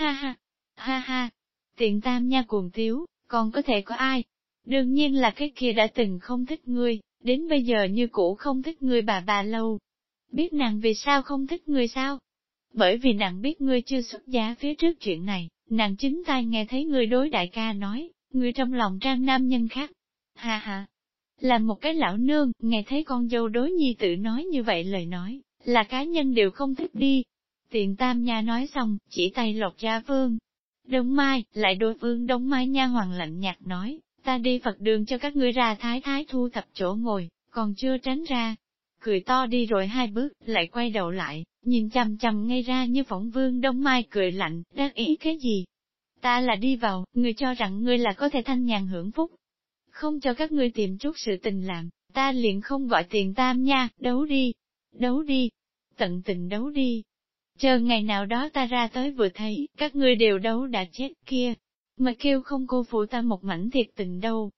Ha ha, ha ha, tiện tam nha cuồng tiếu, còn có thể có ai? Đương nhiên là cái kia đã từng không thích ngươi, đến bây giờ như cũ không thích ngươi bà bà lâu. Biết nàng vì sao không thích ngươi sao? Bởi vì nàng biết ngươi chưa xuất giá phía trước chuyện này, nàng chính tai nghe thấy ngươi đối đại ca nói, ngươi trong lòng trang nam nhân khác. Ha ha, là một cái lão nương, nghe thấy con dâu đối nhi tự nói như vậy lời nói, là cá nhân đều không thích đi tiền tam nha nói xong, chỉ tay lột gia vương. Đông Mai, lại đôi vương Đông Mai nha hoàng lạnh nhạt nói, ta đi Phật đường cho các ngươi ra thái thái thu thập chỗ ngồi, còn chưa tránh ra. Cười to đi rồi hai bước, lại quay đầu lại, nhìn chằm chằm ngay ra như phỏng vương Đông Mai cười lạnh, đang ý cái gì? Ta là đi vào, người cho rằng ngươi là có thể thanh nhàn hưởng phúc. Không cho các ngươi tìm chút sự tình làm, ta liền không gọi tiền tam nha, đấu đi, đấu đi, tận tình đấu đi. Chờ ngày nào đó ta ra tới vừa thấy, các ngươi đều đấu đã chết kia, mà kêu không cô phụ ta một mảnh thiệt tình đâu.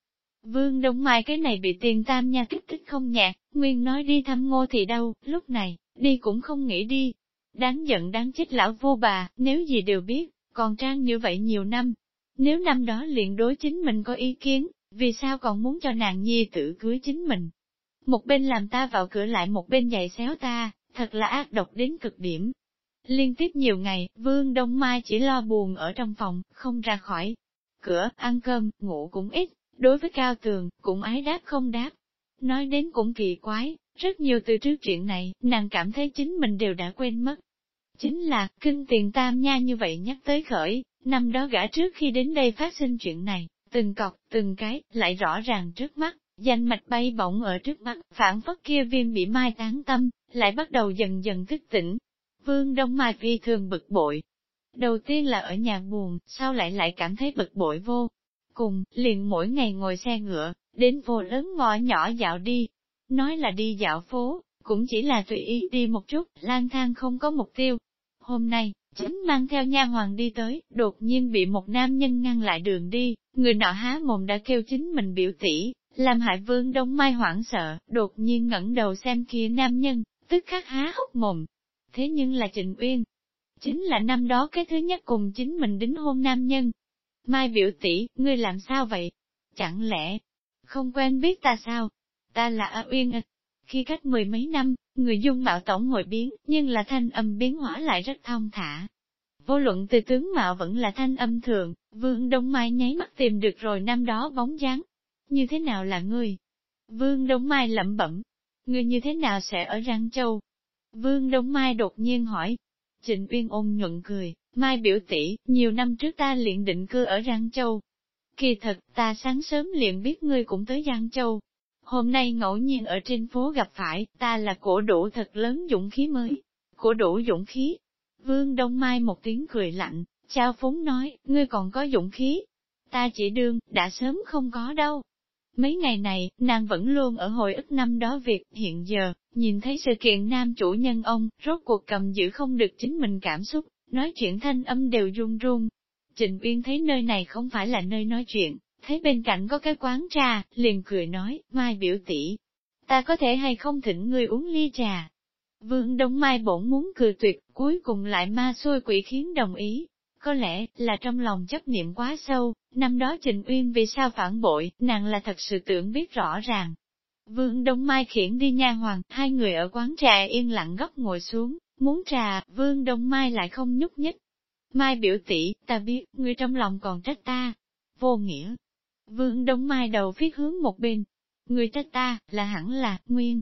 Vương Đông Mai cái này bị tiền tam nha kích thích không nhạt, nguyên nói đi thăm ngô thì đâu, lúc này, đi cũng không nghĩ đi. Đáng giận đáng chết lão vô bà, nếu gì đều biết, còn trang như vậy nhiều năm. Nếu năm đó liền đối chính mình có ý kiến, vì sao còn muốn cho nàng nhi tử cưới chính mình? Một bên làm ta vào cửa lại một bên dạy xéo ta, thật là ác độc đến cực điểm. Liên tiếp nhiều ngày, Vương Đông Mai chỉ lo buồn ở trong phòng, không ra khỏi cửa, ăn cơm, ngủ cũng ít, đối với Cao Tường, cũng ái đáp không đáp. Nói đến cũng kỳ quái, rất nhiều từ trước chuyện này, nàng cảm thấy chính mình đều đã quên mất. Chính là, kinh tiền tam nha như vậy nhắc tới khởi, năm đó gã trước khi đến đây phát sinh chuyện này, từng cọc, từng cái, lại rõ ràng trước mắt, danh mạch bay bổng ở trước mắt, phản phất kia viêm bị mai tán tâm, lại bắt đầu dần dần thức tỉnh. Vương Đông Mai phi thường bực bội. Đầu tiên là ở nhà buồn, sau lại lại cảm thấy bực bội vô. Cùng, liền mỗi ngày ngồi xe ngựa, đến vô lớn ngõ nhỏ dạo đi. Nói là đi dạo phố, cũng chỉ là tùy ý đi một chút, lang thang không có mục tiêu. Hôm nay, chính mang theo nha hoàng đi tới, đột nhiên bị một nam nhân ngăn lại đường đi, người nọ há mồm đã kêu chính mình biểu tỷ, làm hại vương đông mai hoảng sợ, đột nhiên ngẩng đầu xem kia nam nhân, tức khắc há hốc mồm. Thế nhưng là Trịnh Uyên, chính là năm đó cái thứ nhất cùng chính mình đính hôn nam nhân. Mai biểu tỷ, ngươi làm sao vậy? Chẳng lẽ, không quen biết ta sao? Ta là A Uyên à? Khi cách mười mấy năm, người dung mạo tổng ngồi biến, nhưng là thanh âm biến hóa lại rất thông thả. Vô luận từ tướng mạo vẫn là thanh âm thường, Vương Đông Mai nháy mắt tìm được rồi năm đó bóng dáng. Như thế nào là ngươi? Vương Đông Mai lẩm bẩm. Ngươi như thế nào sẽ ở Răng Châu? Vương Đông Mai đột nhiên hỏi. Trịnh Uyên ôn nhuận cười, Mai biểu tỷ, nhiều năm trước ta liền định cư ở Giang Châu. Kỳ thật, ta sáng sớm liền biết ngươi cũng tới Giang Châu. Hôm nay ngẫu nhiên ở trên phố gặp phải, ta là cổ đủ thật lớn dũng khí mới. Cổ đủ dũng khí. Vương Đông Mai một tiếng cười lạnh, trao phúng nói, ngươi còn có dũng khí. Ta chỉ đương, đã sớm không có đâu. Mấy ngày này, nàng vẫn luôn ở hồi ức năm đó việc, hiện giờ, nhìn thấy sự kiện nam chủ nhân ông, rốt cuộc cầm giữ không được chính mình cảm xúc, nói chuyện thanh âm đều run run. Trịnh Uyên thấy nơi này không phải là nơi nói chuyện, thấy bên cạnh có cái quán trà, liền cười nói, Mai biểu tỷ, ta có thể hay không thỉnh ngươi uống ly trà. Vương Đông Mai bổn muốn cười tuyệt, cuối cùng lại ma xôi quỷ khiến đồng ý. Có lẽ là trong lòng chấp niệm quá sâu, năm đó trình Uyên vì sao phản bội, nàng là thật sự tưởng biết rõ ràng. Vương Đông Mai khiển đi nha hoàng, hai người ở quán trà yên lặng góc ngồi xuống, muốn trà, Vương Đông Mai lại không nhúc nhích. Mai biểu tỷ, ta biết, ngươi trong lòng còn trách ta. Vô nghĩa. Vương Đông Mai đầu viết hướng một bên. Ngươi trách ta, là hẳn là, nguyên.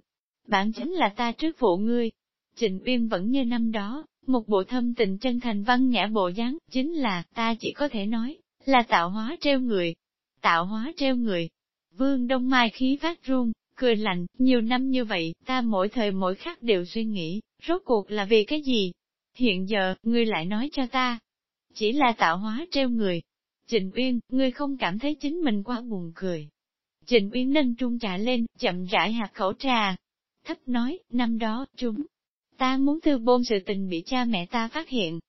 Bạn chính là ta trước phụ ngươi. trình Uyên vẫn như năm đó, một bộ thâm tình chân thành văn nhã bộ dáng, chính là, ta chỉ có thể nói, là tạo hóa treo người. Tạo hóa treo người. Vương Đông Mai khí phát run, cười lạnh, nhiều năm như vậy, ta mỗi thời mỗi khắc đều suy nghĩ, rốt cuộc là vì cái gì? Hiện giờ, ngươi lại nói cho ta, chỉ là tạo hóa treo người. Trịnh Uyên, ngươi không cảm thấy chính mình quá buồn cười. Trịnh Uyên nâng trung trà lên, chậm rãi hạt khẩu trà. Thấp nói, năm đó, chúng, ta muốn tư bôn sự tình bị cha mẹ ta phát hiện.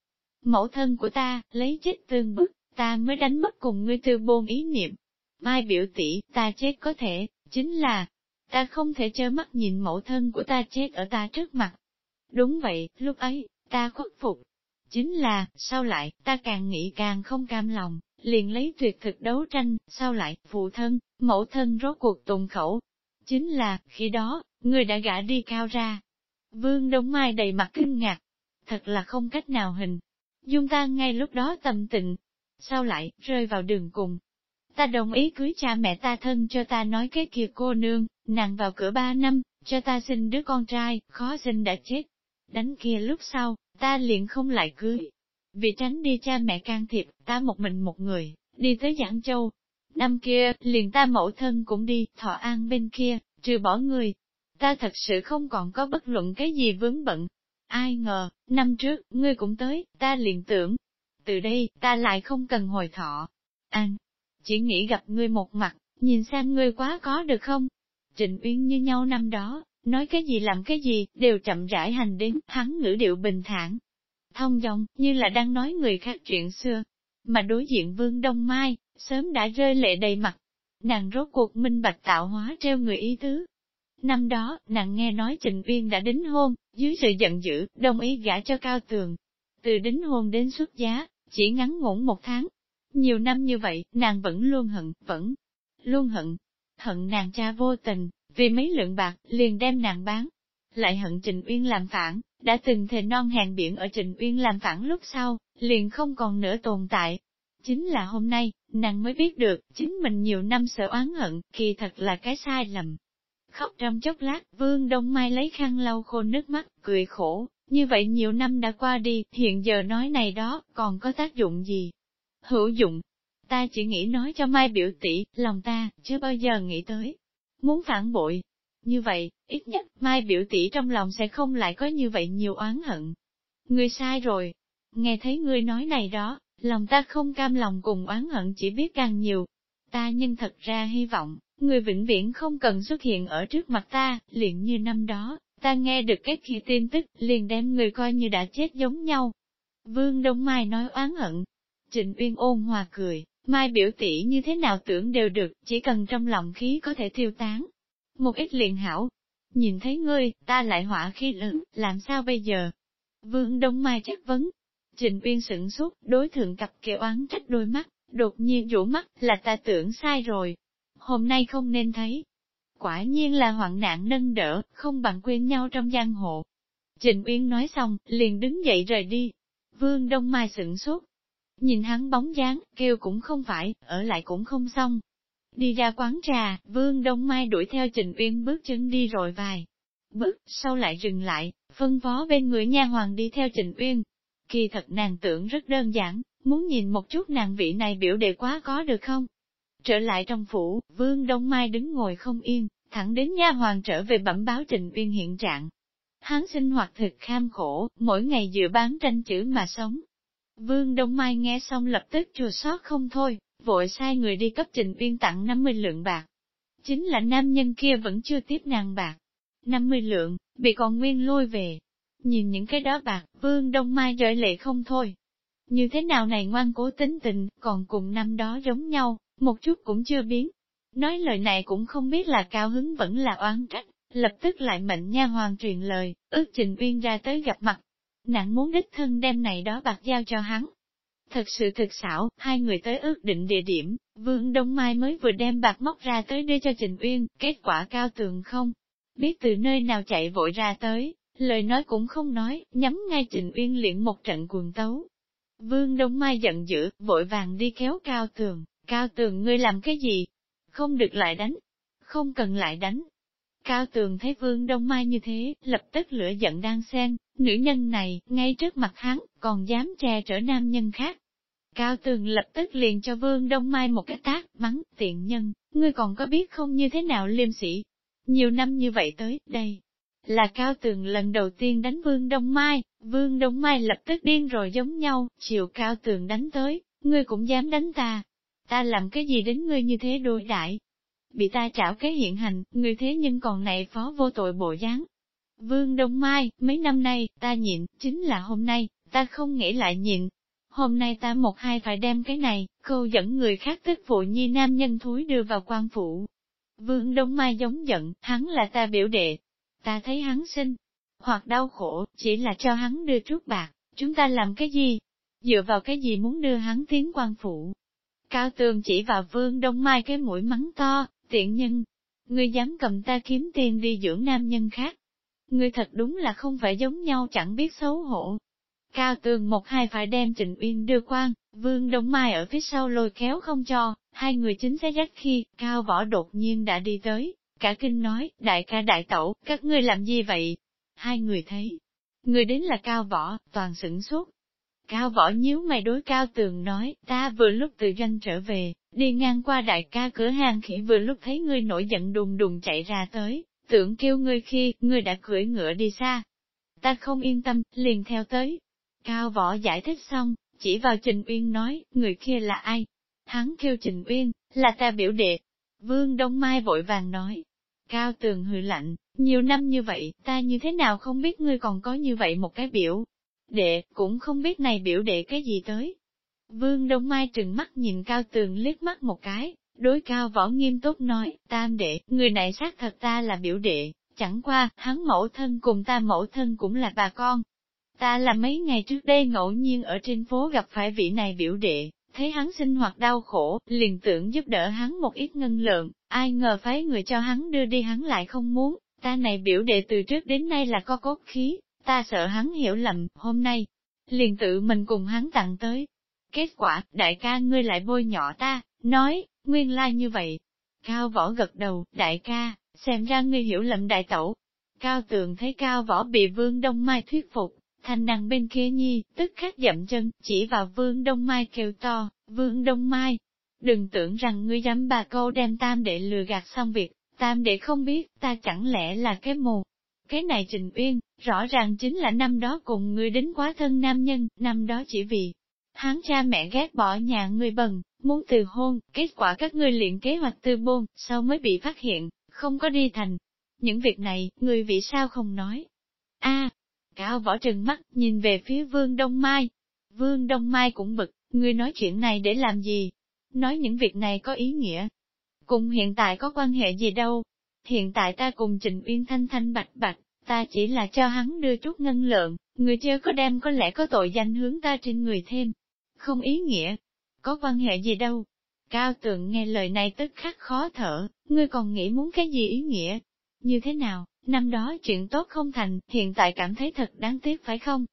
Mẫu thân của ta, lấy chết tương bức, ta mới đánh mất cùng ngươi tư bôn ý niệm. Mai biểu tỷ, ta chết có thể, chính là, ta không thể trơ mắt nhìn mẫu thân của ta chết ở ta trước mặt. Đúng vậy, lúc ấy, ta khuất phục. Chính là, sao lại, ta càng nghĩ càng không cam lòng, liền lấy tuyệt thực đấu tranh, sao lại, phụ thân, mẫu thân rốt cuộc tùng khẩu. Chính là, khi đó, người đã gã đi cao ra. Vương Đông Mai đầy mặt kinh ngạc, thật là không cách nào hình. Dung ta ngay lúc đó tâm tình, sao lại, rơi vào đường cùng. Ta đồng ý cưới cha mẹ ta thân cho ta nói cái kia cô nương, nàng vào cửa ba năm, cho ta sinh đứa con trai, khó sinh đã chết. Đánh kia lúc sau, ta liền không lại cưới. Vì tránh đi cha mẹ can thiệp, ta một mình một người, đi tới Giảng Châu. Năm kia, liền ta mẫu thân cũng đi, thọ an bên kia, trừ bỏ người. Ta thật sự không còn có bất luận cái gì vướng bận. Ai ngờ, năm trước, ngươi cũng tới, ta liền tưởng. Từ đây, ta lại không cần hồi thọ. An, chỉ nghĩ gặp ngươi một mặt, nhìn xem ngươi quá có được không? Trịnh Uyên như nhau năm đó, nói cái gì làm cái gì, đều chậm rãi hành đến, hắn ngữ điệu bình thản. Thông dòng, như là đang nói người khác chuyện xưa. Mà đối diện Vương Đông Mai, sớm đã rơi lệ đầy mặt. Nàng rốt cuộc minh bạch tạo hóa treo người ý tứ. Năm đó, nàng nghe nói Trịnh Uyên đã đính hôn, dưới sự giận dữ, đồng ý gả cho Cao Tường. Từ đính hôn đến xuất giá, chỉ ngắn ngủn một tháng. Nhiều năm như vậy, nàng vẫn luôn hận, vẫn luôn hận. Hận nàng cha vô tình, vì mấy lượng bạc, liền đem nàng bán. Lại hận Trình Uyên làm phản, đã từng thề non hàng biển ở Trình Uyên làm phản lúc sau, liền không còn nữa tồn tại. Chính là hôm nay, nàng mới biết được, chính mình nhiều năm sợ oán hận, kỳ thật là cái sai lầm. Khóc trong chốc lát, Vương Đông Mai lấy khăn lau khô nước mắt, cười khổ, như vậy nhiều năm đã qua đi, hiện giờ nói này đó, còn có tác dụng gì? Hữu dụng. Ta chỉ nghĩ nói cho Mai biểu tỷ, lòng ta, chưa bao giờ nghĩ tới, muốn phản bội. Như vậy, ít nhất Mai biểu tỷ trong lòng sẽ không lại có như vậy nhiều oán hận. Ngươi sai rồi. Nghe thấy ngươi nói này đó, lòng ta không cam lòng cùng oán hận chỉ biết càng nhiều. Ta nhưng thật ra hy vọng, người vĩnh viễn không cần xuất hiện ở trước mặt ta, liền như năm đó, ta nghe được cái kia tin tức, liền đem người coi như đã chết giống nhau. Vương Đông Mai nói oán hận. Trịnh Uyên ôn hòa cười, Mai biểu tỷ như thế nào tưởng đều được, chỉ cần trong lòng khí có thể tiêu tán. Một ít liền hảo. Nhìn thấy ngươi, ta lại hỏa khi lửng, làm sao bây giờ? Vương Đông Mai chất vấn. Trịnh Uyên sửng sốt, đối thượng cặp kêu oán trách đôi mắt, đột nhiên rũ mắt, là ta tưởng sai rồi. Hôm nay không nên thấy. Quả nhiên là hoạn nạn nâng đỡ, không bằng quên nhau trong giang hộ. Trình Uyên nói xong, liền đứng dậy rời đi. Vương Đông Mai sửng sốt, Nhìn hắn bóng dáng, kêu cũng không phải, ở lại cũng không xong. Đi ra quán trà, Vương Đông Mai đuổi theo Trình Uyên bước chân đi rồi vài. Bước, sau lại dừng lại, phân phó bên người nha hoàng đi theo Trình Uyên. Kỳ thật nàng tưởng rất đơn giản, muốn nhìn một chút nàng vị này biểu đề quá có được không? Trở lại trong phủ, Vương Đông Mai đứng ngồi không yên, thẳng đến nha hoàng trở về bẩm báo Trình Uyên hiện trạng. Hắn sinh hoạt thực kham khổ, mỗi ngày dựa bán tranh chữ mà sống, Vương Đông Mai nghe xong lập tức chùa sót không thôi, vội sai người đi cấp Trình Uyên tặng 50 lượng bạc. Chính là nam nhân kia vẫn chưa tiếp nàng bạc. 50 lượng, bị còn nguyên lôi về. Nhìn những cái đó bạc, Vương Đông Mai rời lệ không thôi. Như thế nào này ngoan cố tính tình, còn cùng năm đó giống nhau, một chút cũng chưa biến. Nói lời này cũng không biết là cao hứng vẫn là oán trách, lập tức lại mệnh nha hoàng truyền lời, ước Trình Uyên ra tới gặp mặt, Nàng muốn đích thân đem này đó bạc giao cho hắn. Thật sự thực xảo, hai người tới ước định địa điểm, Vương Đông Mai mới vừa đem bạc móc ra tới đưa cho Trình Uyên, kết quả cao tường không. Biết từ nơi nào chạy vội ra tới, lời nói cũng không nói, nhắm ngay Trình Uyên liền một trận cuồng tấu. Vương Đông Mai giận dữ, vội vàng đi kéo cao tường, cao tường ngươi làm cái gì? Không được lại đánh, không cần lại đánh, Cao tường thấy vương đông mai như thế, lập tức lửa giận đang xen, nữ nhân này, ngay trước mặt hắn, còn dám che trở nam nhân khác. Cao tường lập tức liền cho vương đông mai một cái tác, mắng, tiện nhân, ngươi còn có biết không như thế nào liêm sĩ. Nhiều năm như vậy tới, đây, là cao tường lần đầu tiên đánh vương đông mai, vương đông mai lập tức điên rồi giống nhau, chiều cao tường đánh tới, ngươi cũng dám đánh ta. Ta làm cái gì đến ngươi như thế đối đại, bị ta chảo cái hiện hành, người thế nhưng còn này phó vô tội bộ dáng. Vương Đông Mai, mấy năm nay, ta nhịn, chính là hôm nay, ta không nghĩ lại nhịn. Hôm nay ta một hai phải đem cái này, câu dẫn người khác tức phụ nhi nam nhân thúi đưa vào quan phủ. Vương Đông Mai giống giận, hắn là ta biểu đệ. Ta thấy hắn sinh, hoặc đau khổ, chỉ là cho hắn đưa trước bạc, Chúng ta làm cái gì? Dựa vào cái gì muốn đưa hắn tiến quan phủ? Cao tường chỉ vào vương đông mai cái mũi mắng to, tiện nhân. Ngươi dám cầm ta kiếm tiền đi dưỡng nam nhân khác. Ngươi thật đúng là không phải giống nhau chẳng biết xấu hổ. Cao tường một hai phải đem Trịnh Uyên đưa quan, vương đông mai ở phía sau lôi kéo không cho, hai người chính xé rách khi, cao võ đột nhiên đã đi tới, cả kinh nói, đại ca đại tẩu, các ngươi làm gì vậy? Hai người thấy, người đến là cao võ, toàn sửng sốt, Cao võ nhíu mày đối cao tường nói, ta vừa lúc từ doanh trở về, đi ngang qua đại ca cửa hàng khỉ vừa lúc thấy ngươi nổi giận đùng đùng chạy ra tới, tưởng kêu ngươi khi, ngươi đã cưỡi ngựa đi xa. Ta không yên tâm, liền theo tới. Cao võ giải thích xong, chỉ vào Trình Uyên nói, người kia là ai? Hắn kêu Trình Uyên, là ta biểu đệ. Vương Đông Mai vội vàng nói. Cao tường hừ lạnh, nhiều năm như vậy, ta như thế nào không biết ngươi còn có như vậy một cái biểu, đệ, cũng không biết này biểu đệ cái gì tới. Vương Đông Mai trừng mắt nhìn Cao Tường liếc mắt một cái, đối Cao Võ nghiêm túc nói, tam đệ, người này xác thật ta là biểu đệ, chẳng qua, hắn mẫu thân cùng ta mẫu thân cũng là bà con. Ta là mấy ngày trước đây ngẫu nhiên ở trên phố gặp phải vị này biểu đệ, thấy hắn sinh hoạt đau khổ, liền tưởng giúp đỡ hắn một ít ngân lượng, ai ngờ phái người cho hắn đưa đi hắn lại không muốn, ta này biểu đệ từ trước đến nay là có cốt khí, ta sợ hắn hiểu lầm, hôm nay, liền tự mình cùng hắn tặng tới. Kết quả, đại ca ngươi lại bôi nhỏ ta, nói, nguyên lai like như vậy. Cao võ gật đầu, đại ca, xem ra ngươi hiểu lầm đại tẩu. Cao tường thấy cao võ bị vương đông mai thuyết phục, thanh năng bên kia nhi, tức khắc dậm chân, chỉ vào vương đông mai kêu to, vương đông mai. Đừng tưởng rằng ngươi dám bà câu đem tam đệ lừa gạt xong việc, tam đệ không biết, ta chẳng lẽ là cái mù. Cái này Trình Uyên, rõ ràng chính là năm đó cùng người đến quá thân nam nhân, năm đó chỉ vì hắn cha mẹ ghét bỏ nhà người bần, muốn từ hôn, kết quả các ngươi liền kế hoạch tư bôn, sau mới bị phát hiện, không có đi thành. Những việc này, người vì sao không nói? a Cao võ trừng mắt, nhìn về phía Vương Đông Mai. Vương Đông Mai cũng bực, ngươi nói chuyện này để làm gì? Nói những việc này có ý nghĩa. Cùng hiện tại có quan hệ gì đâu, hiện tại ta cùng Trình Uyên thanh thanh bạch bạch, ta chỉ là cho hắn đưa chút ngân lượng, người chưa có đem có lẽ có tội danh hướng ta trên người thêm. Không ý nghĩa, có quan hệ gì đâu. Cao tượng nghe lời này tức khắc khó thở, ngươi còn nghĩ muốn cái gì ý nghĩa? Như thế nào, năm đó chuyện tốt không thành, hiện tại cảm thấy thật đáng tiếc phải không?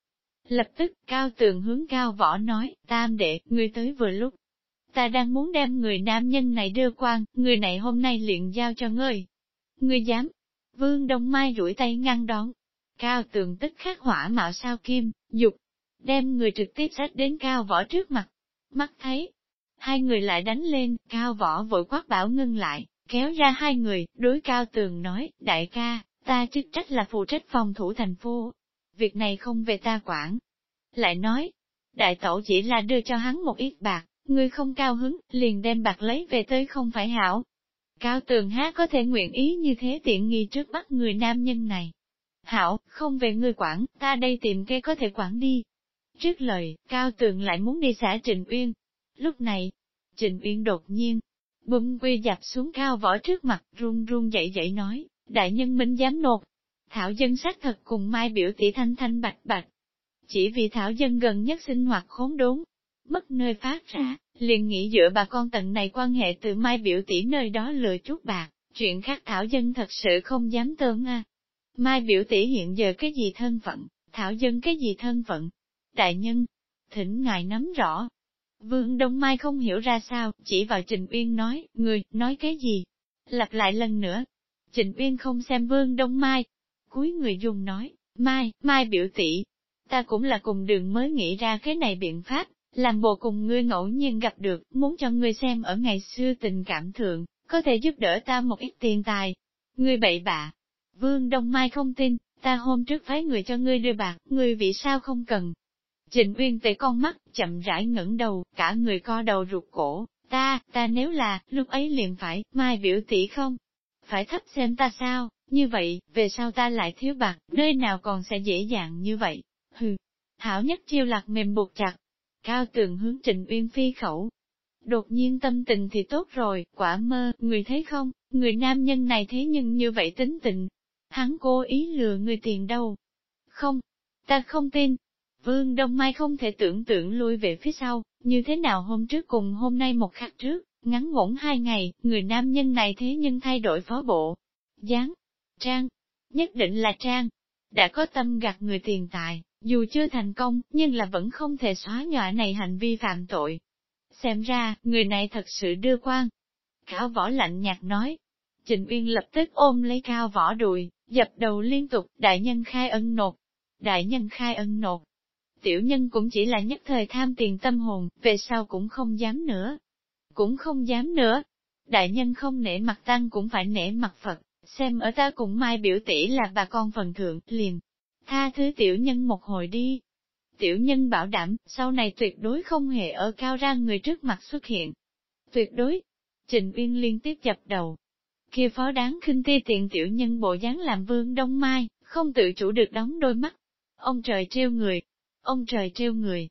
Lập tức, cao tường hướng cao võ nói, tam đệ, ngươi tới vừa lúc. Ta đang muốn đem người nam nhân này đưa quan, người này hôm nay liền giao cho ngươi, Ngươi dám? Vương Đông Mai duỗi tay ngăn đón. Cao tường tức khắc hỏa mạo sao kim, dục, đem người trực tiếp sách đến cao võ trước mặt. Mắt thấy, hai người lại đánh lên, cao võ vội quát bảo ngưng lại, kéo ra hai người, đối cao tường nói, đại ca, ta chức trách là phụ trách phòng thủ thành phố. Việc này không về ta quản. Lại nói, đại tổ chỉ là đưa cho hắn một ít bạc, ngươi không cao hứng, liền đem bạc lấy về tới không phải hảo, Cao tường hát có thể nguyện ý như thế tiện nghi trước mắt người nam nhân này. Hảo, không về người quản, ta đây tìm cây có thể quản đi. Trước lời, Cao tường lại muốn đi xã Trịnh Uyên. Lúc này, Trịnh Uyên đột nhiên, bùm quy dạp xuống cao võ trước mặt, run run dậy dậy nói, đại nhân minh dám nộp. Thảo dân xác thật cùng mai biểu tỷ thanh thanh bạch bạch. Chỉ vì Thảo dân gần nhất sinh hoạt khốn đốn, mất nơi phát ra, liền nghĩ giữa bà con tận này quan hệ từ mai biểu tỷ nơi đó lừa chút bạc, chuyện khác Thảo Dân thật sự không dám tơn a. Mai biểu tỷ hiện giờ cái gì thân phận, Thảo Dân cái gì thân phận? Đại nhân, thỉnh ngài nắm rõ. Vương Đông Mai không hiểu ra sao, chỉ vào Trình Uyên nói, người, nói cái gì? Lặp lại lần nữa. Trình Uyên không xem Vương Đông Mai. Cuối người dùng nói, Mai, Mai biểu tỷ, ta cũng là cùng đường mới nghĩ ra cái này biện pháp, làm bộ cùng ngươi ngẫu nhiên gặp được, muốn cho ngươi xem ở ngày xưa tình cảm thượng, có thể giúp đỡ ta một ít tiền tài. Ngươi bậy bạ. Vương Đông Mai không tin, ta hôm trước phái người cho ngươi đưa bạc, ngươi vì sao không cần. Trịnh Uyên tệ con mắt, chậm rãi ngẩng đầu, cả người co đầu rụt cổ, ta, ta nếu là, lúc ấy liền phải, Mai biểu tỷ không? Phải thấp xem ta sao, như vậy, về sau ta lại thiếu bạc, nơi nào còn sẽ dễ dàng như vậy? Hừ, Thảo nhất chiêu lạc mềm buộc chặt, Cao tường hướng Trịnh Uyên phi khẩu. Đột nhiên tâm tình thì tốt rồi, quả mơ, người thấy không, người nam nhân này thế nhưng như vậy tính tình. Hắn cố ý lừa người tiền đâu. Không, ta không tin. Vương Đông Mai không thể tưởng tượng lui về phía sau, như thế nào hôm trước cùng hôm nay một khắc trước, ngắn ngủn hai ngày, người nam nhân này thế nhưng thay đổi phó bộ. gián Trang, nhất định là Trang, đã có tâm gặt người tiền tài, dù chưa thành công, nhưng là vẫn không thể xóa nhòa này hành vi phạm tội. Xem ra, người này thật sự đưa quan. Cao võ lạnh nhạt nói. Trình Uyên lập tức ôm lấy cao võ đùi, dập đầu liên tục, đại nhân khai ân nột. Đại nhân khai ân nột. Tiểu nhân cũng chỉ là nhất thời tham tiền tâm hồn, về sau cũng không dám nữa. Cũng không dám nữa. Đại nhân không nể mặt tăng cũng phải nể mặt Phật, xem ở ta cũng mai biểu tỷ là bà con phần thượng, liền. Tha thứ tiểu nhân một hồi đi. Tiểu nhân bảo đảm, sau này tuyệt đối không hề ở cao ra người trước mặt xuất hiện. Tuyệt đối. Trình Uyên liên tiếp dập đầu. Kia phó đáng khinh ti tiện tiểu nhân bộ dáng làm vương đông mai, không tự chủ được đóng đôi mắt. Ông trời trêu người. Ông trời trêu người.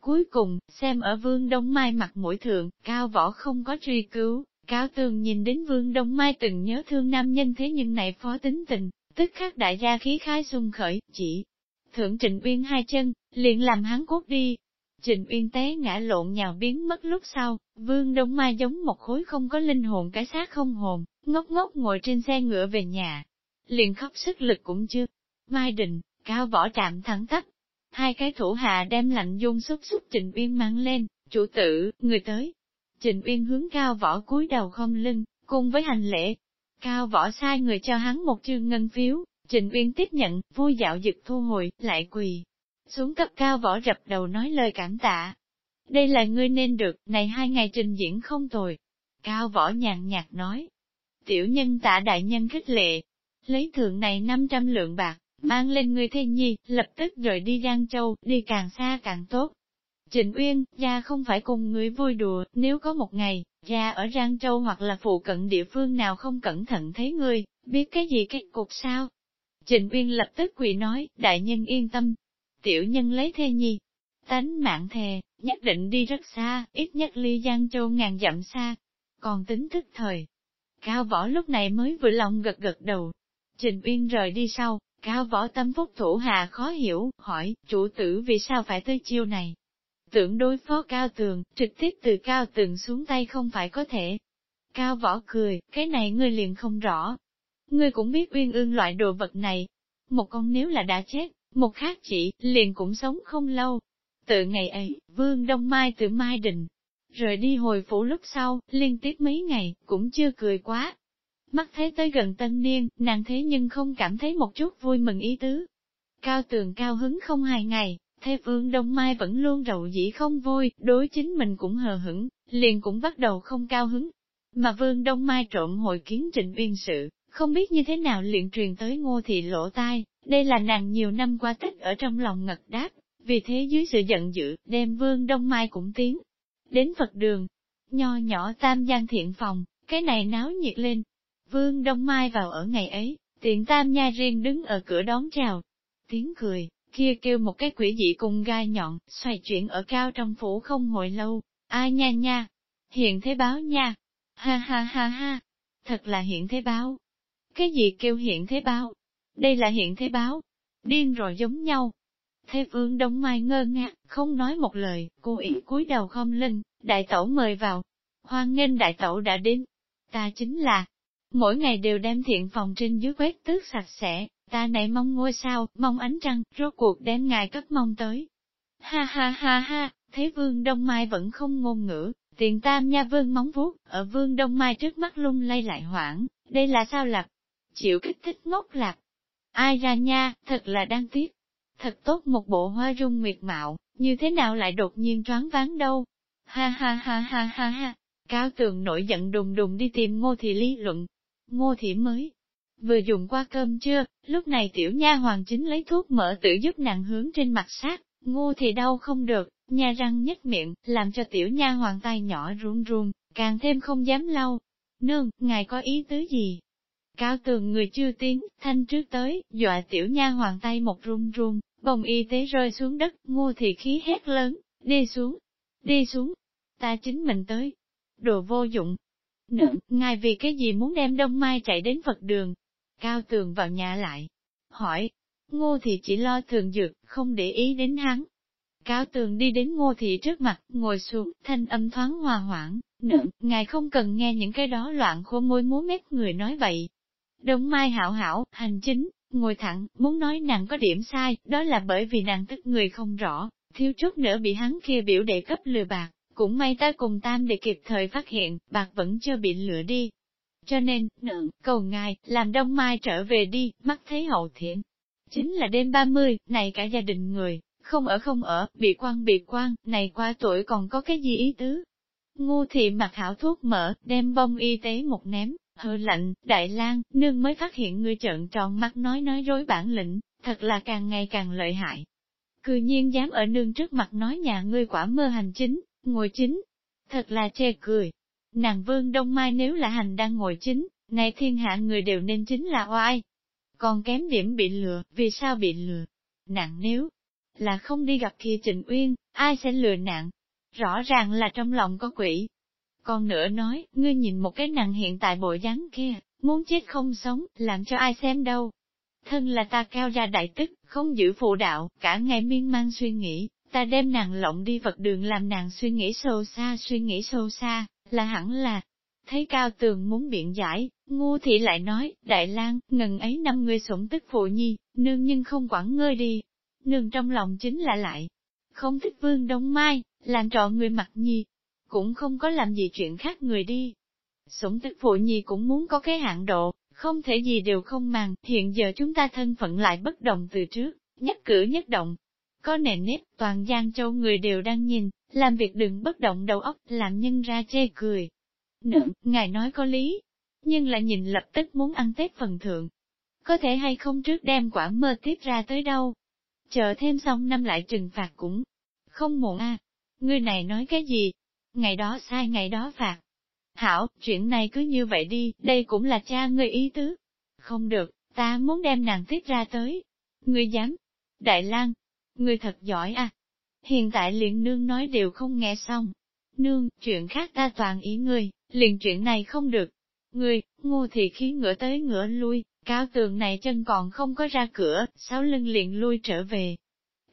Cuối cùng, xem ở vương đông mai mặt mũi thượng, cao võ không có truy cứu, cao tường nhìn đến vương đông mai từng nhớ thương nam nhân thế nhưng này phó tính tình, tức khắc đại gia khí khái xung khởi, chỉ thượng Trịnh Uyên hai chân, liền làm hắn cốt đi. Trịnh Uyên té ngã lộn nhào biến mất lúc sau, Vương Đông Mai giống một khối không có linh hồn cái xác không hồn, ngốc ngốc ngồi trên xe ngựa về nhà. Liền khóc sức lực cũng chưa. Mai đình cao võ chạm thẳng tắp. Hai cái thủ hạ đem lạnh dung xúc xúc Trịnh Uyên mang lên, chủ tử, người tới. Trịnh Uyên hướng cao võ cúi đầu không lưng, cùng với hành lễ, Cao võ sai người cho hắn một chương ngân phiếu, Trình Uyên tiếp nhận, vui dạo dực thu hồi, lại quỳ. Xuống cấp cao võ rập đầu nói lời cảm tạ. Đây là ngươi nên được, này hai ngày trình diễn không tồi. Cao võ nhàn nhạt nói. Tiểu nhân tạ đại nhân khích lệ. Lấy thượng này 500 lượng bạc, mang lên người thiên nhi, lập tức rời đi Giang Châu, đi càng xa càng tốt. Trình Uyên, gia không phải cùng người vui đùa, nếu có một ngày, gia ở Giang Châu hoặc là phụ cận địa phương nào không cẩn thận thấy ngươi, biết cái gì kết cục sao? Trình Uyên lập tức quỳ nói, đại nhân yên tâm. Tiểu nhân lấy thê nhi, tánh mạng thề, nhất định đi rất xa, ít nhất ly Giang Châu ngàn dặm xa. Còn tính thức thời. Cao võ lúc này mới vừa lòng gật gật đầu. Trình Uyên rời đi sau, cao võ tâm phúc thủ hà khó hiểu, hỏi, chủ tử vì sao phải tới chiêu này? Tưởng đối phó cao tường, trực tiếp từ cao tường xuống tay không phải có thể. Cao võ cười, cái này ngươi liền không rõ. Ngươi cũng biết uyên ương loại đồ vật này. Một con nếu là đã chết, một khác chỉ, liền cũng sống không lâu. Từ ngày ấy, vương đông mai từ mai đình, rời đi hồi phủ lúc sau, liên tiếp mấy ngày, cũng chưa cười quá. Mắt thấy tới gần tân niên, nàng thế nhưng không cảm thấy một chút vui mừng ý tứ. Cao tường cao hứng không hai ngày, Thế Vương Đông Mai vẫn luôn rầu dĩ không vui, đối chính mình cũng hờ hững, liền cũng bắt đầu không cao hứng. Mà Vương Đông Mai trộm hội kiến Trịnh Uyên sự, không biết như thế nào liền truyền tới ngô thị lỗ tai, đây là nàng nhiều năm qua tích ở trong lòng ngật đáp, vì thế dưới sự giận dữ, đem Vương Đông Mai cũng tiến. Đến Phật đường, nho nhỏ tam gian thiện phòng, cái này náo nhiệt lên. Vương Đông Mai vào ở ngày ấy, tiện tam nha riêng đứng ở cửa đón chào. Tiếng cười, kia kêu một cái quỷ dị cùng gai nhọn, xoay chuyển ở cao trong phủ không hồi lâu, ai nha nha, hiện thế báo nha, ha ha ha ha, thật là hiện thế báo. Cái gì kêu hiện thế báo? Đây là hiện thế báo, điên rồi giống nhau. Thế vương đông mai ngơ ngác, không nói một lời, cô ý cúi đầu không linh, đại tẩu mời vào. Hoan nghênh đại tẩu đã đến. Ta chính là, mỗi ngày đều đem thiện phòng trên dưới quét tước sạch sẽ, ta này mong ngôi sao, mong ánh trăng, rốt cuộc đem ngài cất mong tới. Ha ha ha ha, thế vương Đông Mai vẫn không ngôn ngữ, tiền tam nha vương móng vuốt, ở vương Đông Mai trước mắt lung lay lại hoảng, đây là sao lạc? Chịu kích thích ngốc lạc. Ai ra nha, thật là đáng tiếc. Thật tốt một bộ hoa rung miệt mạo, như thế nào lại đột nhiên choáng ván đâu? Ha ha ha ha ha ha, cao tường nổi giận đùng đùng đi tìm ngô thị lý luận. Ngô thị mới, Vừa dùng qua cơm chưa, lúc này tiểu nha hoàng chính lấy thuốc mỡ tự giúp nàng hướng trên mặt sát, ngu thì đau không được, nha răng nhếch miệng, làm cho tiểu nha hoàng tay nhỏ run run, càng thêm không dám lau. Nương, ngài có ý tứ gì? Cao tường người chưa tiến, thanh trước tới, dọa tiểu nha hoàng tay một run run, bồng y tế rơi xuống đất, ngu thì khí hét lớn, đi xuống, đi xuống, ta chính mình tới. Đồ vô dụng. Nương, ngài vì cái gì muốn đem đông mai chạy đến Phật đường, Cao tường vào nhà lại, hỏi, Ngô thị chỉ lo thường dược, không để ý đến hắn. Cao tường đi đến ngô thị trước mặt, ngồi xuống, thanh âm thoáng hòa hoãn, nượng, ngài không cần nghe những cái đó loạn khô môi múa mép người nói vậy. Đông mai hảo hảo, hành chính, ngồi thẳng, muốn nói nàng có điểm sai, đó là bởi vì nàng tức người không rõ, thiếu chút nữa bị hắn kia biểu đệ cấp lừa bạc, cũng may ta cùng tam để kịp thời phát hiện, bạc vẫn chưa bị lửa đi. Cho nên, nượng, cầu ngài, làm đông mai trở về đi, mắt thấy hậu thiện. Chính là đêm 30, này cả gia đình người, không ở không ở, bị quan bị quan, này qua tuổi còn có cái gì ý tứ. Ngu thị mặc hảo thuốc mở, đem bông y tế một ném, hư lạnh, đại lang nương mới phát hiện ngươi trợn tròn mắt nói nói rối bản lĩnh, thật là càng ngày càng lợi hại. Cư nhiên dám ở nương trước mặt nói nhà ngươi quả mơ hành chính, ngồi chính. Thật là chê cười. Nàng vương đông mai nếu là hành đang ngồi chính, này thiên hạ người đều nên chính là oai. Còn kém điểm bị lừa, vì sao bị lừa? Nàng nếu là không đi gặp kia Trịnh Uyên, ai sẽ lừa nàng? Rõ ràng là trong lòng có quỷ. Còn nữa nói, ngươi nhìn một cái nàng hiện tại bộ dáng kia, muốn chết không sống, làm cho ai xem đâu. Thân là ta cao ra đại tức, không giữ phụ đạo, cả ngày miên man suy nghĩ, ta đem nàng lộng đi vật đường làm nàng suy nghĩ sâu xa suy nghĩ sâu xa, là hẳn là. Thấy cao tường muốn biện giải, ngu thị lại nói, Đại lang ngần ấy năm ngươi sủng tức phụ nhi, nương nhưng không quản ngươi đi. Nương trong lòng chính là lại, không thích vương đông mai, làm trọ người mặt nhi, cũng không có làm gì chuyện khác người đi. Sủng tức phụ nhi cũng muốn có cái hạn độ, không thể gì đều không màng, hiện giờ chúng ta thân phận lại bất đồng từ trước, nhất cử nhất động. Có nền nếp, toàn Giang Châu người đều đang nhìn, làm việc đừng bất động đầu óc, làm nhân ra chê cười. Nữ, ngài nói có lý, nhưng lại nhìn lập tức muốn ăn Tết phần thượng. Có thể hay không trước đem quả mơ tiếp ra tới đâu. Chờ thêm xong năm lại trừng phạt cũng không muộn a. À. Ngươi này nói cái gì? Ngày đó sai ngày đó phạt. Hảo, chuyện này cứ như vậy đi, đây cũng là cha ngươi ý tứ. Không được, ta muốn đem nàng tiếp ra tới. Ngươi dám? Đại lang, ngươi thật giỏi à? Hiện tại liền nương nói đều không nghe xong. Nương, chuyện khác ta toàn ý ngươi, liền chuyện này không được. Ngươi, ngu thì khí ngửa tới ngửa lui, cao tường này chân còn không có ra cửa, sáu lưng liền lui trở về.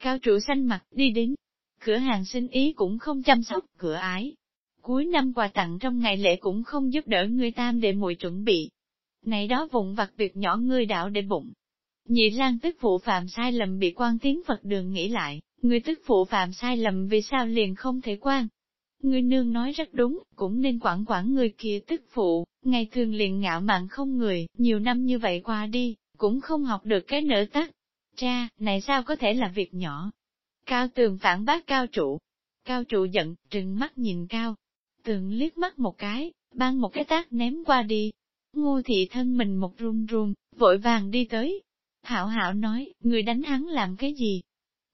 Cao trụ xanh mặt đi đến, cửa hàng sinh ý cũng không chăm sóc, cửa ái, Cuối năm quà tặng trong ngày lễ cũng không giúp đỡ người tam để muội chuẩn bị. Này đó vụn vặt việc nhỏ ngươi đạo để bụng. Nhị lang tức phụ phạm sai lầm bị quan tiến Phật đường nghĩ lại, người tức phụ phạm sai lầm vì sao liền không thể quan. Người nương nói rất đúng, cũng nên quản quản người kia tức phụ, ngày thường liền ngạo mạn không người, nhiều năm như vậy qua đi, cũng không học được cái nỡ tắt. Cha, này sao có thể là việc nhỏ? Cao tường phản bác cao trụ. Cao trụ giận, trừng mắt nhìn cao, Tường liếc mắt một cái, ban một cái tác ném qua đi. Ngô thị thân mình một run run, vội vàng đi tới. Hảo hảo nói, người đánh hắn làm cái gì?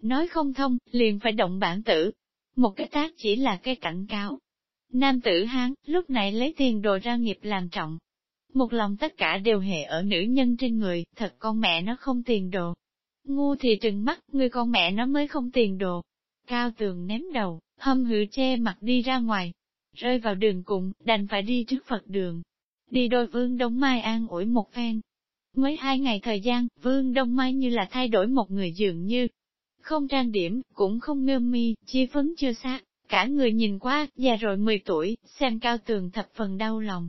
Nói không thông, liền phải động bản tử. Một cái tác chỉ là cái cảnh cáo. Nam tử hán, lúc này lấy tiền đồ ra nghiệp làm trọng. Một lòng tất cả đều hệ ở nữ nhân trên người, thật con mẹ nó không tiền đồ. Ngu thì trừng mắt, người con mẹ nó mới không tiền đồ. Cao tường ném đầu, hâm hự che mặt đi ra ngoài, rơi vào đường cùng, đành phải đi trước Phật đường. Đi đôi Vương đống Mai an ủi một phen. Mới hai ngày thời gian, Vương Đông Mai như là thay đổi một người dường như. Không trang điểm, cũng không ngơ mi, chi phấn chưa xác, cả người nhìn qua, già rồi 10 tuổi, xem cao tường thập phần đau lòng.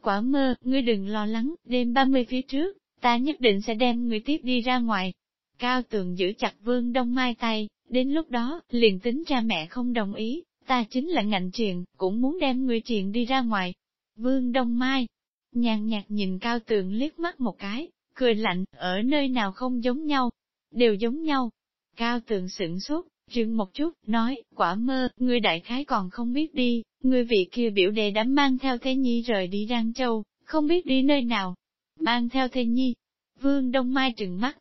Quả mơ, ngươi đừng lo lắng, đêm 30 phía trước, ta nhất định sẽ đem ngươi tiếp đi ra ngoài. Cao tường giữ chặt Vương Đông Mai tay, đến lúc đó, liền tính cha mẹ không đồng ý, ta chính là ngạnh triền, cũng muốn đem ngươi triền đi ra ngoài. Vương Đông Mai, nhàn nhạt nhìn cao tường liếc mắt một cái, cười lạnh, ở nơi nào không giống nhau, đều giống nhau. Cao tường sửng sốt, dừng một chút, nói, quả mơ, người đại khái còn không biết đi, người vị kia biểu đề đã mang theo thế nhi rời đi đan Châu, không biết đi nơi nào. Mang theo thế nhi, Vương Đông Mai trừng mắt.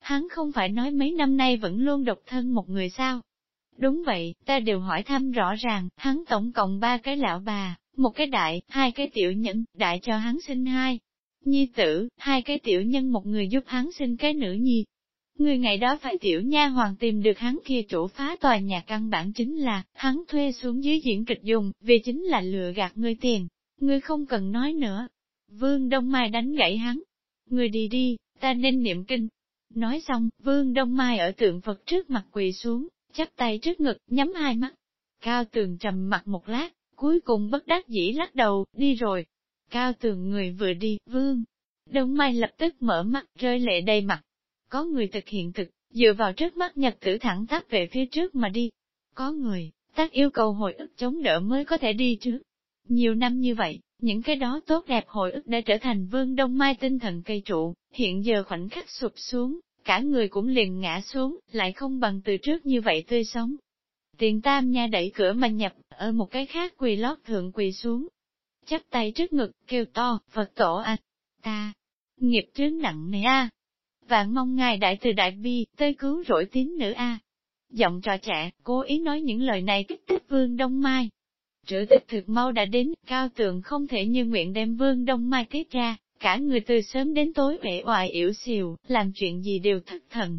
Hắn không phải nói mấy năm nay vẫn luôn độc thân một người sao, Đúng vậy, ta đều hỏi thăm rõ ràng, hắn tổng cộng ba cái lão bà, một cái đại, hai cái tiểu nhân, đại cho hắn sinh hai. Nhi tử, hai cái tiểu nhân một người giúp hắn sinh cái nữ nhi. Người ngày đó phải tiểu nha hoàng tìm được hắn kia chủ phá tòa nhà căn bản chính là, hắn thuê xuống dưới diễn kịch dùng, vì chính là lừa gạt ngươi tiền. Ngươi không cần nói nữa. Vương Đông Mai đánh gãy hắn. Ngươi đi đi, ta nên niệm kinh. Nói xong, vương đông mai ở tượng Phật trước mặt quỳ xuống, chắp tay trước ngực, nhắm hai mắt. Cao tường trầm mặt một lát, cuối cùng bất đắc dĩ lắc đầu, đi rồi. Cao tường người vừa đi, vương. Đông mai lập tức mở mắt, rơi lệ đầy mặt. Có người thực hiện thực, dựa vào trước mắt nhật tử thẳng tắp về phía trước mà đi. Có người, tác yêu cầu hồi ức chống đỡ mới có thể đi trước. Nhiều năm như vậy, những cái đó tốt đẹp hồi ức đã trở thành vương đông mai tinh thần cây trụ, hiện giờ khoảnh khắc sụp xuống, cả người cũng liền ngã xuống, lại không bằng từ trước như vậy tươi sống. Tiền tam nha đẩy cửa mà nhập, ở một cái khác quỳ lót thượng quỳ xuống. Chắp tay trước ngực, kêu to, Phật tổ à, ta, nghiệp trướng nặng nề a Vạn mong ngài đại từ đại bi, tới cứu rỗi tín nữ a Giọng trò trẻ, cố ý nói những lời này kích thích vương Đông Mai. Trữ tịch thực mau đã đến, cao tượng không thể như nguyện đem vương Đông Mai tiết ra, cả người từ sớm đến tối uể oải yếu xìu, làm chuyện gì đều thất thần.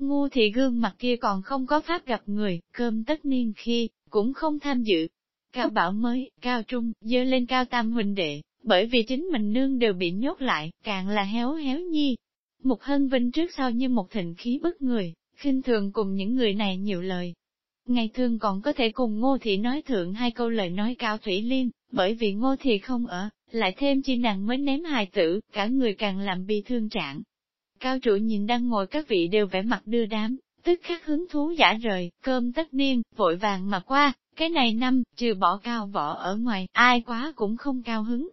Ngu thì gương mặt kia còn không có pháp gặp người, cơm tất niên khi, cũng không tham dự. Cao bảo mới, cao trung, dơ lên cao tam huynh đệ, bởi vì chính mình nương đều bị nhốt lại, càng là héo héo nhi. Một hân vinh trước sau như một thịnh khí bức người, khinh thường cùng những người này nhiều lời. Ngày thường còn có thể cùng ngô thị nói thượng hai câu lời nói cao thủy liên, bởi vì ngô thị không ở, lại thêm chi nàng mới ném hài tử, cả người càng làm bị thương trạng. Cao trụ nhìn đang ngồi các vị đều vẻ mặt đưa đám, tức khắc hứng thú giả rời, cơm tất niên, vội vàng mà qua, cái này năm, trừ bỏ cao võ ở ngoài, ai quá cũng không cao hứng.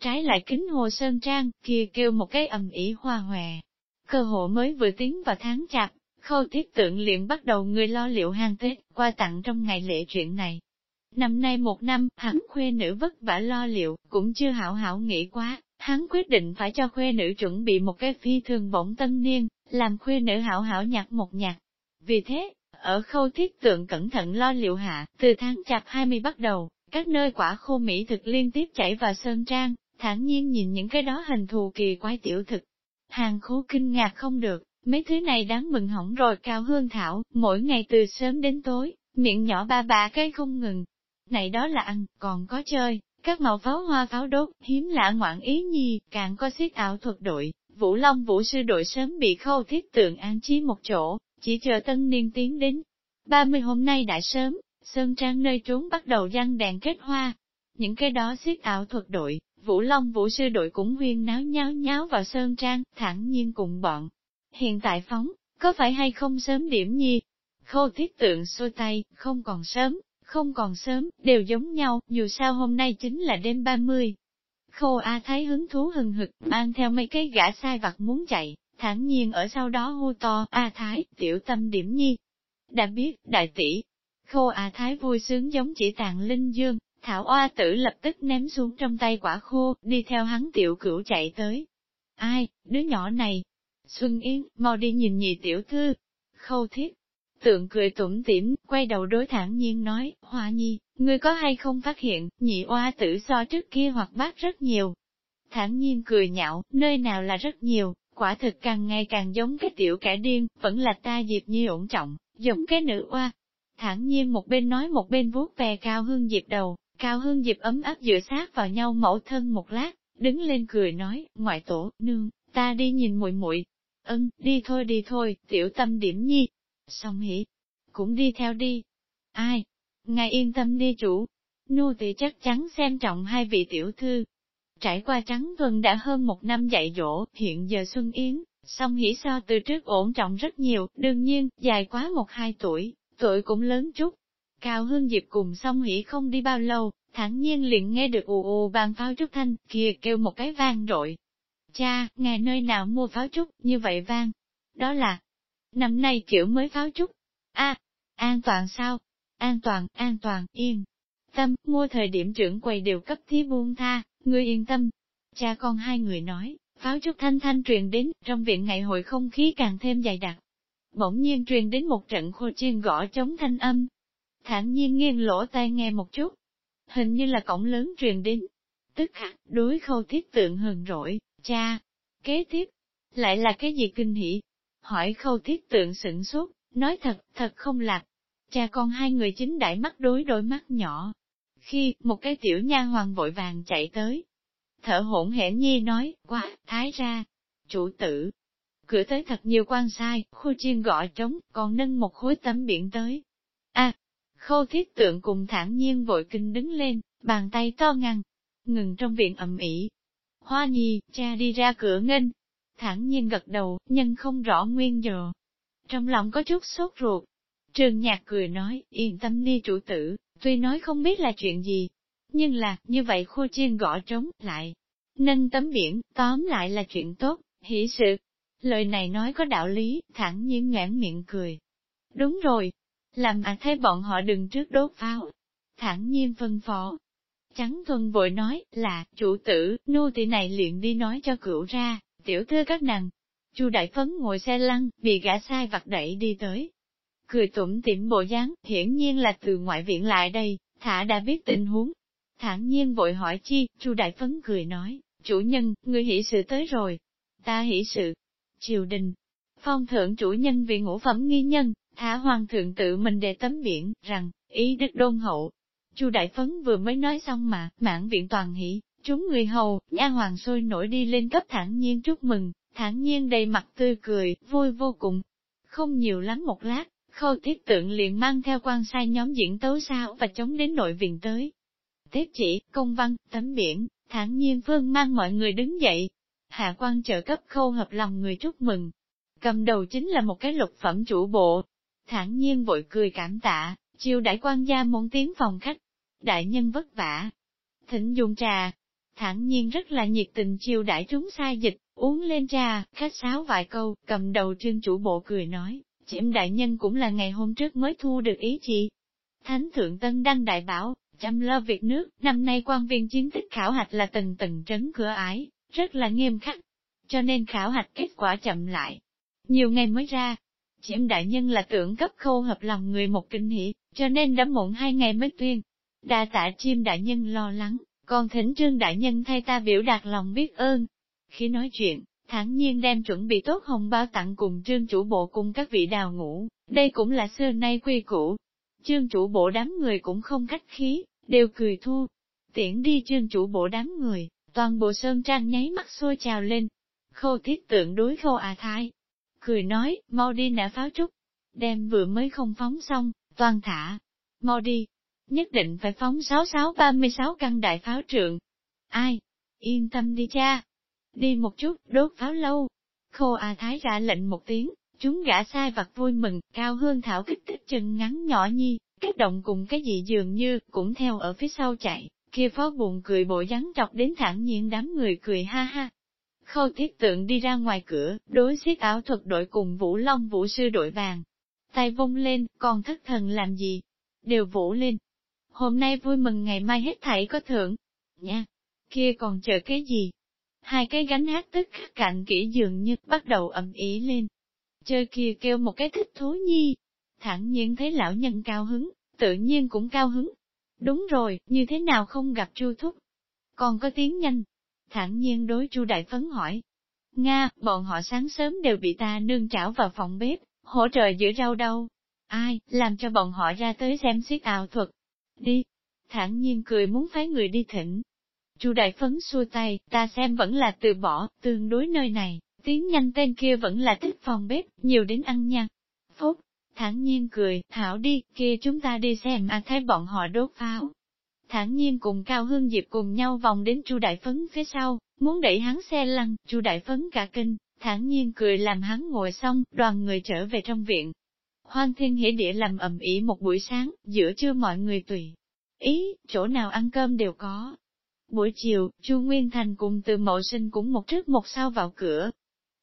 Trái lại kính hồ sơn trang, kia kêu một cái ầm ĩ hoa hòe. Cơ hội mới vừa tiến vào tháng chạp, khâu thiết tượng liền bắt đầu người lo liệu hàng Tết, qua tặng trong ngày lễ chuyện này, Năm nay một năm, hắn khuê nữ vất vả lo liệu, cũng chưa hảo hảo nghĩ quá, hắn quyết định phải cho khuê nữ chuẩn bị một cái phi thường bổng tân niên, làm khuê nữ hảo hảo nhạc một nhạc. Vì thế, ở khâu thiết tượng cẩn thận lo liệu hạ, từ tháng chạp 20 bắt đầu, các nơi quả khô mỹ thực liên tiếp chảy vào sơn trang, thản nhiên nhìn những cái đó hình thù kỳ quái tiểu thực. Hàng khố kinh ngạc không được, mấy thứ này đáng mừng hỏng rồi cao hương thảo, mỗi ngày từ sớm đến tối, miệng nhỏ ba ba cái không ngừng, này đó là ăn, còn có chơi, các màu pháo hoa pháo đốt, hiếm lạ ngoạn ý nhi, càng có xiết ảo thuật đội, Vũ Long Vũ sư đội sớm bị khâu thiết tượng an trí một chỗ, chỉ chờ tân niên tiến đến. 30 hôm nay đã sớm, Sơn Trang nơi trốn bắt đầu răng đèn kết hoa. Những cái đó xiết ảo thuật đội, Vũ Long Vũ sư đội cũng huyên náo nháo nháo vào Sơn Trang, thẳng nhiên cùng bọn. Hiện tại phóng, có phải hay không sớm điểm nhi? Khâu thiết tượng xôi tay, không còn sớm, không còn sớm, đều giống nhau, dù sao hôm nay chính là đêm 30. Khô A Thái hứng thú hừng hực, mang theo mấy cái gã sai vặt muốn chạy, thản nhiên ở sau đó hô to, A Thái, tiểu tâm điểm nhi. Đã biết, đại tỷ. Khô A Thái vui sướng giống chỉ tàn linh dương, Thảo Oa tử lập tức ném xuống trong tay quả khô, đi theo hắn tiểu cửu chạy tới. Ai, đứa nhỏ này? Xuân Yên, mau đi nhìn nhị tiểu thư. Khâu thiết, Tượng cười tủm tỉm, quay đầu đối thản nhiên nói, Hoa Nhi, ngươi có hay không phát hiện, nhị oa tử so trước kia hoặc bác rất nhiều. Thản nhiên cười nhạo, nơi nào là rất nhiều, quả thực càng ngày càng giống cái tiểu kẻ điên, vẫn là ta Diệp Nhi ổn trọng, giống cái nữ oa. Thản nhiên một bên nói một bên vuốt về cao hương Diệp đầu, cao hương Diệp ấm áp dựa sát vào nhau mẫu thân một lát, đứng lên cười nói, ngoại tổ, nương, ta đi nhìn muội muội. Ân, đi thôi đi thôi, tiểu tâm điểm nhi, Song hỉ, cũng đi theo đi. Ai? Ngài yên tâm đi chủ. Nô tỳ chắc chắn xem trọng hai vị tiểu thư. Trải qua trắng tuần đã hơn một năm dạy dỗ, hiện giờ Xuân Yến, song hỉ so từ trước ổn trọng rất nhiều, đương nhiên, dài quá một hai tuổi, tuổi cũng lớn chút. Cao Hương Diệp cùng song hỉ không đi bao lâu, thẳng nhiên liền nghe được ù ù bàn pháo trúc thanh, kia kêu một cái vang rội. Cha, ngài nơi nào mua pháo trúc, như vậy vang? Đó là, Năm nay kiểu mới pháo trúc. a an toàn sao? An toàn, an toàn, yên. Tâm, mua thời điểm trưởng quầy đều cấp thí buông tha, ngươi yên tâm. Cha con hai người nói, pháo trúc thanh thanh truyền đến, trong viện ngày hội không khí càng thêm dày đặc. Bỗng nhiên truyền đến một trận khô chiên gõ chống thanh âm. Thản nhiên nghiêng lỗ tai nghe một chút. Hình như là cổng lớn truyền đến. Tức khắc, đối khâu thiết tượng hờn rỗi, cha. Kế tiếp, lại là cái gì kinh hỉ, hỏi khâu thiết tượng sửng sốt, nói thật, thật không lạc. Cha con hai người chính đại mắt đối đôi mắt nhỏ. Khi, một cái tiểu nha hoàng vội vàng chạy tới. Thở hổn hển nhi nói, quá thái ra. Chủ tử. cửa tới thật nhiều quan sai, khu chiên gõ trống, còn nâng một khối tấm biển tới. a khâu thiết tượng cùng thản nhiên vội kinh đứng lên, bàn tay to ngăn, ngừng trong viện ẩm ỉ. Hoa nhi, cha đi ra cửa nghênh, thản nhiên gật đầu, nhưng không rõ nguyên do, Trong lòng có chút sốt ruột. Trường nhạc cười nói, yên tâm đi chủ tử, tuy nói không biết là chuyện gì, nhưng là, như vậy khô chiên gõ trống, lại, nâng tấm biển, tóm lại là chuyện tốt, hỷ sự. Lời này nói có đạo lý, thẳng nhiên ngãn miệng cười. Đúng rồi, làm à thấy bọn họ đừng trước đốt pháo. Thẳng nhiên phân phó. Trắng thuần vội nói là, chủ tử, nô tỳ này liền đi nói cho cửu ra, tiểu thư các nàng. Chu đại phấn ngồi xe lăn, bị gã sai vặt đẩy đi tới. Cười tủm tỉm bộ dáng, hiển nhiên là từ ngoại viện lại đây, thả đã biết tình huống. Thản nhiên vội hỏi chi, Chu đại phấn cười nói, chủ nhân, người hỷ sự tới rồi. Ta hỷ sự. Triều đình. Phong thượng chủ nhân vì ngũ phẩm nghi nhân, thả hoàng thượng tự mình để tấm biển, rằng, ý đức đôn hậu. Chu đại phấn vừa mới nói xong mà, mãn viện toàn hỷ, chúng người hầu, nha hoàng sôi nổi đi lên cấp thản nhiên chúc mừng, thản nhiên đầy mặt tươi cười, vui vô cùng. Không nhiều lắm một lát, khâu thiết tượng liền mang theo quan sai nhóm diễn tấu sao và chống đến nội viện tới. Tiếp chỉ, công văn, tấm biển, thản nhiên vương mang mọi người đứng dậy. Hạ quan trợ cấp khâu hợp lòng người chúc mừng. Cầm đầu chính là một cái lục phẩm chủ bộ. Thản nhiên vội cười cảm tạ, chiều đại quan gia muốn tiến phòng khách. Đại nhân vất vả. Thỉnh dùng trà. Thản nhiên rất là nhiệt tình chiêu đãi chúng sai dịch, uống lên trà, khách sáo vài câu, cầm đầu trương chủ bộ cười nói, chiếm đại nhân cũng là ngày hôm trước mới thu được ý chị. Thánh thượng tân đăng đại bảo, chăm lo việc nước, năm nay quan viên chiến tích khảo hạch là từng từng trấn cửa ái, rất là nghiêm khắc, cho nên khảo hạch kết quả chậm lại. Nhiều ngày mới ra, chiếm đại nhân là tưởng cấp khâu hợp lòng người một kinh hỷ, cho nên đã muộn hai ngày mới tuyên. Đa tạ chim đại nhân lo lắng, con thỉnh trương đại nhân thay ta biểu đạt lòng biết ơn. Khi nói chuyện, thản nhiên đem chuẩn bị tốt hồng bao tặng cùng trương chủ bộ cùng các vị đào ngũ, đây cũng là xưa nay quy củ. Trương chủ bộ đám người cũng không khách khí, đều cười thu. Tiễn đi trương chủ bộ đám người, toàn bộ sơn trang nháy mắt xôi trào lên. Khâu thiết tượng đối khâu à thái. Cười nói, mau đi nã pháo trúc. Đem vừa mới không phóng xong, toàn thả. Mau đi. Nhất định phải phóng 6636 căn đại pháo trượng. Ai? Yên tâm đi cha. Đi một chút, đốt pháo lâu. Khô à thái ra lệnh một tiếng, chúng gã sai vặt vui mừng, cao hương thảo kích thích chân ngắn nhỏ nhi, kích động cùng cái gì dường như, cũng theo ở phía sau chạy, kia phó buồn cười bộ dáng chọc đến thẳng nhiên đám người cười ha ha. Khâu thiết tượng đi ra ngoài cửa, đối xiết ảo thuật đội cùng Vũ Long Vũ Sư đội vàng. Tay vung lên, còn thất thần làm gì? Đều vũ lên. Hôm nay vui mừng ngày mai hết thảy có thưởng. Nha! Kia còn chờ cái gì? Hai cái gánh hát tức khắc cạnh kỹ dường như bắt đầu ầm ý lên. Chơi kia kêu một cái thích thú nhi, thẳng nhiên thấy lão nhân cao hứng, tự nhiên cũng cao hứng. Đúng rồi, như thế nào không gặp Chu Thúc? Còn có tiếng nhanh. Thẳng nhiên đối Chu Đại Phấn hỏi. Nga, bọn họ sáng sớm đều bị ta nương chảo vào phòng bếp, hỗ trợ giữa rau đâu. Ai, làm cho bọn họ ra tới xem xiết ảo thuật. Đi. Thẳng nhiên cười muốn phái người đi thỉnh. Chu Đại Phấn xua tay, ta xem vẫn là từ bỏ, tương đối nơi này, tiếng nhanh tên kia vẫn là thích phòng bếp, nhiều đến ăn nha. Phúc, thản nhiên cười, thảo đi, kia chúng ta đi xem à thấy bọn họ đốt pháo. Thản nhiên cùng Cao Hương Diệp cùng nhau vòng đến Chu Đại Phấn phía sau, muốn đẩy hắn xe lăn, Chu Đại Phấn cả kinh, thản nhiên cười làm hắn ngồi xong, đoàn người trở về trong viện. Hoan thiên hỉ địa làm ầm ĩ một buổi sáng, giữa trưa mọi người tùy. Ý, chỗ nào ăn cơm đều có. Buổi chiều, Chu Nguyên Thành cùng từ mậu sinh cũng một trước một sau vào cửa.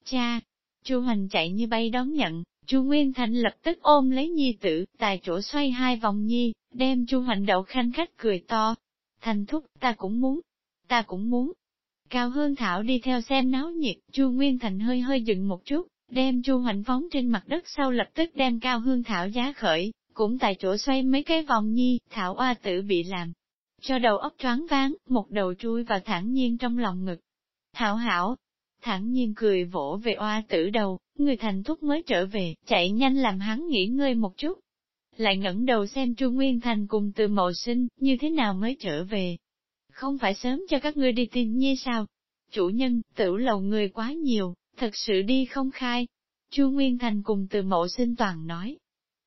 Cha! Chu Hoành chạy như bay đón nhận, Chu Nguyên Thành lập tức ôm lấy nhi tử, tại chỗ xoay hai vòng nhi, đem Chu Hoành đậu khanh khách cười to. Thành thúc, ta cũng muốn, ta cũng muốn. Cao Hương Thảo đi theo xem náo nhiệt, Chu Nguyên Thành hơi hơi dừng một chút, đem Chu Hoành phóng trên mặt đất sau lập tức đem Cao Hương Thảo giá khởi, cũng tại chỗ xoay mấy cái vòng nhi, Thảo oa tử bị làm. Cho đầu óc choáng váng, một đầu chui vào thẳng nhiên trong lòng ngực. Hảo hảo, thẳng nhiên cười vỗ về oa tử đầu, người thành thúc mới trở về, chạy nhanh làm hắn nghỉ ngơi một chút. Lại ngẩng đầu xem Chu Nguyên Thành cùng từ mậu sinh, như thế nào mới trở về. Không phải sớm cho các ngươi đi tin nhi sao? Chủ nhân, tử lầu người quá nhiều, thật sự đi không khai. Chu Nguyên Thành cùng từ mộ sinh toàn nói.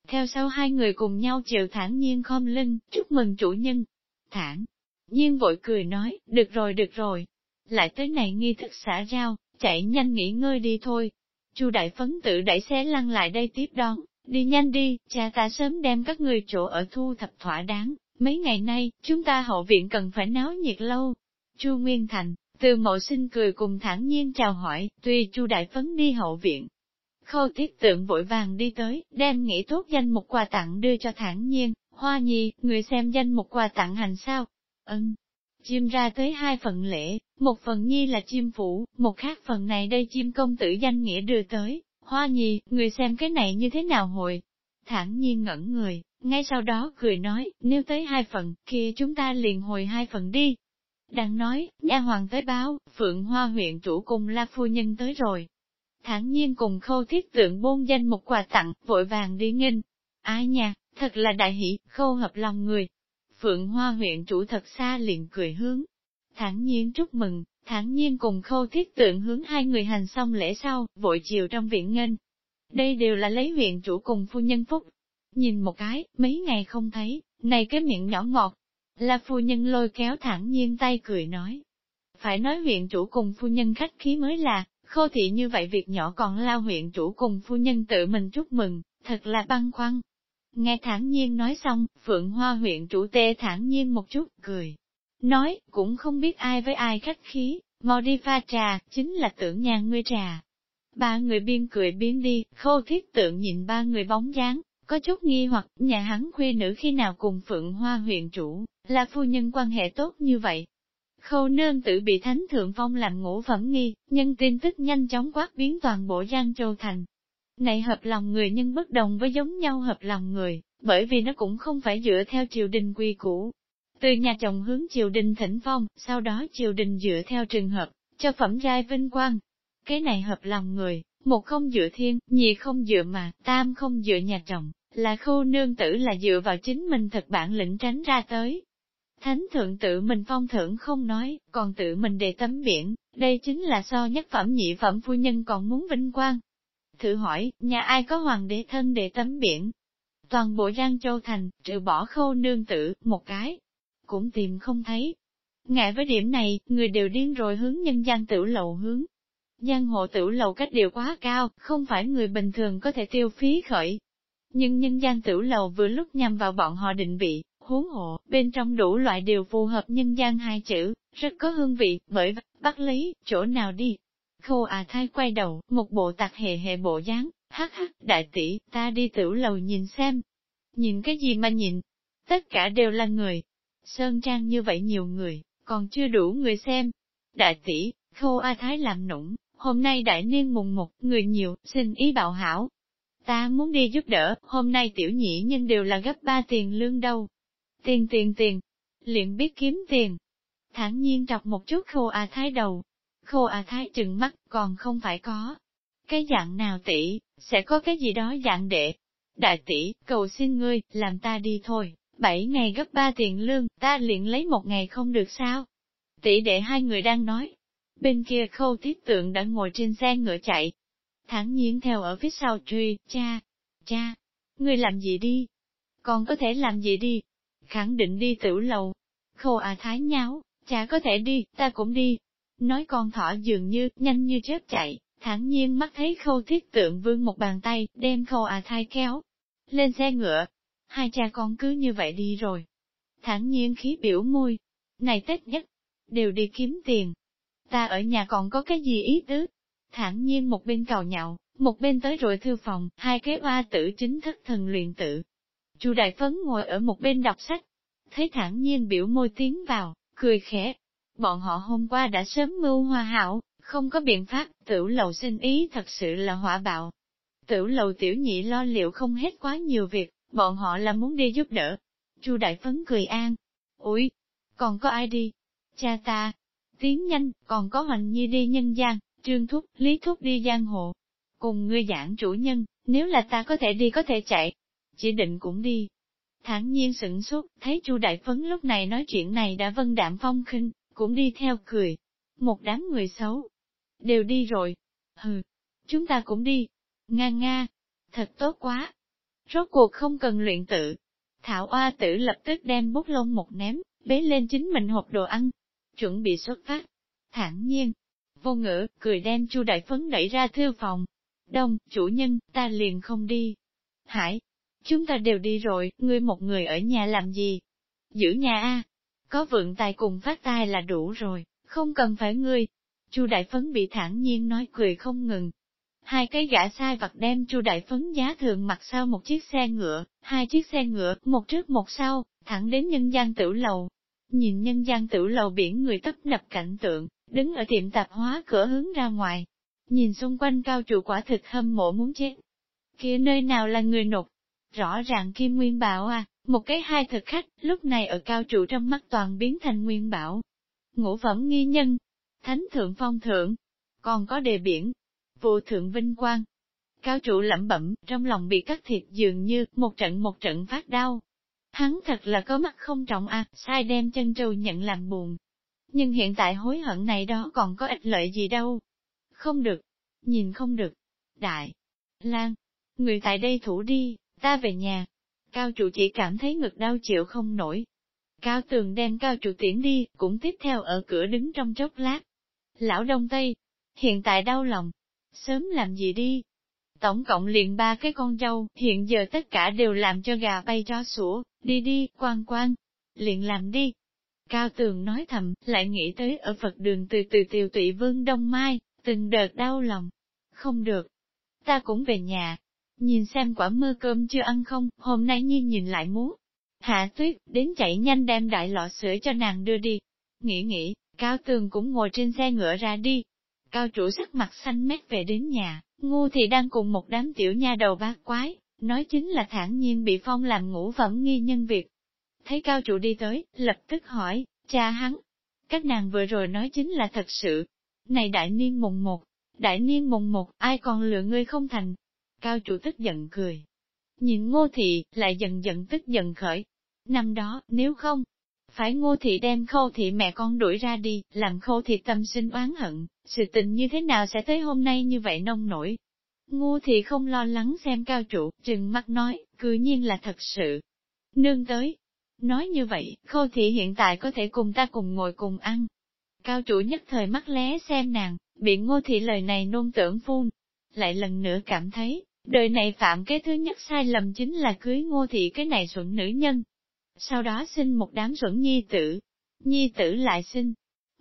Theo sau hai người cùng nhau chịu thản nhiên khom lưng, chúc mừng chủ nhân. Thản nhiên vội cười nói, được rồi được rồi. Lại tới này nghi thức xả rau, chạy nhanh nghỉ ngơi đi thôi. Chu đại phấn tự đẩy xe lăn lại đây tiếp đón, đi nhanh đi, cha ta sớm đem các người chỗ ở thu thập thỏa đáng, mấy ngày nay, chúng ta hậu viện cần phải náo nhiệt lâu. Chu Nguyên Thành, từ mộ sinh cười cùng thản nhiên chào hỏi, tuy Chu đại phấn đi hậu viện. Khâu thiết tượng vội vàng đi tới, đem nghĩ tốt danh một quà tặng đưa cho thản nhiên, hoa nhi, người xem danh một quà tặng hành sao? Ân, chim ra tới hai phần lễ, một phần nhi là chim phủ, một khác phần này đây chim công tử danh nghĩa đưa tới, hoa nhi, người xem cái này như thế nào hồi. Thản nhiên ngẩn người, ngay sau đó cười nói, nếu tới hai phần, kia chúng ta liền hồi hai phần đi. Đang nói, nha hoàng tới báo, Phượng Hoa huyện chủ cùng La Phu Nhân tới rồi. Thẳng nhiên cùng khâu thiết tượng bôn danh một quà tặng, vội vàng đi nghênh. Ai nha, thật là đại hỷ, khâu hợp lòng người, Phượng Hoa huyện chủ thật xa liền cười hướng. Thẳng nhiên chúc mừng, thẳng nhiên cùng khâu thiết tượng hướng hai người hành xong lễ sau, vội chiều trong viện nghênh. Đây đều là lấy huyện chủ cùng phu nhân phúc. Nhìn một cái, mấy ngày không thấy, này cái miệng nhỏ ngọt. Là phu nhân lôi kéo thẳng nhiên tay cười nói. Phải nói huyện chủ cùng phu nhân khách khí mới là, khô thị như vậy việc nhỏ còn lao huyện chủ cùng phu nhân tự mình chúc mừng, thật là băng khoăn, Nghe thản nhiên nói xong, Phượng Hoa huyện chủ tê thản nhiên một chút, cười. Nói, cũng không biết ai với ai khách khí, mau đi pha trà, chính là tưởng nhà ngươi trà. Ba người biên cười biến đi, khâu thiết tượng nhìn ba người bóng dáng, có chút nghi hoặc nhà hắn khuê nữ khi nào cùng Phượng Hoa huyện chủ, là phu nhân quan hệ tốt như vậy. Khâu nương tử bị thánh thượng phong làm ngũ phẩm nghi, nhân tin tức nhanh chóng quát biến toàn bộ Giang Châu Thành, này hợp lòng người nhưng bất đồng với giống nhau hợp lòng người, bởi vì nó cũng không phải dựa theo triều đình quy cũ, Từ nhà chồng hướng triều đình thỉnh phong, sau đó triều đình dựa theo trường hợp, cho phẩm giai vinh quang. Cái này hợp lòng người, một không dựa thiên, nhị không dựa mà, tam không dựa nhà chồng, là Khâu nương tử là dựa vào chính mình thật bản lĩnh tránh ra tới. Thánh thượng tự mình phong thưởng không nói, còn tự mình đề tấm biển, đây chính là so nhất phẩm nhị phẩm phu nhân còn muốn vinh quang, Thử hỏi, nhà ai có hoàng đế thân để tấm biển? Toàn bộ Giang Châu Thành, trừ bỏ khâu nương tử, một cái, cũng tìm không thấy. Ngại với điểm này, người đều điên rồi hướng nhân gian tử lầu hướng. Giang hộ tử lầu cách điều quá cao, không phải người bình thường có thể tiêu phí khởi. Nhưng nhân gian tử lầu vừa lúc nhằm vào bọn họ định vị, huống hộ, bên trong đủ loại đều phù hợp nhân gian hai chữ, rất có hương vị, bởi bắt lý, chỗ nào đi, Khô à thai quay đầu, một bộ tạc hề hề bộ dáng, hắc hắc, đại tỷ, ta đi tiểu lầu nhìn xem. Nhìn cái gì mà nhìn? Tất cả đều là người. Sơn trang như vậy nhiều người, còn chưa đủ người xem. Đại tỷ, khô a thái làm nũng, hôm nay đại niên mùng một, người nhiều, xin ý bảo hảo. Ta muốn đi giúp đỡ, hôm nay tiểu nhị nhân đều là gấp ba tiền lương đâu. Tiền tiền tiền, liền biết kiếm tiền. Thẳng nhiên trọc một chút khô à thái đầu, Khô à thái trừng mắt còn không phải có. Cái dạng nào tỷ, sẽ có cái gì đó dạng đệ. Đại tỷ, cầu xin ngươi, làm ta đi thôi, bảy ngày gấp ba tiền lương, ta liền lấy một ngày không được sao? Tỷ đệ hai người đang nói. Bên kia khâu thiết tượng đã ngồi trên xe ngựa chạy. Thẳng nhiên theo ở phía sau truy, cha, cha, ngươi làm gì đi? Còn có thể làm gì đi? Khẳng định đi tiểu lầu. Khâu à thái nháo, cha có thể đi, ta cũng đi, Nói con thỏ dường như, nhanh như chớp chạy, thản nhiên mắt thấy khâu thiết tượng vương một bàn tay, đem khâu à thai kéo. Lên xe ngựa, hai cha con cứ như vậy đi rồi. Thản nhiên khí biểu môi, này Tết nhất, đều đi kiếm tiền. Ta ở nhà còn có cái gì ý tứ? Thản nhiên một bên cào nhạo, một bên tới rồi thư phòng, hai cái oa tử chính thức thần luyện tự. Chu Đại Phấn ngồi ở một bên đọc sách, thấy thản nhiên biểu môi tiến vào, cười khẽ, Bọn họ hôm qua đã sớm mưu hoa hảo, không có biện pháp, tử lầu sinh ý thật sự là hỏa bạo. Tử lầu tiểu nhị lo liệu không hết quá nhiều việc, bọn họ là muốn đi giúp đỡ. Chu Đại Phấn cười an. Ủi, còn có ai đi? Cha ta. Tiến nhanh, còn có Hoành Nhi đi nhân gian, Trương Thúc, Lý Thúc đi giang hồ. Cùng ngươi giảng chủ nhân, nếu là ta có thể đi có thể chạy. Chỉ định cũng đi. Thẳng nhiên sửng sốt, thấy Chu Đại Phấn lúc này nói chuyện này đã vân đạm phong khinh, cũng đi theo cười. Một đám người xấu, đều đi rồi. Hừ, chúng ta cũng đi. Nga nga, thật tốt quá. Rốt cuộc không cần luyện tự. Thảo oa tử lập tức đem bút lông một ném, bế lên chính mình hộp đồ ăn, chuẩn bị xuất phát. Thẳng nhiên, vô ngữ, cười đem chu đại phấn đẩy ra thư phòng. Đông, chủ nhân, ta liền không đi. Hải, chúng ta đều đi rồi, ngươi một người ở nhà làm gì? Giữ nhà a, có vượng tài cùng phát tài là đủ rồi, không cần phải ngươi. Chu đại phấn bị thẳng nhiên nói cười không ngừng. Hai cái gã sai vặt đem chu đại phấn giá thường mặt sau một chiếc xe ngựa, hai chiếc xe ngựa, một trước một sau, thẳng đến nhân gian tử lầu. Nhìn nhân gian tử lầu biển người tấp nập cảnh tượng, đứng ở tiệm tạp hóa cửa hướng ra ngoài. Nhìn xung quanh cao trụ quả thực hâm mộ muốn chết. Kia nơi nào là người nộp? Rõ ràng Kim Nguyên Bảo à, một cái hai thực khách, lúc này ở cao trụ trong mắt toàn biến thành Nguyên Bảo. Ngũ phẩm nghi nhân, thánh thượng phong thượng, còn có đề biển, vô thượng vinh quang. Cao trụ lẩm bẩm, trong lòng bị cắt thịt dường như một trận một trận phát đau. Hắn thật là có mắt không trọng à, sai đem chân trâu nhận làm buồn, nhưng hiện tại hối hận này đó còn có ích lợi gì đâu. Không được, nhìn không được. Đại, Lang, người tại đây thủ đi, ta về nhà. Cao trụ chỉ cảm thấy ngực đau chịu không nổi. Cao tường đem cao trụ tiễn đi, cũng tiếp theo ở cửa đứng trong chốc lát. Lão Đông Tây, hiện tại đau lòng, sớm làm gì đi. Tổng cộng liền ba cái con dâu, hiện giờ tất cả đều làm cho gà bay cho sủa, đi đi, quan quan, liền làm đi. Cao Tường nói thầm, lại nghĩ tới ở Phật đường từ từ tiều tụy vương Đông Mai, từng đợt đau lòng. Không được, ta cũng về nhà. Nhìn xem quả mưa cơm chưa ăn không, hôm nay Nhi nhìn lại muốn. Hạ tuyết, đến chạy nhanh đem đại lọ sữa cho nàng đưa đi. Nghĩ nghĩ, Cao Tường cũng ngồi trên xe ngựa ra đi. Cao chủ sắc mặt xanh mét về đến nhà, ngu thì đang cùng một đám tiểu nha đầu bát quái, nói chính là thản nhiên bị phong làm ngũ phẩm nghi nhân việc, Thấy cao chủ đi tới, lập tức hỏi, cha hắn. Các nàng vừa rồi nói chính là thật sự. Này đại niên mùng một, đại niên mùng một, ai còn lựa ngươi không thành. Cao chủ tức giận cười. Nhìn ngô thị, lại dần dần tức giận khởi. Năm đó, nếu không, phải ngô thị đem khâu thị mẹ con đuổi ra đi, làm khâu thị tâm sinh oán hận, sự tình như thế nào sẽ tới hôm nay như vậy nông nổi. Ngô thị không lo lắng xem cao chủ trừng mắt nói, cứ nhiên là thật sự. Nương tới, Nói như vậy, khâu thị hiện tại có thể cùng ta cùng ngồi cùng ăn. Cao chủ nhất thời mắt lé xem nàng, bị ngô thị lời này nôn tưởng phun. Lại lần nữa cảm thấy, đời này phạm cái thứ nhất sai lầm chính là cưới ngô thị cái này xuẩn nữ nhân. Sau đó sinh một đám xuẩn nhi tử, nhi tử lại sinh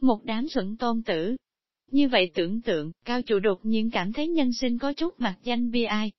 một đám xuẩn tôn tử. Như vậy tưởng tượng, cao chủ đột nhiên cảm thấy nhân sinh có chút mặt danh bi ai.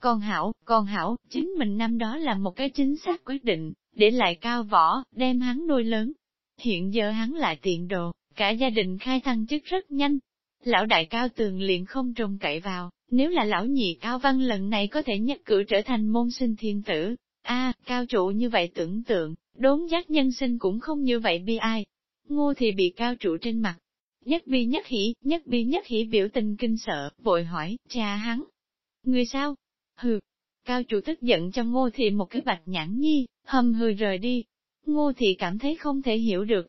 Còn hảo, còn hảo, chính mình năm đó là một cái chính xác quyết định, để lại cao võ, đem hắn nuôi lớn. Hiện giờ hắn lại tiện đồ, cả gia đình khai thăng chức rất nhanh. Lão đại cao tường liền không trông cậy vào, nếu là lão nhị cao văn lần này có thể nhất cử trở thành môn sinh thiên tử. a cao trụ như vậy tưởng tượng, đốn giác nhân sinh cũng không như vậy bi ai. Ngô thì bị cao trụ trên mặt. Nhất bi nhất hỉ, nhất bi nhất hỉ biểu tình kinh sợ, vội hỏi, cha hắn. Người sao? Hừ, Cao chủ tức giận cho ngô thị một cái bạch nhãn nhi, hầm hừ rời đi. Ngô thị cảm thấy không thể hiểu được.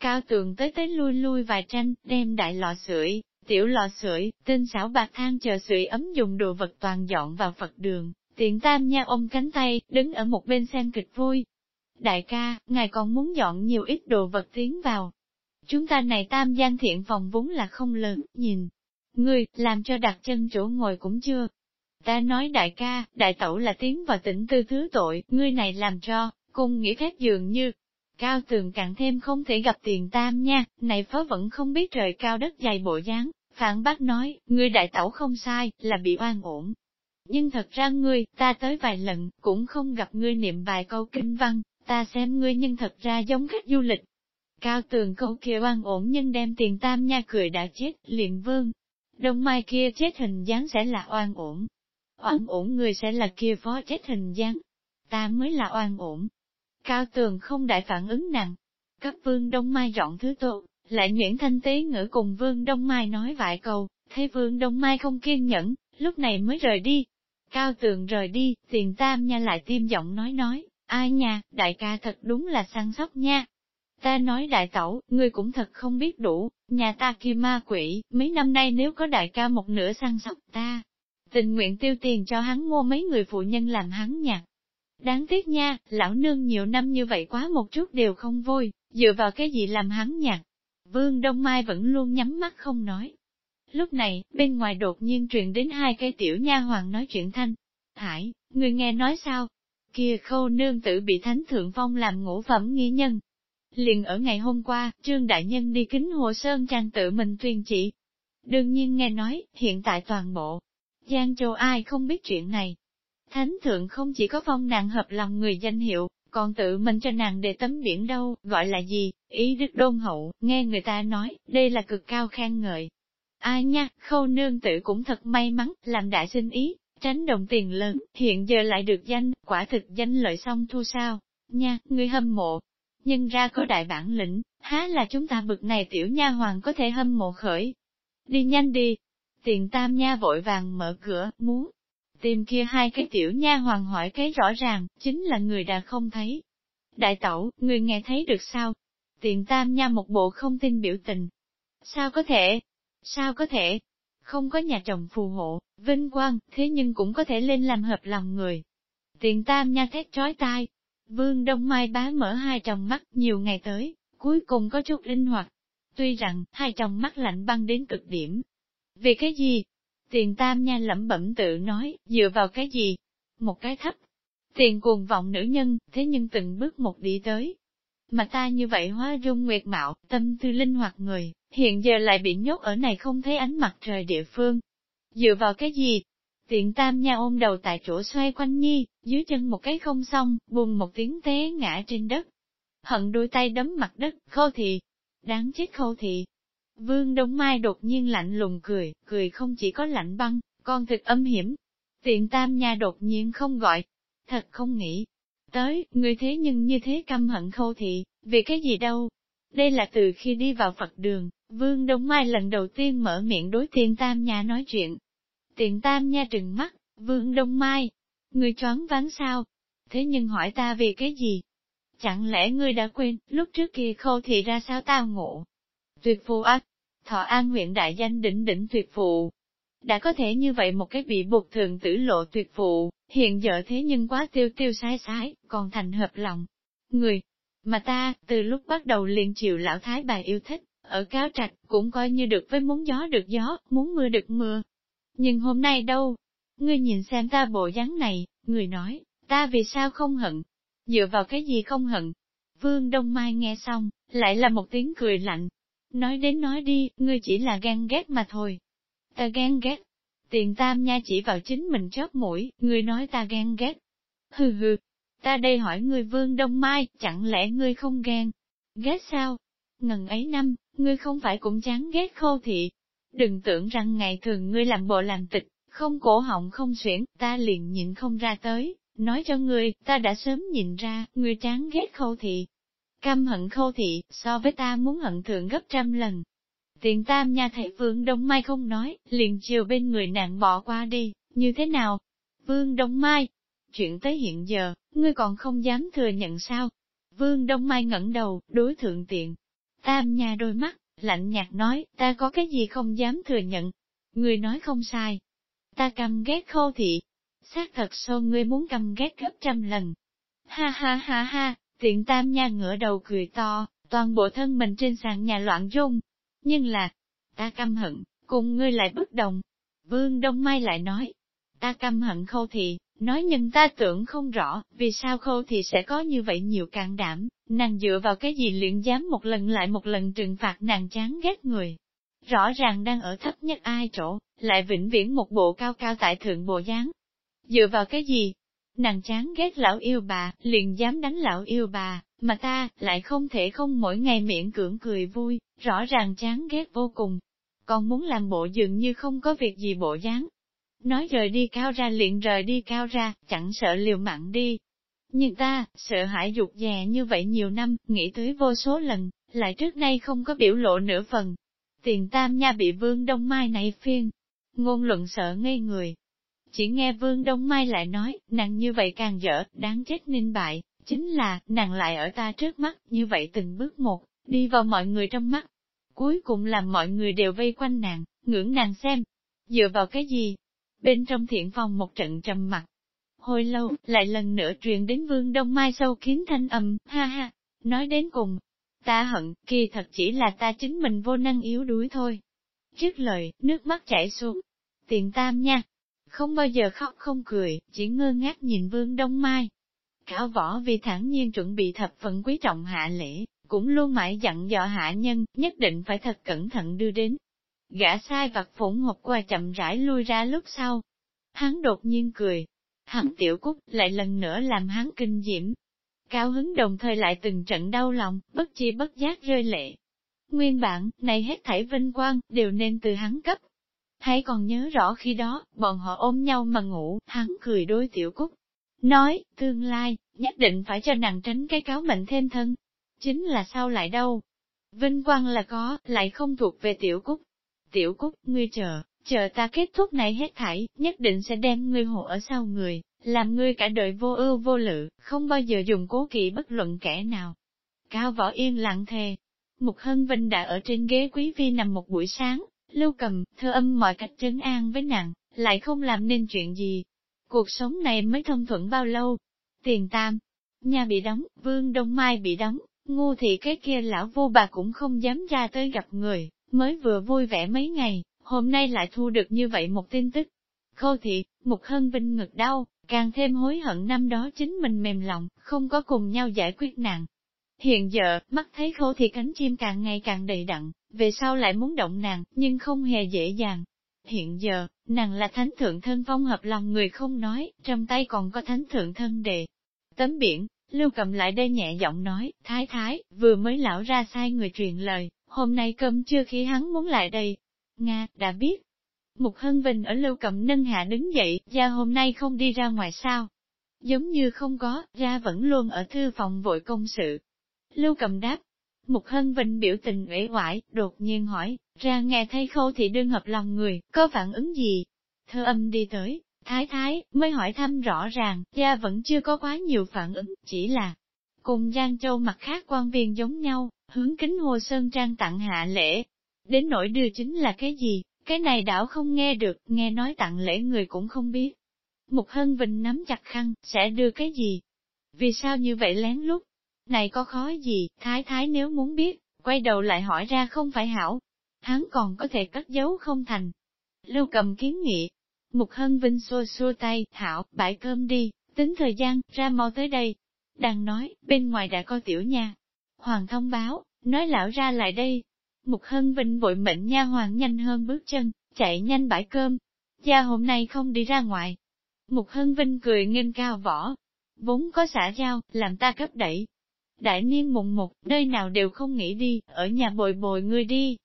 Cao tường tới tới lui lui vài tranh, đem đại lò sưởi, tiểu lò sưởi, tinh xảo bạc thang chờ sưởi ấm dùng đồ vật toàn dọn vào Phật đường, tiện tam nha ôm cánh tay, đứng ở một bên xem kịch vui. Đại ca, ngài còn muốn dọn nhiều ít đồ vật tiến vào. Chúng ta này tam gian thiện phòng vốn là không lớn, nhìn. Ngươi, làm cho đặt chân chỗ ngồi cũng chưa, Ta nói đại ca, đại tẩu là tiến vào tỉnh tư thứ tội, ngươi này làm cho, cung nghĩ phép dường như, cao tường càng thêm không thể gặp tiền tam nha, này phó vẫn không biết trời cao đất dày bộ dáng, phản bác nói, ngươi đại tẩu không sai, là bị oan ổn. Nhưng thật ra ngươi, ta tới vài lần, cũng không gặp ngươi niệm vài câu kinh văn, ta xem ngươi nhưng thật ra giống khách du lịch. Cao tường câu kia oan ổn nhưng đem tiền tam nha cười đã chết, liền vương. Đông mai kia chết hình dáng sẽ là oan ổn, oan ổn người sẽ là kia phó chết hình dáng. Ta mới là oan ổn. Cao tường không đại phản ứng nặng. Cấp vương Đông Mai dọn thứ tốt, lại Nguyễn Thanh Tế ngữ cùng vương Đông Mai nói vài câu, thấy vương Đông Mai không kiên nhẫn, lúc này mới rời đi. Cao tường rời đi, tiền tam nha lại tiêm giọng nói nói, ai nha, đại ca thật đúng là săn sóc nha. Ta nói đại tẩu, ngươi cũng thật không biết đủ, nhà ta kia ma quỷ, mấy năm nay nếu có đại ca một nửa săn sóc ta, tình nguyện tiêu tiền cho hắn mua mấy người phụ nhân làm hắn nhặt. Đáng tiếc nha, lão nương nhiều năm như vậy quá một chút đều không vui, dựa vào cái gì làm hắn nhạc. Vương Đông Mai vẫn luôn nhắm mắt không nói. Lúc này, bên ngoài đột nhiên truyền đến hai cây tiểu nha hoàng nói chuyện thanh. Hải, người nghe nói sao? Kia khâu nương tử bị thánh thượng phong làm ngũ phẩm nghi nhân. Liền ở ngày hôm qua, Trương Đại Nhân đi kính Hồ Sơn Trang tự mình tuyên chỉ. Đương nhiên nghe nói, hiện tại toàn bộ, Giang Châu ai không biết chuyện này. Thánh thượng không chỉ có phong nàng hợp lòng người danh hiệu, còn tự mình cho nàng để tấm biển đâu, gọi là gì, ý đức đôn hậu, nghe người ta nói, đây là cực cao khen ngợi. Ai nha, khâu nương tử cũng thật may mắn, làm đại sinh ý, tránh đồng tiền lớn, hiện giờ lại được danh, quả thực danh lợi xong thu sao. Nha, người hâm mộ, nhưng ra có đại bản lĩnh, há là chúng ta bực này tiểu nha hoàng có thể hâm mộ khởi. Đi nhanh đi, Tiền tam nha vội vàng mở cửa, muốn tìm kia hai cái tiểu nha hoàng hỏi cái rõ ràng, chính là người đã không thấy. Đại tẩu, người nghe thấy được sao? Tiền tam nha một bộ không tin biểu tình. Sao có thể? Sao có thể? Không có nhà chồng phù hộ, vinh quang, thế nhưng cũng có thể lên làm hợp lòng người. Tiền tam nha thét trói tai. Vương Đông Mai bá mở hai tròng mắt nhiều ngày tới, cuối cùng có chút linh hoạt. Tuy rằng, hai tròng mắt lạnh băng đến cực điểm, vì cái gì? Tiền tam nha lẩm bẩm tự nói, dựa vào cái gì? Một cái thấp. Tiền cuồng vọng nữ nhân, thế nhưng từng bước một đi tới. Mà ta như vậy hóa dung nguyệt mạo, tâm tư linh hoạt người, hiện giờ lại bị nhốt ở này không thấy ánh mặt trời địa phương. Dựa vào cái gì? Tiện tam nha ôm đầu tại chỗ xoay quanh nhi, dưới chân một cái không xong, bùng một tiếng té ngã trên đất. Hận đôi tay đấm mặt đất, khâu thị. Đáng chết khâu thị, Vương Đông Mai đột nhiên lạnh lùng cười, cười không chỉ có lạnh băng, còn thực âm hiểm. Tiện tam nha đột nhiên không gọi, thật không nghĩ. Tới, người thế nhưng như thế căm hận khâu thị, vì cái gì đâu. Đây là từ khi đi vào Phật đường, Vương Đông Mai lần đầu tiên mở miệng đối tiện tam nha nói chuyện. Tiện tam nha trừng mắt, Vương Đông Mai, người choáng váng sao? Thế nhưng hỏi ta vì cái gì? Chẳng lẽ ngươi đã quên, lúc trước kia khâu thị ra sao tao ngộ? Tuyệt phù ác, Thọ An nguyện đại danh đỉnh đỉnh tuyệt phụ. Đã có thể như vậy một cái bị buộc thường tử lộ tuyệt phụ, hiện giờ thế nhưng quá tiêu tiêu sái sái, còn thành hợp lòng. Người, mà ta, từ lúc bắt đầu liền chịu lão thái bà yêu thích, ở cáo trạch, cũng coi như được với muốn gió được gió, muốn mưa được mưa. Nhưng hôm nay đâu? Ngươi nhìn xem ta bộ dáng này, người nói, ta vì sao không hận? Dựa vào cái gì không hận? Vương Đông Mai nghe xong, lại là một tiếng cười lạnh, Nói đến nói đi, ngươi chỉ là gan ghét mà thôi. Ta gan ghét. Tiền tam nha chỉ vào chính mình chóp mũi, ngươi nói ta gan ghét. Hừ hừ, ta đây hỏi ngươi vương đông mai, chẳng lẽ ngươi không gan? Ghét sao? Ngần ấy năm, ngươi không phải cũng chán ghét khô thị. Đừng tưởng rằng ngày thường ngươi làm bộ làm tịch, không cổ họng không xuyển, ta liền nhịn không ra tới, nói cho ngươi, ta đã sớm nhìn ra, ngươi chán ghét khâu thị, Căm hận khâu thị, so với ta muốn hận thượng gấp trăm lần. tiện tam nha thầy Vương Đông Mai không nói, liền chiều bên người nạn bỏ qua đi, như thế nào? Vương Đông Mai, chuyện tới hiện giờ, ngươi còn không dám thừa nhận sao? Vương Đông Mai ngẩng đầu, đối thượng tiện. Tam nha đôi mắt, lạnh nhạt nói, ta có cái gì không dám thừa nhận? Ngươi nói không sai. Ta căm ghét khâu thị. Xác thật sâu ngươi muốn căm ghét gấp trăm lần. Ha ha ha ha, Tiện tam nha ngửa đầu cười to, toàn bộ thân mình trên sàn nhà loạn rung. Nhưng là, ta căm hận, cùng ngươi lại bất đồng. Vương Đông Mai lại nói, ta căm hận khâu thị, nói nhưng ta tưởng không rõ, vì sao khâu thị sẽ có như vậy nhiều can đảm, nàng dựa vào cái gì luyện dám một lần lại một lần trừng phạt nàng chán ghét người. Rõ ràng đang ở thấp nhất ai chỗ, lại vĩnh viễn một bộ cao cao tại thượng bộ dáng. Dựa vào cái gì, Nàng chán ghét lão yêu bà, liền dám đánh lão yêu bà, mà ta, lại không thể không mỗi ngày miệng cưỡng cười vui, rõ ràng chán ghét vô cùng. Còn muốn làm bộ dường như không có việc gì bộ dáng. Nói rời đi cao ra liền rời đi cao ra, chẳng sợ liều mạng đi. Nhưng ta, sợ hãi dục dè như vậy nhiều năm, nghĩ tới vô số lần, lại trước nay không có biểu lộ nửa phần. Tiền tam nha bị vương đông mai này phiên. Ngôn luận sợ ngây người, chỉ nghe Vương Đông Mai lại nói, nàng như vậy càng dở, đáng chết ninh bại, Chính là, nàng lại ở ta trước mắt, như vậy từng bước một, đi vào mọi người trong mắt. Cuối cùng làm mọi người đều vây quanh nàng, ngưỡng nàng xem. Dựa vào cái gì? Bên trong thiện phòng một trận trầm mặt. Hồi lâu, lại lần nữa truyền đến vương đông mai sâu kiến thanh âm, ha ha. Nói đến cùng, ta hận, kỳ thật chỉ là ta chính mình vô năng yếu đuối thôi. Trước lời, nước mắt chảy xuống. Tiền tam nha, không bao giờ khóc không cười, chỉ ngơ ngác nhìn vương đông mai. Cả võ vì thản nhiên chuẩn bị thập phần quý trọng hạ lễ, cũng luôn mãi dặn dò hạ nhân, nhất định phải thật cẩn thận đưa đến. Gã sai vặt phủng hộp qua chậm rãi lui ra lúc sau. Hắn đột nhiên cười. Hắn tiểu cúc lại lần nữa làm hắn kinh diễm. Cao hứng đồng thời lại từng trận đau lòng, bất chi bất giác rơi lệ. Nguyên bản, này hết thảy vinh quang, đều nên từ hắn cấp. Hãy còn nhớ rõ khi đó, bọn họ ôm nhau mà ngủ, hắn cười đôi tiểu cúc. Nói, tương lai, nhất định phải cho nàng tránh cái cáo mệnh thêm thân, chính là sao lại đâu. Vinh quang là có, lại không thuộc về tiểu cúc. Tiểu cúc, ngươi chờ, chờ ta kết thúc này hết thảy, nhất định sẽ đem ngươi hộ ở sau người, làm ngươi cả đời vô ưu vô lự, không bao giờ dùng cố kỵ bất luận kẻ nào. Cao võ yên lặng thề. Mục Hân Vinh đã ở trên ghế quý phi nằm một buổi sáng, lưu cầm, thơ âm mọi cách trấn an với nàng, lại không làm nên chuyện gì. Cuộc sống này mới thông thuận bao lâu? Tiền tam, nhà bị đóng, vương Đông Mai bị đóng, Ngu thì cái kia lão vô bà cũng không dám ra tới gặp người, mới vừa vui vẻ mấy ngày, hôm nay lại thu được như vậy một tin tức. Khâu thị, một hân vinh ngực đau, càng thêm hối hận năm đó chính mình mềm lòng, không có cùng nhau giải quyết nàng. Hiện giờ, mắt thấy khâu thị cánh chim càng ngày càng đầy đặn, về sau lại muốn động nàng, nhưng không hề dễ dàng. Hiện giờ, nàng là thánh thượng thân phong hợp lòng người không nói, trong tay còn có thánh thượng thân đề. Tấm biển, Lưu cầm lại đây nhẹ giọng nói, thái thái, vừa mới lão ra sai người truyền lời, hôm nay cơm chưa khi hắn muốn lại đây. Nga, đã biết. Mục Hân Vinh ở Lưu cầm nâng hạ đứng dậy, ra hôm nay không đi ra ngoài sao. Giống như không có, ra vẫn luôn ở thư phòng vội công sự. Lưu cầm đáp. Mục Hân Vinh biểu tình uể oải, đột nhiên hỏi, ra nghe thấy khâu thị đương hợp lòng người, có phản ứng gì? Thơ âm đi tới, Thái thái, mới hỏi thăm rõ ràng, gia vẫn chưa có quá nhiều phản ứng, chỉ là cùng Giang Châu mặt khác quan viên giống nhau, hướng kính Hồ Sơn Trang tặng hạ lễ. Đến nỗi đưa chính là cái gì, cái này đảo không nghe được, nghe nói tặng lễ người cũng không biết. Mục Hân Vinh nắm chặt khăn, sẽ đưa cái gì? Vì sao như vậy lén lút? Này có khó gì, thái thái nếu muốn biết, quay đầu lại hỏi ra không phải hảo. Hắn còn có thể cất giấu không thành. Lưu cầm kiến nghị, Mục Hân Vinh xua xua tay, hảo, bãi cơm đi, tính thời gian, ra mau tới đây. Đang nói, bên ngoài đã có tiểu nha. Hoàng thông báo, nói lão ra lại đây. Mục Hân Vinh vội mệnh nha hoàng nhanh hơn bước chân, chạy nhanh bãi cơm. Gia hôm nay không đi ra ngoài. Mục Hân Vinh cười nghênh cao võ. Vốn có xã giao, làm ta cấp đẩy. Đại niên mùng một, nơi nào đều không nghĩ đi, ở nhà bồi bồi người đi.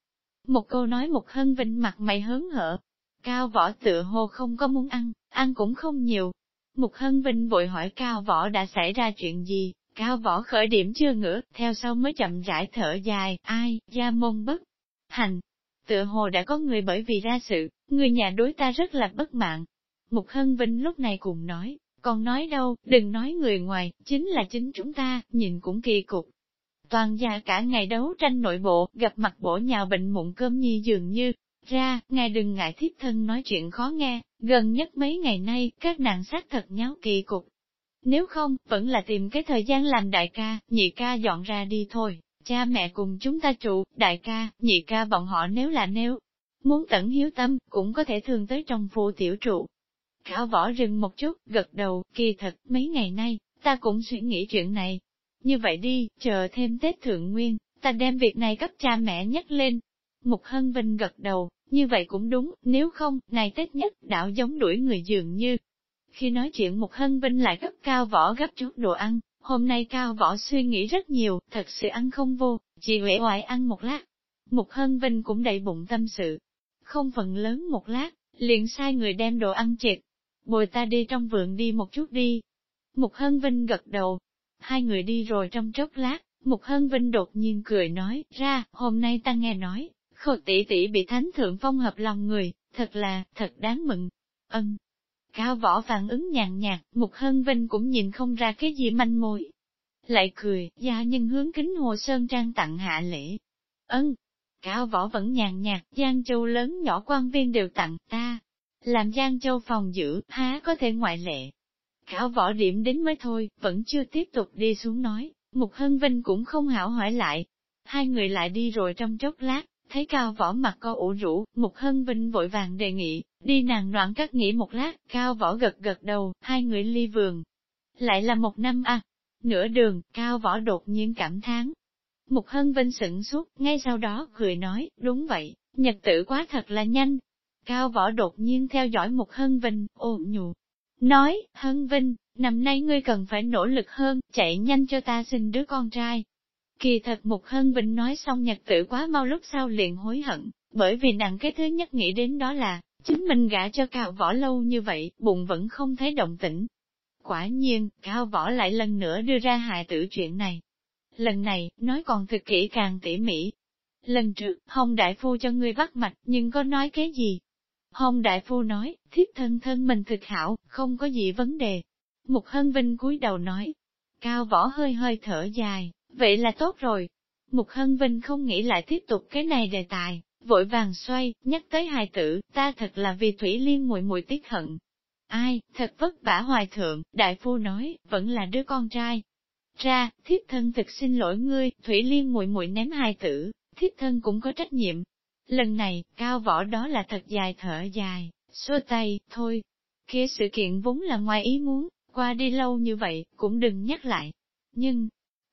Một câu nói Mục Hân Vinh mặt mày hớn hở, Cao võ tựa hồ không có muốn ăn, ăn cũng không nhiều. Mục Hân Vinh vội hỏi Cao võ đã xảy ra chuyện gì, Cao võ khởi điểm chưa ngửa, theo sau mới chậm rãi thở dài, ai, gia môn bất, hành. Tựa hồ đã có người bởi vì ra sự, người nhà đối ta rất là bất mạng. Mục Hân Vinh lúc này cùng nói, còn nói đâu, đừng nói người ngoài, chính là chính chúng ta, nhìn cũng kỳ cục. Toàn gia cả ngày đấu tranh nội bộ, gặp mặt bổ nhào bệnh mụn cơm nhi dường như, ra, ngài đừng ngại thiếp thân nói chuyện khó nghe, gần nhất mấy ngày nay, các nạn sát thật nháo kỳ cục. Nếu không, vẫn là tìm cái thời gian làm đại ca, nhị ca dọn ra đi thôi, cha mẹ cùng chúng ta trụ, đại ca, nhị ca bọn họ nếu là nếu muốn tận hiếu tâm, cũng có thể thường tới trong phu tiểu trụ. Khảo võ rừng một chút, gật đầu, kỳ thật, mấy ngày nay, ta cũng suy nghĩ chuyện này. Như vậy đi, chờ thêm Tết Thượng Nguyên, ta đem việc này cấp cha mẹ nhắc lên. Mục Hân Vinh gật đầu, như vậy cũng đúng, nếu không, ngày Tết nhất, đạo giống đuổi người dường như. Khi nói chuyện mục hân vinh lại gấp cao võ gấp chút đồ ăn, hôm nay cao võ suy nghĩ rất nhiều, thật sự ăn không vô, chỉ uể oải ăn một lát. mục hân vinh cũng đầy bụng tâm sự. Không phần lớn một lát, liền sai người đem đồ ăn triệt. Bồi ta đi trong vườn đi một chút đi. mục hân vinh gật đầu. Hai người đi rồi trong chốc lát, mục hân vinh đột nhiên cười nói, ra, hôm nay ta nghe nói, Khâu tỷ tỷ bị thánh thượng phong hợp lòng người, thật là, thật đáng mừng. Ân. Cao võ phản ứng nhàn nhạt, Mục Hân Vinh cũng nhìn không ra cái gì manh mối, lại cười, gia nhân hướng kính hồ sơn trang tặng hạ lễ. Ân, cao võ vẫn nhàn nhạt, Giang Châu lớn nhỏ quan viên đều tặng ta. Làm Giang Châu phòng giữ, há có thể ngoại lệ. Cao võ điểm đến mới thôi, vẫn chưa tiếp tục đi xuống nói, Mục Hân Vinh cũng không hảo hỏi lại. Hai người lại đi rồi trong chốc lát, thấy cao võ mặt co ủ rũ, Mục Hân Vinh vội vàng đề nghị, đi nàng loạn cắt nghỉ một lát, cao võ gật gật đầu, hai người ly vườn. Lại là một năm à, nửa đường, cao võ đột nhiên cảm thán. Mục Hân Vinh sửng suốt, ngay sau đó cười nói, đúng vậy, nhật tử quá thật là nhanh. Cao võ đột nhiên theo dõi Mục Hân Vinh, ôm nhủ. Nói, Hân Vinh, năm nay ngươi cần phải nỗ lực hơn, chạy nhanh cho ta sinh đứa con trai. Kỳ thật Mục Hân Vinh nói xong nhật tử quá mau lúc sau liền hối hận, bởi vì nàng cái thứ nhất nghĩ đến đó là, chính mình gả cho cao võ lâu như vậy, bụng vẫn không thấy động tĩnh, Quả nhiên, Cao Võ lại lần nữa đưa ra hại tử chuyện này. Lần này, nói còn thực kỹ càng tỉ mỉ. Lần trước, Hồng Đại Phu cho ngươi bắt mạch, nhưng có nói cái gì? Hồng Đại Phu nói, thiếp thân thân mình thực hảo, không có gì vấn đề. Mục Hân Vinh cúi đầu nói. Cao Võ hơi hơi thở dài, vậy là tốt rồi. Mục Hân Vinh không nghĩ lại tiếp tục cái này đề tài, vội vàng xoay, nhắc tới hài tử, ta thật là vì Thủy Liên muội muội tiếc hận, Ai, thật vất vả hoài thượng, đại phu nói, vẫn là đứa con trai. Ra, thiếp thân thực xin lỗi ngươi, Thủy Liên muội muội ném hài tử, thiếp thân cũng có trách nhiệm. Lần này, cao võ đó là thật dài thở dài, xua tay, thôi. Kia sự kiện vốn là ngoài ý muốn, qua đi lâu như vậy, cũng đừng nhắc lại. Nhưng,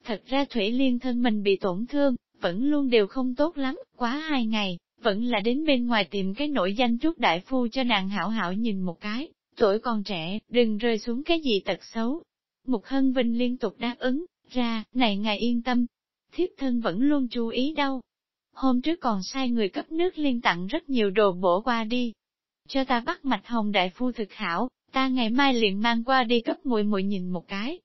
thật ra Thủy Liên thân mình bị tổn thương, vẫn luôn đều không tốt lắm, quá hai ngày, vẫn là đến bên ngoài tìm cái nổi danh trúc đại phu cho nàng hảo hảo nhìn một cái, Tuổi còn trẻ, đừng rơi xuống cái gì tật xấu. Mục Hân Vinh liên tục đáp ứng, ra, này ngài yên tâm. Thiếp thân vẫn luôn chú ý đâu. Hôm trước còn sai người cấp nước liên tặng rất nhiều đồ bổ qua đi. Cho ta bắt mạch hồng đại phu thực hảo, ta ngày mai liền mang qua đi cấp muội muội nhìn một cái.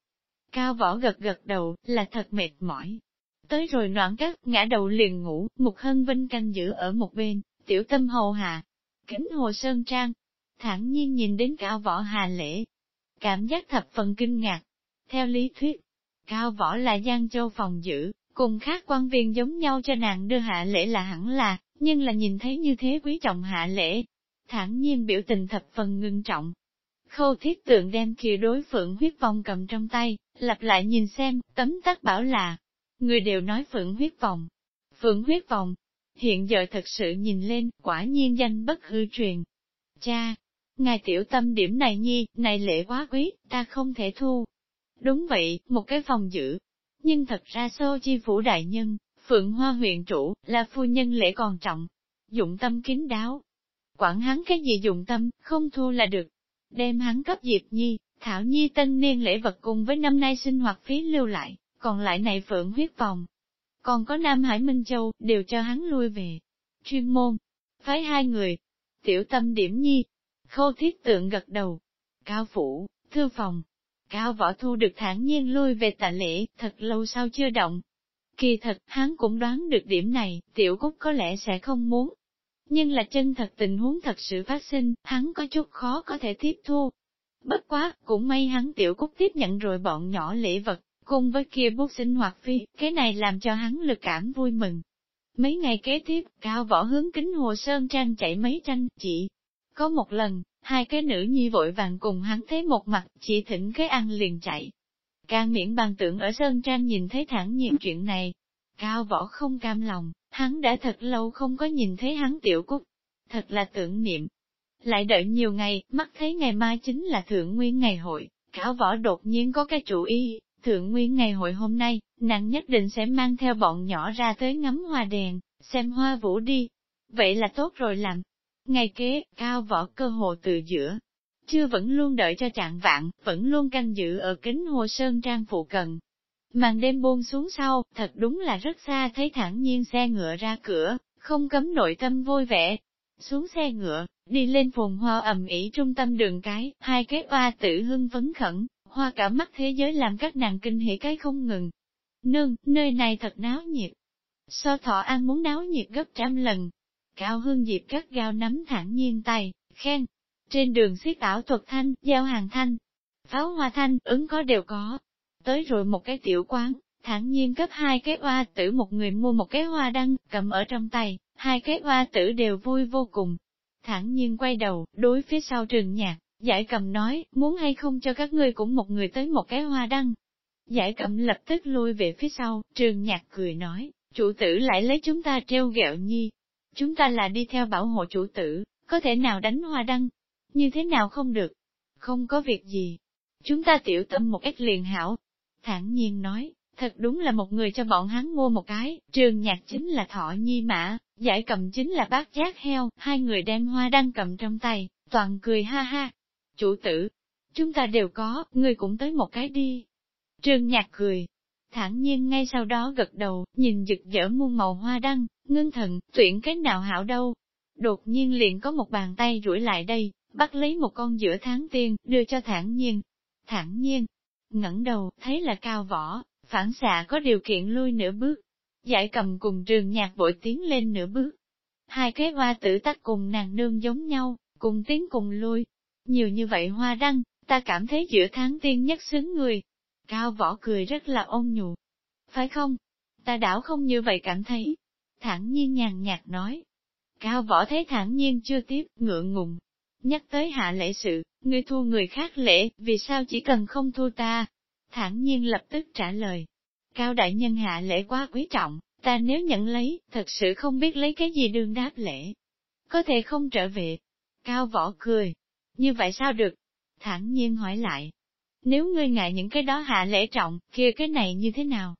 Cao võ gật gật đầu, là thật mệt mỏi. Tới rồi noạn cắt, ngã đầu liền ngủ, Mục Hân Vinh canh giữ ở một bên, tiểu tâm hầu hạ. Kính hồ sơn trang, thản nhiên nhìn đến cao võ hà lễ. Cảm giác thập phần kinh ngạc. Theo lý thuyết, cao võ là Giang Châu phòng giữ, cùng khác quan viên giống nhau cho nàng đưa hạ lễ là hẳn là, nhưng là nhìn thấy như thế quý trọng hạ lễ. Thản nhiên biểu tình thập phần ngưng trọng. Khâu thiết tượng đem kia đối phượng huyết vòng cầm trong tay, lặp lại nhìn xem, tấm tắc bảo là, người đều nói phượng huyết vòng. Phượng huyết vòng, hiện giờ thật sự nhìn lên, quả nhiên danh bất hư truyền. Cha, Ngài tiểu tâm điểm này nhi, này lễ quá quý, ta không thể thu. Đúng vậy, một cái phòng giữ. Nhưng thật ra sô chi phủ đại nhân, Phượng Hoa huyện chủ, là phu nhân lễ còn trọng. Dụng tâm kín đáo. Quản hắn cái gì dụng tâm, không thu là được. Đem hắn cấp Diệp Nhi, Thảo Nhi tân niên lễ vật cùng với năm nay sinh hoạt phí lưu lại, còn lại này Phượng huyết vòng. Còn có Nam Hải Minh Châu, đều cho hắn lui về. Chuyên môn, phái hai người. Tiểu tâm điểm nhi, Khâu thiết tượng gật đầu. Cao phủ, thư phòng. Cao võ thu được thản nhiên lui về tạ lễ, thật lâu sau chưa động. Kỳ thật, hắn cũng đoán được điểm này, tiểu cúc có lẽ sẽ không muốn. Nhưng là chân thật tình huống thật sự phát sinh, hắn có chút khó có thể tiếp thu. Bất quá, cũng may hắn tiểu cúc tiếp nhận rồi bọn nhỏ lễ vật, cùng với kia bút sinh hoạt phi, cái này làm cho hắn lực cảm vui mừng. Mấy ngày kế tiếp, cao võ hướng kính hồ sơn trang chạy mấy tranh, chị, có một lần, hai cái nữ nhi vội vàng cùng hắn thấy một mặt, chỉ thỉnh cái ăn liền chạy. Càng miễn bàn tưởng ở Sơn Trang nhìn thấy thẳng nhiên chuyện này. Cao võ không cam lòng, hắn đã thật lâu không có nhìn thấy hắn tiểu cúc. Thật là tưởng niệm. Lại đợi nhiều ngày, mắt thấy ngày mai chính là thượng nguyên ngày hội, cao võ đột nhiên có cái chủ ý, thượng nguyên ngày hội hôm nay, nàng nhất định sẽ mang theo bọn nhỏ ra tới ngắm hoa đèn, xem hoa vũ đi. Vậy là tốt rồi làm, Ngày kế, cao võ cơ hồ từ giữa, chưa vẫn luôn đợi cho trạng vạn, vẫn luôn canh giữ ở kính hồ sơn trang phụ cận. Màn đêm buông xuống sau, thật đúng là rất xa thấy thẳng nhiên xe ngựa ra cửa, không cấm nội tâm vui vẻ. Xuống xe ngựa, đi lên phồn hoa ẩm ỉ trung tâm đường cái, hai cái oa tử hưng phấn khẩn, hoa cả mắt thế giới làm các nàng kinh hỉ cái không ngừng. Nương, nơi này thật náo nhiệt. So thọ ăn muốn náo nhiệt gấp trăm lần, Cao Hương Diệp cắt gao nắm thẳng nhiên tay, khen. Trên đường xiết ảo thuật thanh, giao hàng thanh, pháo hoa thanh, ứng có đều có. Tới rồi một cái tiểu quán, thản nhiên cấp hai cái hoa tử một người mua một cái hoa đăng, cầm ở trong tay, hai cái hoa tử đều vui vô cùng. Thản nhiên quay đầu, đối phía sau trường nhạc, giải cầm nói, muốn hay không cho các ngươi cũng một người tới một cái hoa đăng. Giải cầm lập tức lui về phía sau, trường nhạc cười nói, chủ tử lại lấy chúng ta treo ghẹo nhi. Chúng ta là đi theo bảo hộ chủ tử, có thể nào đánh hoa đăng? Như thế nào không được? Không có việc gì. Chúng ta tiểu tâm một ít liền hảo. Thản nhiên nói, thật đúng là một người cho bọn hắn mua một cái, trường nhạc chính là thọ nhi mã, giải cầm chính là bát giác heo, hai người đem hoa đăng cầm trong tay, toàn cười ha ha. Chủ tử, chúng ta đều có, người cũng tới một cái đi. Trường nhạc cười, thản nhiên ngay sau đó gật đầu, nhìn rực rỡ muôn màu hoa đăng, ngưng thần, tuyển cái nào hảo đâu. Đột nhiên liền có một bàn tay rủi lại đây, bắt lấy một con giữa tháng tiên, đưa cho thản nhiên. Thản nhiên, ngẩng đầu, thấy là cao võ, phản xạ có điều kiện lui nửa bước. Giải cầm cùng trường nhạc vội tiến lên nửa bước. Hai cái hoa tử tắc cùng nàng nương giống nhau, cùng tiến cùng lui. Nhiều như vậy hoa đăng, ta cảm thấy giữa tháng tiên nhất xứng người. Cao võ cười rất là ôn nhu. Phải không? Ta đảo không như vậy cảm thấy. Thẳng nhiên nhàn nhạt nói. Cao võ thấy thẳng nhiên chưa tiếp, ngượng ngùng. Nhắc tới hạ lễ sự, ngươi thu người khác lễ, vì sao chỉ cần không thu ta? Thẳng nhiên lập tức trả lời. Cao đại nhân hạ lễ quá quý trọng, ta nếu nhận lấy, thật sự không biết lấy cái gì đương đáp lễ. Có thể không trở về. Cao võ cười. Như vậy sao được? Thẳng nhiên hỏi lại. Nếu ngươi ngại những cái đó hạ lễ trọng, kia cái này như thế nào?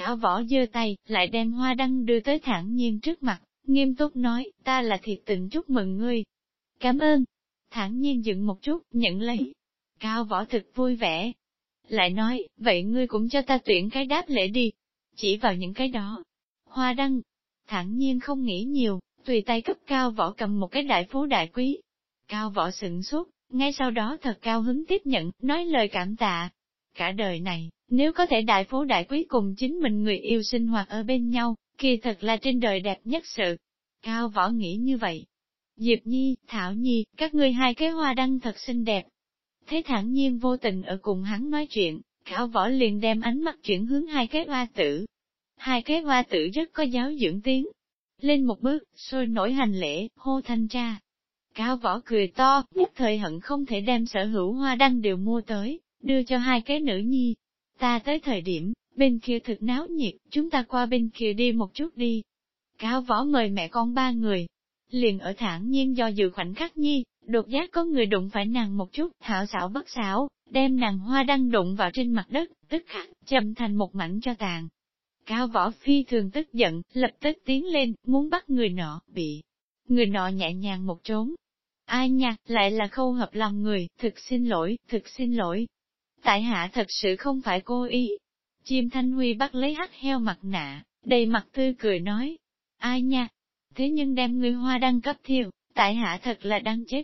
Cao võ giơ tay, lại đem hoa đăng đưa tới thẳng nhiên trước mặt, nghiêm túc nói, ta là thiệt tình chúc mừng ngươi. Cảm ơn. Thẳng nhiên dựng một chút, nhận lấy. Cao võ thực vui vẻ. Lại nói, vậy ngươi cũng cho ta tuyển cái đáp lễ đi. Chỉ vào những cái đó. Hoa đăng. Thẳng nhiên không nghĩ nhiều, tùy tay cấp cao võ cầm một cái đại phú đại quý. Cao võ sửng sốt, ngay sau đó thật cao hứng tiếp nhận, nói lời cảm tạ. Cả đời này, nếu có thể đại phú đại quý cùng chính mình người yêu sinh hoạt ở bên nhau, kỳ thật là trên đời đẹp nhất sự. Cao võ nghĩ như vậy. Diệp Nhi, Thảo Nhi, các ngươi hai cái hoa đăng thật xinh đẹp. Thế thản nhiên vô tình ở cùng hắn nói chuyện, Cao võ liền đem ánh mắt chuyển hướng hai cái hoa tử. Hai cái hoa tử rất có giáo dưỡng tiếng. Lên một bước, sôi nổi hành lễ, hô thanh tra. Cao võ cười to, nhất thời hận không thể đem sở hữu hoa đăng đều mua tới, đưa cho hai cái nữ nhi. Ta tới thời điểm, bên kia thực náo nhiệt, chúng ta qua bên kia đi một chút đi. Cao võ mời mẹ con ba người. Liền ở thẳng nhiên do dự khoảnh khắc nhi, đột giác có người đụng phải nàng một chút, thảo xảo bất xảo, đem nàng hoa đăng đụng vào trên mặt đất, tức khắc, chậm thành một mảnh cho tàn. Cao võ phi thường tức giận, lập tức tiến lên, muốn bắt người nọ, bị người nọ nhẹ nhàng một trốn. Ai nha, lại là khâu hợp lòng người, thực xin lỗi, thực xin lỗi. Tại hạ thật sự không phải cô ý. Chim Thanh Huy bắt lấy hắt heo mặt nạ, đầy mặt tươi cười nói. Ai nha, thế nhưng đem người hoa đăng cấp thiêu, tại hạ thật là đang chết.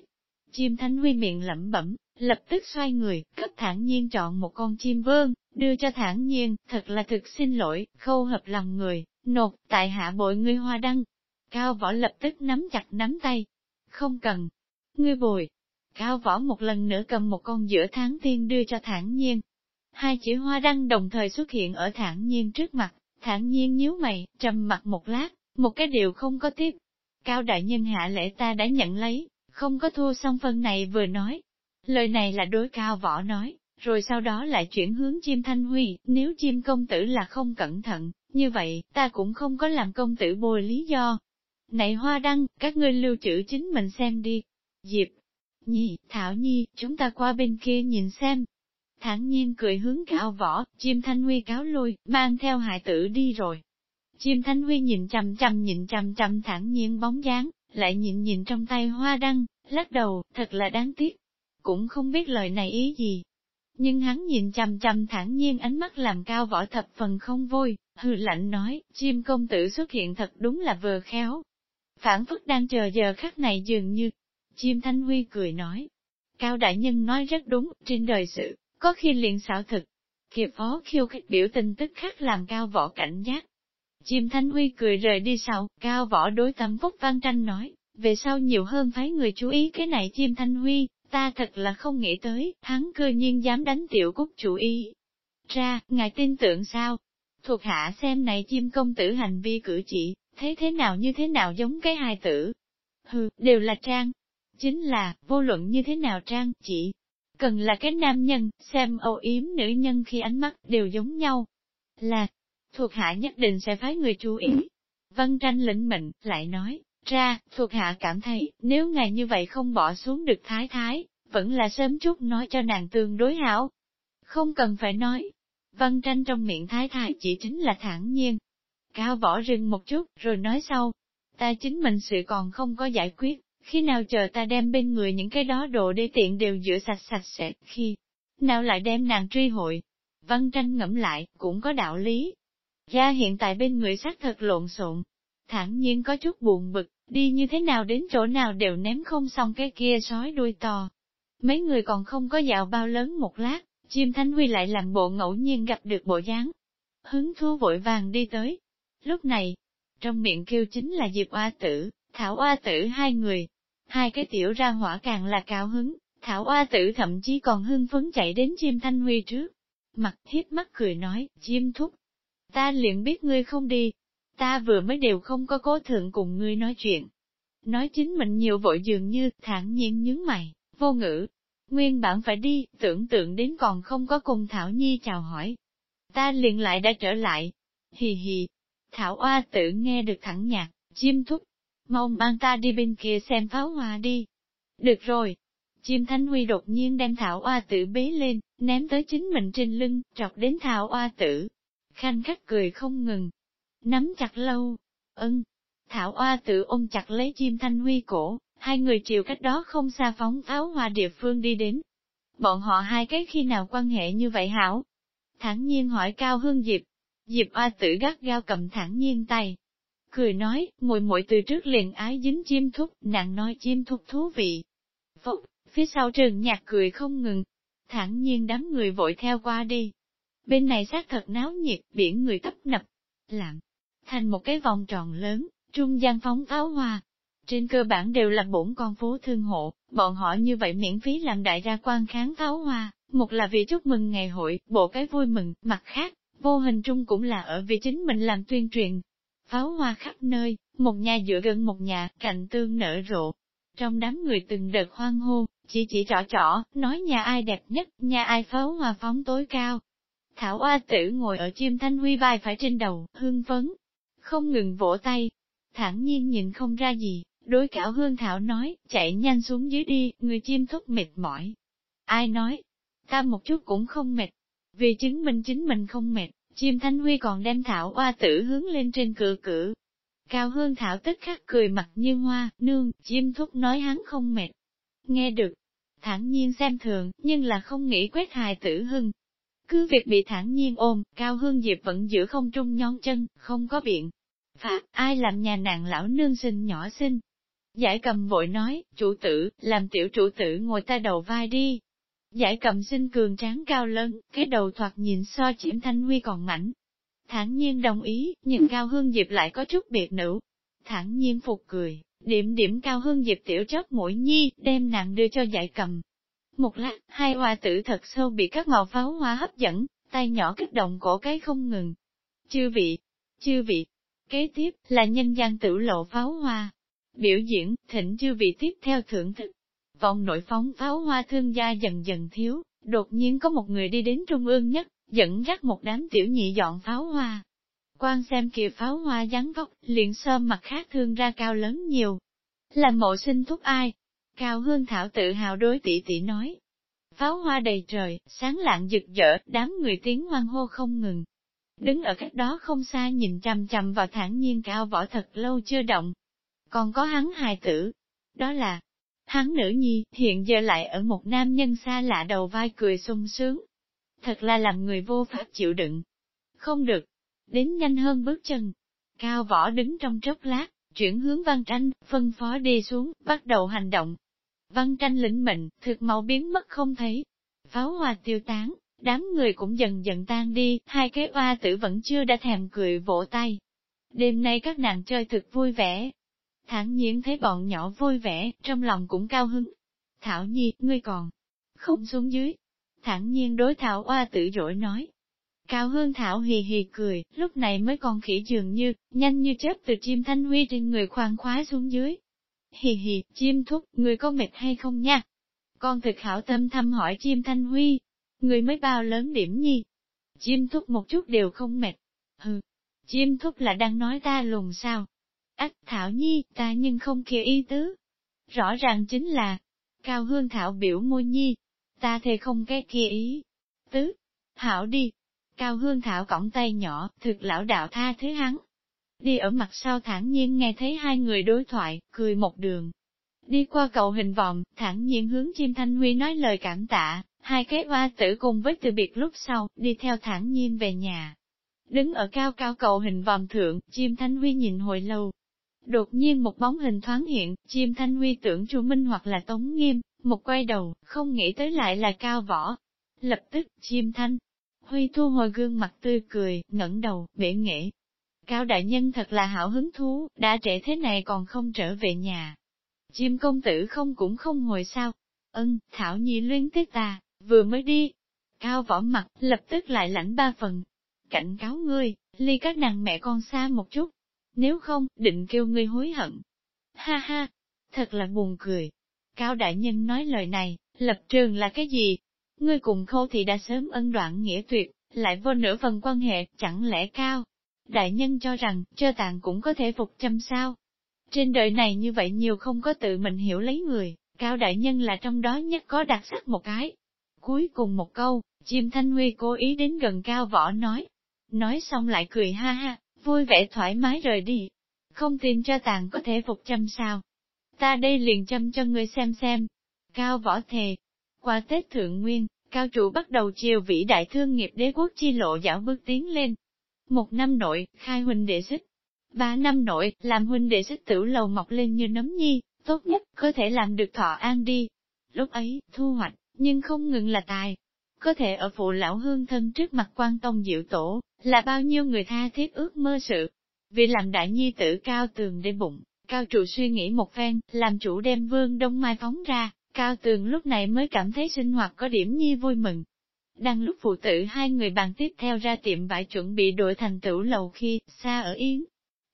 Chim Thanh Huy miệng lẩm bẩm, lập tức xoay người, cấp thản nhiên chọn một con chim vương, đưa cho thản nhiên, thật là thực xin lỗi, khâu hợp lòng người, nột, tại hạ bội ngươi hoa đăng, Cao võ lập tức nắm chặt nắm tay. Không cần. Ngươi bồi. Cao võ một lần nữa cầm một con giữa tháng tiên đưa cho thản nhiên. Hai chữ hoa đăng đồng thời xuất hiện ở thản nhiên trước mặt, thản nhiên nhíu mày, trầm mặt một lát, một cái điều không có tiếp. Cao đại nhân hạ lễ ta đã nhận lấy, không có thua xong phân này vừa nói. Lời này là đối cao võ nói, rồi sau đó lại chuyển hướng chim thanh huy, nếu chim công tử là không cẩn thận, như vậy, ta cũng không có làm công tử bồi lý do. Này hoa đăng, các ngươi lưu trữ chính mình xem đi. Diệp, Nhi, Thảo Nhi, chúng ta qua bên kia nhìn xem. Thẳng nhiên cười hướng cao võ, chim thanh huy cáo lui, mang theo hại tử đi rồi. Chim thanh huy nhìn chằm chằm nhìn chằm chằm thẳng nhiên bóng dáng, lại nhìn nhìn trong tay hoa đăng, lắc đầu, thật là đáng tiếc. Cũng không biết lời này ý gì. Nhưng hắn nhìn chằm chằm thẳng nhiên ánh mắt làm cao võ thập phần không vui, hư lạnh nói, chim công tử xuất hiện thật đúng là vừa khéo, phản phất đang chờ giờ khắc này dường như. Chim Thanh Huy cười nói. Cao đại nhân nói rất đúng, trên đời sự, có khi liền xảo thực. Kiệp phó khiêu khích biểu tình tức khắc làm cao võ cảnh giác. Chim Thanh Huy cười rời đi sau, cao võ đối tâm phúc văn tranh nói, về sau nhiều hơn phái người chú ý cái này chim Thanh Huy, ta thật là không nghĩ tới, hắn cơ nhiên dám đánh tiểu cúc chủ ý. Ra, ngài tin tưởng sao? Thuộc hạ xem này chim công tử hành vi cử chỉ, thấy thế nào như thế nào giống cái hài tử. Hừ, đều là trang. Chính là, vô luận như thế nào trang, chỉ cần là cái nam nhân, xem âu yếm nữ nhân khi ánh mắt đều giống nhau. Là, thuộc hạ nhất định sẽ phái người chú ý. Văn tranh lĩnh mệnh, lại nói, ra, thuộc hạ cảm thấy, nếu ngài như vậy không bỏ xuống được thái thái, vẫn là sớm chút nói cho nàng tương đối hảo. Không cần phải nói. Văn tranh trong miệng thái thái chỉ chính là thản nhiên. Cao võ rừng một chút, rồi nói sau. Ta chính mình sự còn không có giải quyết, khi nào chờ ta đem bên người những cái đó đồ để tiện đều rửa sạch sạch sẽ, khi nào lại đem nàng truy hội. Văn tranh ngẫm lại, cũng có đạo lý. Gia hiện tại bên người xác thật lộn xộn, thản nhiên có chút buồn bực, đi như thế nào đến chỗ nào đều ném không xong cái kia sói đuôi to. Mấy người còn không có dạo bao lớn một lát, chim thanh huy lại làm bộ ngẫu nhiên gặp được bộ dáng. Hứng thú vội vàng đi tới. Lúc này, trong miệng kêu chính là Diệp Oa Tử, Thảo Oa Tử hai người. Hai cái tiểu ra hỏa càng là cao hứng, Thảo Oa Tử thậm chí còn hưng phấn chạy đến chim thanh huy trước. Mặt thiết mắt cười nói, chim thúc. Ta liền biết ngươi không đi, ta vừa mới đều không có cố thượng cùng ngươi nói chuyện. Nói chính mình nhiều vội dường như, thản nhiên nhướng mày, vô ngữ. Nguyên bản phải đi, tưởng tượng đến còn không có cùng Thảo Nhi chào hỏi. Ta liền lại đã trở lại. Hì hì. Thảo Oa tử nghe được thẳng nhạc, chim thúc. Mong mang ta đi bên kia xem pháo hoa đi. Được rồi. Chim Thánh Huy đột nhiên đem Thảo Oa tử bế lên, ném tới chính mình trên lưng, trọc đến Thảo Oa tử. Khanh khách cười không ngừng, nắm chặt lâu. Ân, Thảo Oa tử ôm chặt lấy chim thanh huy cổ, hai người chiều cách đó không xa phóng áo hoa địa phương đi đến. Bọn họ hai cái khi nào quan hệ như vậy hảo? Thẳng nhiên hỏi Cao Hương Diệp. Diệp Oa tử gắt gao cầm thẳng nhiên tay. Cười nói, muội muội từ trước liền ái dính chim thúc, nàng nói chim thúc thú vị. Phúc, phía sau trường nhạc cười không ngừng. Thẳng nhiên đám người vội theo qua đi. Bên này xác thật náo nhiệt, biển người tấp nập. Lặng, thành một cái vòng tròn lớn, trung gian phóng pháo hoa. Trên cơ bản đều là bổn con phố thương hộ, bọn họ như vậy miễn phí làm đại gia quan kháng pháo hoa, một là vì chúc mừng ngày hội, bộ cái vui mừng, mặt khác, vô hình trung cũng là ở vì chính mình làm tuyên truyền. Pháo hoa khắp nơi, một nhà dựa gần một nhà, cạnh tương nở rộ. Trong đám người từng đợt hoang hô, chỉ chỉ trỏ trỏ, nói nhà ai đẹp nhất, nhà ai pháo hoa phóng tối cao. Thảo A tử ngồi ở chim thanh huy vai phải trên đầu, hương phấn, không ngừng vỗ tay. Thẳng nhiên nhìn không ra gì, đối cảo hương thảo nói, chạy nhanh xuống dưới đi, người chim thúc mệt mỏi. Ai nói? Ta một chút cũng không mệt. Vì chứng minh chính mình không mệt, chim thanh huy còn đem thảo oa tử hướng lên trên cự cử. Cao hương thảo tức khắc cười mặt như hoa, nương, chim thúc nói hắn không mệt. Nghe được, Thản nhiên xem thường, nhưng là không nghĩ quét hài tử hưng, cứ việc bị thản nhiên ôm, Cao Hương Diệp vẫn giữ không trung nhón chân, không có biện. Phạt, ai làm nhà nàng lão nương sinh nhỏ sinh? Giải cầm vội nói, chủ tử, làm tiểu chủ tử ngồi ta đầu vai đi. Giải cầm sinh cường tráng cao lớn, cái đầu thoạt nhìn so chiếm thanh huy còn mảnh. Thản nhiên đồng ý, nhưng Cao Hương Diệp lại có chút biệt nữ. Thản nhiên phục cười, điểm điểm Cao Hương Diệp tiểu chót mũi nhi, đem nàng đưa cho giải cầm, một lát, hai hoa tử thật sâu bị các màu pháo hoa hấp dẫn, tay nhỏ kích động cổ cái không ngừng. Chư vị, chư vị, kế tiếp là nhân gian tử lộ pháo hoa. Biểu diễn, thỉnh chư vị tiếp theo thưởng thức. Vòng nội phóng pháo hoa thương gia dần dần thiếu, đột nhiên có một người đi đến trung ương nhất, dẫn dắt một đám tiểu nhị dọn pháo hoa. Quan xem kìa pháo hoa dáng vóc, liền sơm mặt khác thương ra cao lớn nhiều. Là mộ sinh thúc ai, Cao Hương Thảo tự hào đối tỷ tỷ nói. Pháo hoa đầy trời, sáng lạng rực rỡ, đám người tiếng hoan hô không ngừng. Đứng ở cách đó không xa nhìn chằm chằm vào thản nhiên cao võ thật lâu chưa động. Còn có hắn hài tử. Đó là, hắn nữ nhi, hiện giờ lại ở một nam nhân xa lạ đầu vai cười sung sướng. Thật là làm người vô pháp chịu đựng. Không được. Đến nhanh hơn bước chân. Cao võ đứng trong chốc lát, chuyển hướng văn tranh, phân phó đi xuống, bắt đầu hành động. Văn tranh lĩnh mệnh, thực màu biến mất không thấy. Pháo hoa tiêu tán, đám người cũng dần dần tan đi, hai cái oa tử vẫn chưa đã thèm cười vỗ tay. Đêm nay các nàng chơi thực vui vẻ. Thẳng nhiên thấy bọn nhỏ vui vẻ, trong lòng cũng cao hứng. Thảo Nhi, ngươi còn không xuống dưới. Thẳng nhiên đối Thảo oa tự dỗi nói. Cao Hương Thảo hì hì cười, lúc này mới còn khỉ dường như, nhanh như chớp từ chim thanh huy trên người khoan khoái xuống dưới. Hì hì, chim thúc, người có mệt hay không nha? Con thực hảo tâm thăm hỏi chim thanh huy, người mới bao lớn điểm nhi. Chim thúc một chút đều không mệt. Hừ, chim thúc là đang nói ta lùn sao? Ách Thảo Nhi, ta nhưng không kia y tứ. Rõ ràng chính là, Cao Hương Thảo biểu môi nhi, ta thề không cái kia ý. Tứ, Thảo đi. Cao Hương Thảo cõng tay nhỏ, thực lão đạo tha thứ hắn. Đi ở mặt sau thản nhiên nghe thấy hai người đối thoại, cười một đường. Đi qua cầu hình vòng, thản nhiên hướng chim thanh huy nói lời cảm tạ, hai cái hoa tử cùng với từ biệt lúc sau, đi theo thản nhiên về nhà. Đứng ở cao cao cầu hình vòng thượng, chim thanh huy nhìn hồi lâu, Đột nhiên một bóng hình thoáng hiện, chim thanh huy tưởng Chu Minh hoặc là Tống Nghiêm, một quay đầu, không nghĩ tới lại là cao võ. Lập tức, chim thanh, huy thu hồi gương mặt tươi cười, ngẩng đầu, bể nghệ. Cao đại nhân thật là hảo hứng thú, đã trễ thế này còn không trở về nhà. Chim công tử không cũng không hồi sao. Ân, Thảo Nhi luyến tiếc ta, vừa mới đi. Cao võ mặt, lập tức lại lãnh ba phần. Cảnh cáo ngươi, ly các nàng mẹ con xa một chút, nếu không, định kêu ngươi hối hận. Ha ha, thật là buồn cười. Cao đại nhân nói lời này, lập trường là cái gì? Ngươi cùng khâu thì đã sớm ân đoạn nghĩa tuyệt, lại vô nửa phần quan hệ, chẳng lẽ cao? Đại nhân cho rằng, cho tạng cũng có thể phục châm sao? Trên đời này như vậy nhiều không có tự mình hiểu lấy người, cao đại nhân là trong đó nhất có đặc sắc một cái. Cuối cùng một câu, chim thanh huy cố ý đến gần cao võ nói. Nói xong lại cười ha ha, vui vẻ thoải mái rời đi. Không tin cho tàn có thể phục châm sao. Ta đây liền châm cho ngươi xem xem. Cao võ thề. Qua Tết Thượng Nguyên, cao trụ bắt đầu chiều vĩ đại thương nghiệp đế quốc chi lộ dạo bước tiến lên. Một năm nội, khai huynh đệ xích. Ba năm nội, làm huynh đệ xích tử lầu mọc lên như nấm nhi, tốt nhất, có thể làm được thọ an đi. Lúc ấy, thu hoạch, nhưng không ngừng là tài. Có thể ở phụ lão hương thân trước mặt quan tông diệu tổ, là bao nhiêu người tha thiết ước mơ sự. Vì làm đại nhi tử cao tường để bụng, cao trụ suy nghĩ một phen, làm chủ đem vương đông mai phóng ra, cao tường lúc này mới cảm thấy sinh hoạt có điểm nhi vui mừng. Đang lúc phụ tử hai người bàn tiếp theo ra tiệm vải chuẩn bị đổi thành tửu lầu khi, xa ở Yến.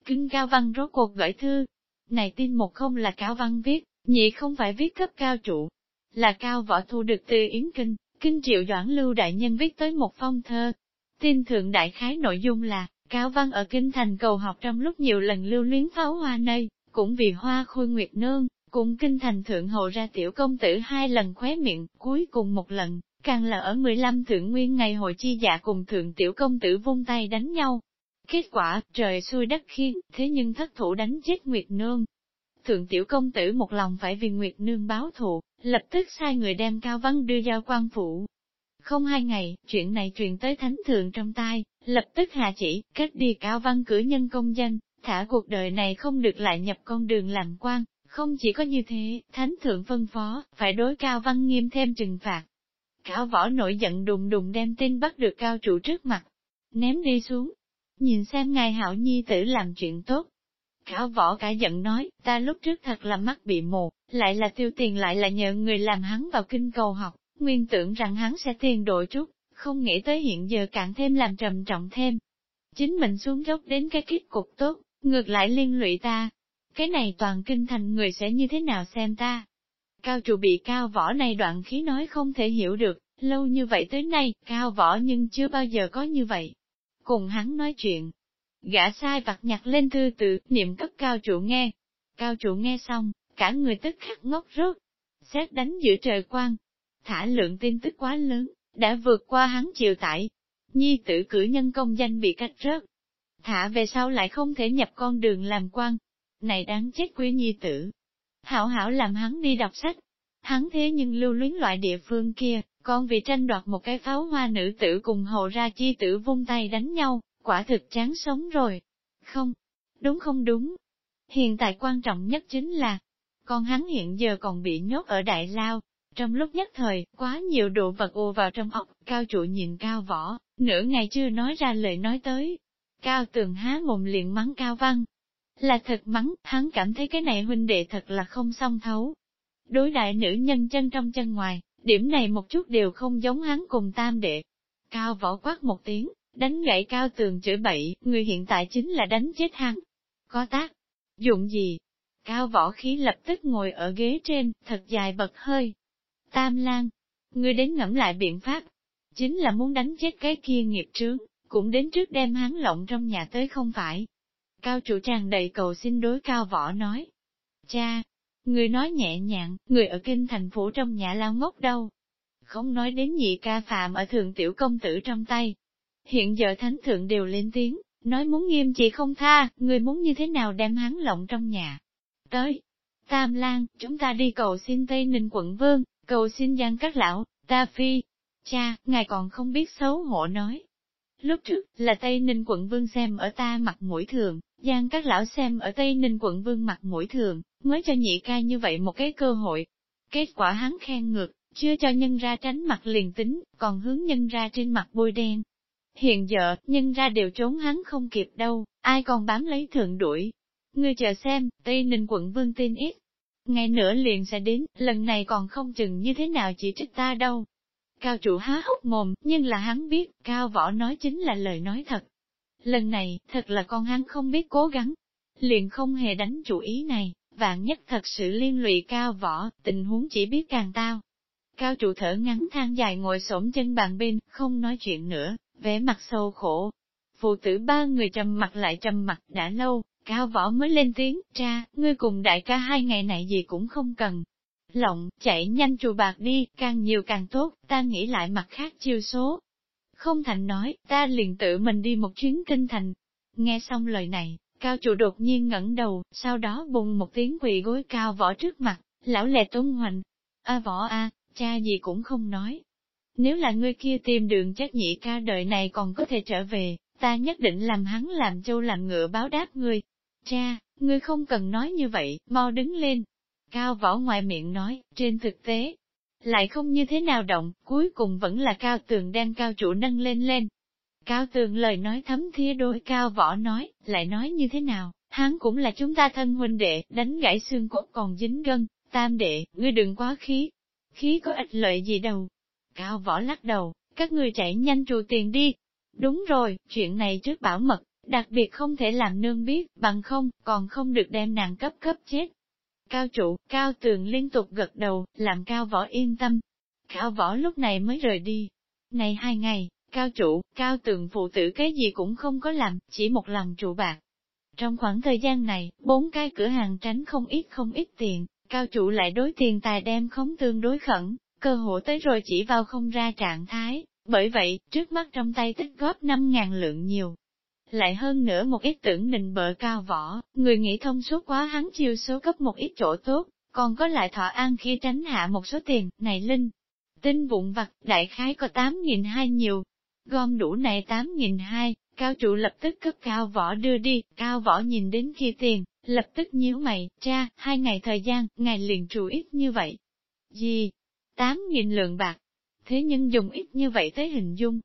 Kinh Cao Văn rốt cuộc gửi thư. Này tin một không là Cao Văn viết, nhị không phải viết cấp cao trụ, là Cao Võ Thu được từ Yến Kinh, Kinh Triệu Doãn Lưu Đại Nhân viết tới một phong thơ, Tin thượng đại khái nội dung là, Cao Văn ở Kinh Thành cầu học trong lúc nhiều lần lưu luyến pháo hoa nơi, cũng vì hoa khôi nguyệt nương, cùng Kinh Thành thượng hậu ra tiểu công tử hai lần khóe miệng, cuối cùng một lần, càng là ở 15 thượng nguyên ngày hội chi dạ cùng thượng tiểu công tử vung tay đánh nhau. Kết quả, trời xui đất khiến, thế nhưng thất thủ đánh chết Nguyệt Nương. Thượng tiểu công tử một lòng phải vì Nguyệt Nương báo thù, lập tức sai người đem Cao Văn đưa giao quan phủ, không hai ngày, chuyện này truyền tới thánh thượng trong tai, lập tức hạ chỉ, cách đi cao văn cử nhân công danh, thả cuộc đời này không được lại nhập con đường làm quan. Không chỉ có như thế, thánh thượng phân phó, phải đối cao văn nghiêm thêm trừng phạt. Cao võ nổi giận đùng đùng đem tin bắt được cao trụ trước mặt, ném đi xuống. Nhìn xem ngài hảo nhi tử làm chuyện tốt. Cao võ cả giận nói, ta lúc trước thật là mắt bị mù, lại là tiêu tiền lại là nhờ người làm hắn vào kinh cầu học, nguyên tưởng rằng hắn sẽ tiền đội chút, không nghĩ tới hiện giờ càng thêm làm trầm trọng thêm. Chính mình xuống dốc đến cái kết cục tốt, ngược lại liên lụy ta. Cái này toàn kinh thành người sẽ như thế nào xem ta? Cao trụ bị cao võ này đoạn khí nói không thể hiểu được, lâu như vậy tới nay, cao võ nhưng chưa bao giờ có như vậy. Cùng hắn nói chuyện, gã sai vặt nhặt lên thư tự, niệm cấp cao trụ nghe. Cao trụ nghe xong, cả người tức khắc ngốc rớt. Xét đánh giữa trời quang, thả lượng tin tức quá lớn, đã vượt qua hắn chịu tải. Nhi tử cử nhân công danh bị cách rớt. Thả về sau lại không thể nhập con đường làm quan. Này đáng chết quý nhi tử. Hảo hảo làm hắn đi đọc sách. Hắn thế nhưng lưu luyến loại địa phương kia, còn vì tranh đoạt một cái pháo hoa nữ tử cùng hồ ra chi tử vung tay đánh nhau, quả thực chán sống rồi. Không, đúng không đúng. Hiện tại quan trọng nhất chính là, con hắn hiện giờ còn bị nhốt ở Đại Lao, trong lúc nhất thời, quá nhiều đồ vật ùa vào trong ọc, cao trụ nhìn cao võ, nửa ngày chưa nói ra lời nói tới. Cao tường há mồm liền mắng cao văn. Là thật mắng, hắn cảm thấy cái này huynh đệ thật là không song thấu. Đối đại nữ nhân chân trong chân ngoài, điểm này một chút đều không giống hắn cùng tam đệ. Cao võ quát một tiếng, đánh gãy cao tường chửi bậy, người hiện tại chính là đánh chết hắn. Có tác dụng gì? Cao võ khí lập tức ngồi ở ghế trên, thật dài bật hơi. Tam Lan, người đến ngẫm lại biện pháp, chính là muốn đánh chết cái kia nghiệp trướng, cũng đến trước đem hắn lộng trong nhà tới không phải. Cao chủ tràn đầy cầu xin đối cao võ nói. Cha, người nói nhẹ nhàng, người ở kinh thành phố trong nhà lao ngốc đâu. Không nói đến nhị ca phạm ở thường tiểu công tử trong tay. Hiện giờ thánh thượng đều lên tiếng, nói muốn nghiêm trị không tha, người muốn như thế nào đem hắn lộng trong nhà. Tới, Tam Lan, chúng ta đi cầu xin Tây Ninh quận vương, cầu xin Giang các lão, ta phi. Cha, ngài còn không biết xấu hổ nói. Lúc trước, là Tây Ninh quận vương xem ở ta mặt mũi thường, Giang các lão xem ở Tây Ninh quận vương mặt mũi thường, mới cho nhị ca như vậy một cái cơ hội. Kết quả hắn khen ngược, chưa cho nhân ra tránh mặt liền tính, còn hướng nhân ra trên mặt bôi đen. Hiện giờ, nhân ra đều trốn hắn không kịp đâu, ai còn bám lấy thượng đuổi. Ngươi chờ xem, Tây Ninh quận vương tin ít. Ngày nữa liền sẽ đến, lần này còn không chừng như thế nào chỉ trích ta đâu. Cao chủ há hốc mồm, nhưng là hắn biết, Cao võ nói chính là lời nói thật. Lần này, thật là con hắn không biết cố gắng. Liền không hề đánh chủ ý này, vạn nhất thật sự liên lụy Cao võ, tình huống chỉ biết càng tao. Cao trụ thở ngắn than dài ngồi xổm chân bàn bên, không nói chuyện nữa, vẻ mặt sâu khổ. Phụ tử ba người trầm mặt lại trầm mặt đã lâu, cao võ mới lên tiếng, cha, ngươi cùng đại ca hai ngày này gì cũng không cần. Lộng, chạy nhanh chùa bạc đi, càng nhiều càng tốt, ta nghĩ lại mặt khác chiêu số. Không thành nói, ta liền tự mình đi một chuyến kinh thành. Nghe xong lời này, cao chủ đột nhiên ngẩng đầu, sau đó bùng một tiếng quỳ gối cao võ trước mặt, lão lệ tôn hoành. A võ a, cha gì cũng không nói. Nếu là ngươi kia tìm đường chắc nhị ca đời này còn có thể trở về, ta nhất định làm hắn làm châu làm ngựa báo đáp ngươi. Cha, ngươi không cần nói như vậy, mau đứng lên. Cao võ ngoài miệng nói, trên thực tế, lại không như thế nào động, cuối cùng vẫn là cao tường đang cao chủ nâng lên lên. Cao tường lời nói thấm thía đôi cao võ nói, lại nói như thế nào, hắn cũng là chúng ta thân huynh đệ, đánh gãy xương cốt còn dính gân, tam đệ, ngươi đừng quá khí, khí có ích lợi gì đâu. Cao võ lắc đầu, các người chạy nhanh trù tiền đi. Đúng rồi, chuyện này trước bảo mật, đặc biệt không thể làm nương biết, bằng không, còn không được đem nàng cấp cấp chết. Cao trụ, cao tường liên tục gật đầu, làm cao võ yên tâm. Cao võ lúc này mới rời đi. Này hai ngày, cao trụ, cao tường phụ tử cái gì cũng không có làm, chỉ một lòng trụ bạc. Trong khoảng thời gian này, bốn cái cửa hàng tránh không ít không ít tiền, Cao chủ lại đối tiền tài đem khống tương đối khẩn, cơ hội tới rồi chỉ vào không ra trạng thái, bởi vậy, trước mắt trong tay tích góp 5.000 lượng nhiều. Lại hơn nữa một ít tưởng nịnh bợ cao võ, người nghĩ thông suốt quá hắn chiêu số cấp một ít chỗ tốt, còn có lại thọ an khi tránh hạ một số tiền, này Linh. Tinh vụn vặt, đại khái có 8.200 nhiều. Gom đủ này 8.200, cao trụ lập tức cấp cao võ đưa đi, cao võ nhìn đến khi tiền, lập tức nhíu mày, cha, hai ngày thời gian, ngài liền trụ ít như vậy. Gì? Tám nghìn lượng bạc. Thế nhưng dùng ít như vậy tới hình dung.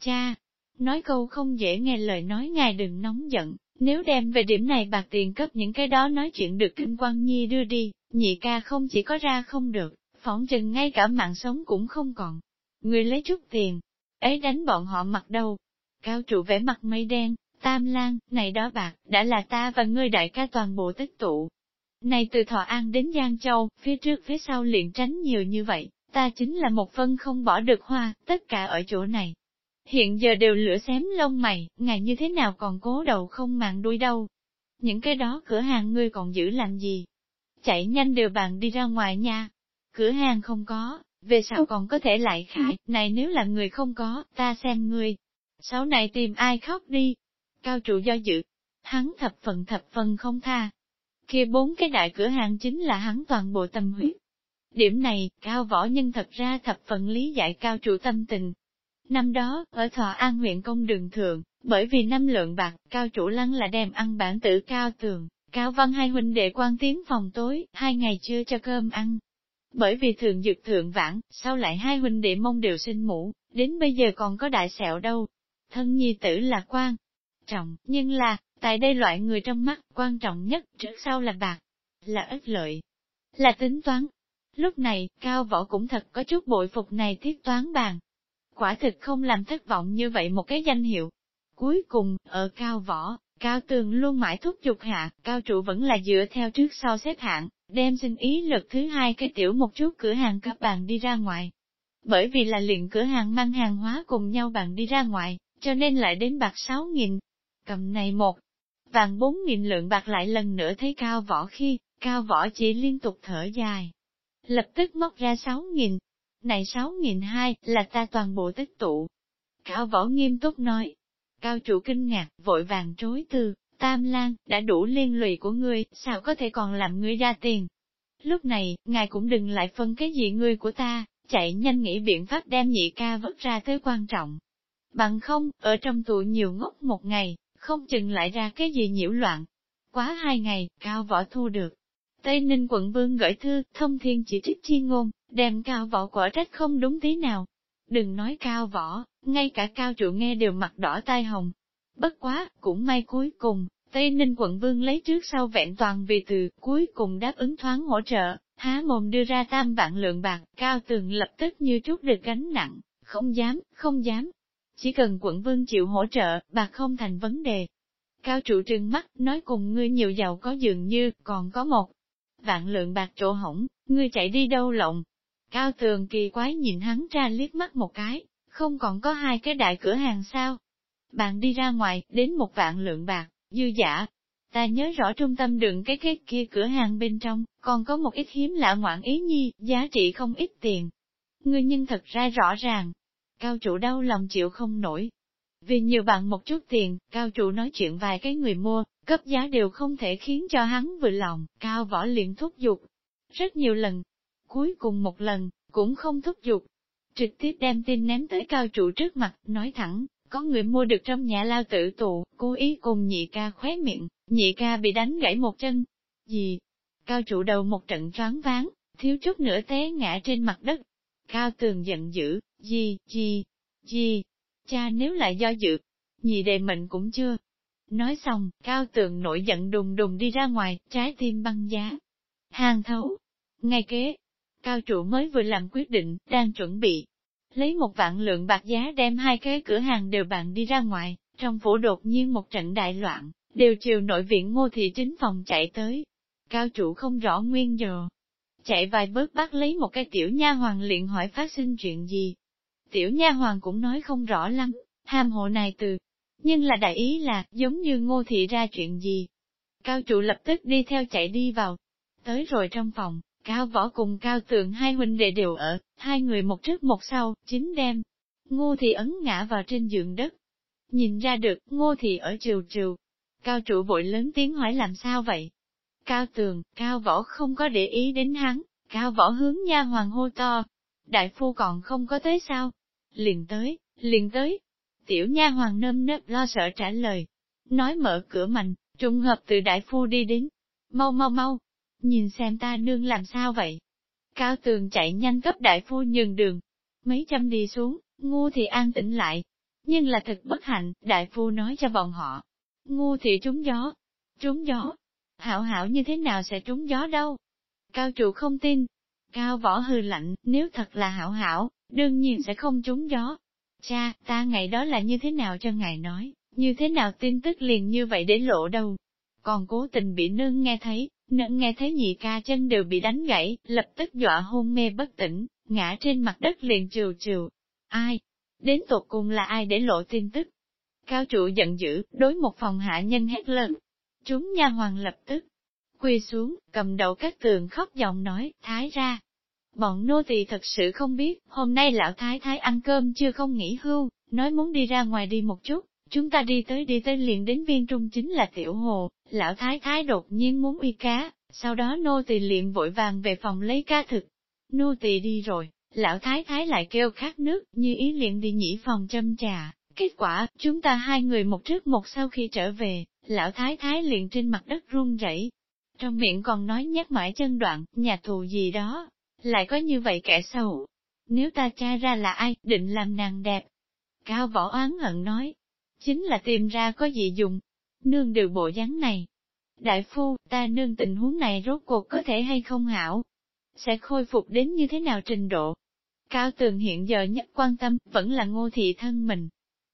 Cha, nói câu không dễ nghe lời nói ngài đừng nóng giận, nếu đem về điểm này bạc tiền cấp những cái đó nói chuyện được kinh quan nhi đưa đi, nhị ca không chỉ có ra không được, phỏng chừng ngay cả mạng sống cũng không còn. Người lấy chút tiền, ấy đánh bọn họ mặt đâu. Cao trụ vẻ mặt mây đen, Tam Lan, này đó bạc, đã là ta và ngươi đại ca toàn bộ tích tụ. Này từ Thọ An đến Giang Châu, phía trước phía sau liền tránh nhiều như vậy, ta chính là một phân không bỏ được hoa, tất cả ở chỗ này. Hiện giờ đều lửa xém lông mày, ngài như thế nào còn cố đầu không màng đuôi đâu. Những cái đó cửa hàng ngươi còn giữ làm gì? Chạy nhanh đều bàn đi ra ngoài nha. Cửa hàng không có, về sao còn có thể lại khải, này nếu là người không có, ta xem ngươi. Sau này tìm ai khóc đi, cao trụ do dự. Hắn thập phần thập phần không tha. Kia bốn cái đại cửa hàng chính là hắn toàn bộ tâm huyết. Điểm này, cao võ nhân thật ra thập phần lý giải cao trụ tâm tình. Năm đó, ở Thọ An huyện công đường thượng, bởi vì năm lượng bạc, cao chủ lăng là đem ăn bản tử cao tường, cao văn hai huynh đệ quan tiến phòng tối, hai ngày chưa cho cơm ăn. Bởi vì thường dược thượng vãng sau lại hai huynh đệ mong đều sinh mũ, đến bây giờ còn có đại sẹo đâu. Thân nhi tử là quan, trọng, nhưng là, tại đây loại người trong mắt, quan trọng nhất, trước sau là bạc, là ích lợi, là tính toán. Lúc này, Cao Võ cũng thật có chút bội phục này thiết toán bàn. quả thực không làm thất vọng như vậy một cái danh hiệu. Cuối cùng, ở cao võ, cao tường luôn mãi thúc giục hạ, cao trụ vẫn là dựa theo trước sau xếp hạng, đem xin ý lực thứ hai cái tiểu một chút cửa hàng các bạn đi ra ngoài. Bởi vì là liền cửa hàng mang hàng hóa cùng nhau bạn đi ra ngoài, cho nên lại đến bạc sáu nghìn. Cầm này một, vàng bốn nghìn lượng bạc lại lần nữa thấy cao võ khi, cao võ chỉ liên tục thở dài. Lập tức móc ra sáu nghìn, này sáu nghìn hai là ta toàn bộ tích tụ. Cao võ nghiêm túc nói. Cao chủ kinh ngạc, vội vàng trối từ, tam lan, đã đủ liên lụy của ngươi, sao có thể còn làm ngươi ra tiền. Lúc này, ngài cũng đừng lại phân cái gì ngươi của ta, chạy nhanh nghĩ biện pháp đem nhị ca vất ra tới quan trọng. Bằng không, ở trong tụ nhiều ngốc một ngày, không chừng lại ra cái gì nhiễu loạn. Quá hai ngày, cao võ thu được. Tây Ninh quận vương gửi thư, thông thiên chỉ trích chi ngôn, đem cao võ quả trách không đúng tí nào. Đừng nói cao võ, ngay cả cao trụ nghe đều mặt đỏ tai hồng. Bất quá, cũng may cuối cùng, Tây Ninh quận vương lấy trước sau vẹn toàn vì từ, cuối cùng đáp ứng thoáng hỗ trợ, há mồm đưa ra tam vạn lượng bạc, cao tường lập tức như chút được gánh nặng, không dám, không dám. Chỉ cần quận vương chịu hỗ trợ, bạc không thành vấn đề. Cao trụ trừng mắt, nói cùng ngươi nhiều giàu có dường như, còn có một vạn lượng bạc chỗ hỏng, ngươi chạy đi đâu lộng. Cao tường kỳ quái nhìn hắn ra liếc mắt một cái, không còn có hai cái đại cửa hàng sao. Bạn đi ra ngoài, đến một vạn lượng bạc, dư giả. Ta nhớ rõ trung tâm đường cái cái kia cửa hàng bên trong, còn có một ít hiếm lạ ngoạn ý nhi, giá trị không ít tiền. Ngươi nhân thật ra rõ ràng. Cao chủ đau lòng chịu không nổi. Vì nhiều bạn một chút tiền, cao chủ nói chuyện vài cái người mua, cấp giá đều không thể khiến cho hắn vừa lòng, cao võ liền thúc giục. Rất nhiều lần, cuối cùng một lần, cũng không thúc giục. Trực tiếp đem tin ném tới cao trụ trước mặt, nói thẳng, có người mua được trong nhà lao tử tụ, cố ý cùng nhị ca khóe miệng, nhị ca bị đánh gãy một chân. Gì? Cao trụ đầu một trận choáng váng, thiếu chút nữa té ngã trên mặt đất. Cao tường giận dữ, gì, gì, gì, cha nếu lại do dự, nhị đề mệnh cũng chưa. Nói xong, cao tường nổi giận đùng đùng đi ra ngoài, trái tim băng giá. Hàng thấu. Ngay kế, cao trụ mới vừa làm quyết định, đang chuẩn bị. Lấy một vạn lượng bạc giá đem hai cái cửa hàng đều bạn đi ra ngoài, trong phủ đột nhiên một trận đại loạn, đều chiều nội viện ngô thị chính phòng chạy tới. Cao chủ không rõ nguyên giờ. Chạy vài bước bắt lấy một cái tiểu nha hoàng liền hỏi phát sinh chuyện gì. Tiểu nha hoàng cũng nói không rõ lắm, ham hộ này từ. Nhưng là đại ý là, giống như ngô thị ra chuyện gì. Cao trụ lập tức đi theo chạy đi vào. Tới rồi trong phòng, cao võ cùng cao tượng hai huynh đệ đều ở, hai người một trước một sau, chính đem. Ngô thị ấn ngã vào trên giường đất. Nhìn ra được, ngô thị ở triều triều. Cao trụ vội lớn tiếng hỏi làm sao vậy? Cao tường, cao võ không có để ý đến hắn, cao võ hướng nha hoàng hô to. Đại phu còn không có tới sao? Liền tới, liền tới. Tiểu nha hoàng nơm nớp lo sợ trả lời. Nói mở cửa mạnh, trùng hợp từ đại phu đi đến. Mau mau mau, nhìn xem ta nương làm sao vậy. Cao tường chạy nhanh cấp đại phu nhường đường. Mấy trăm đi xuống, ngu thì an tĩnh lại. Nhưng là thật bất hạnh, đại phu nói cho bọn họ. Ngu thì trúng gió. Trúng gió. Hảo hảo như thế nào sẽ trúng gió đâu? Cao trụ không tin. Cao võ hư lạnh, nếu thật là hảo hảo, đương nhiên sẽ không trúng gió. Cha, ta ngày đó là như thế nào cho ngài nói, như thế nào tin tức liền như vậy để lộ đâu. Còn cố tình bị nương nghe thấy, nương nghe thấy nhị ca chân đều bị đánh gãy, lập tức dọa hôn mê bất tỉnh, ngã trên mặt đất liền trừ trừ. Ai? Đến tột cùng là ai để lộ tin tức? Cao trụ giận dữ, đối một phòng hạ nhân hét lớn. Chúng nha hoàng lập tức quỳ xuống, cầm đầu các tường khóc giọng nói, thái ra, Bọn nô tỳ thật sự không biết, hôm nay lão thái thái ăn cơm chưa không nghỉ hưu, nói muốn đi ra ngoài đi một chút, chúng ta đi tới đi tới liền đến viên trung chính là tiểu hồ, lão thái thái đột nhiên muốn uy cá, sau đó nô tỳ liền vội vàng về phòng lấy cá thực. Nô tỳ đi rồi, lão thái thái lại kêu khát nước, như ý liền đi nhỉ phòng châm trà. Kết quả, chúng ta hai người một trước một sau khi trở về, lão thái thái liền trên mặt đất run rẩy, Trong miệng còn nói nhắc mãi chân đoạn, nhà thù gì đó, lại có như vậy kẻ xấu. Nếu ta tra ra là ai, định làm nàng đẹp. Cao võ oán hận nói, chính là tìm ra có gì dùng. Nương đều bộ dáng này. Đại phu, ta nương tình huống này rốt cuộc có thể hay không hảo? Sẽ khôi phục đến như thế nào trình độ? Cao tường hiện giờ nhất quan tâm, vẫn là ngô thị thân mình.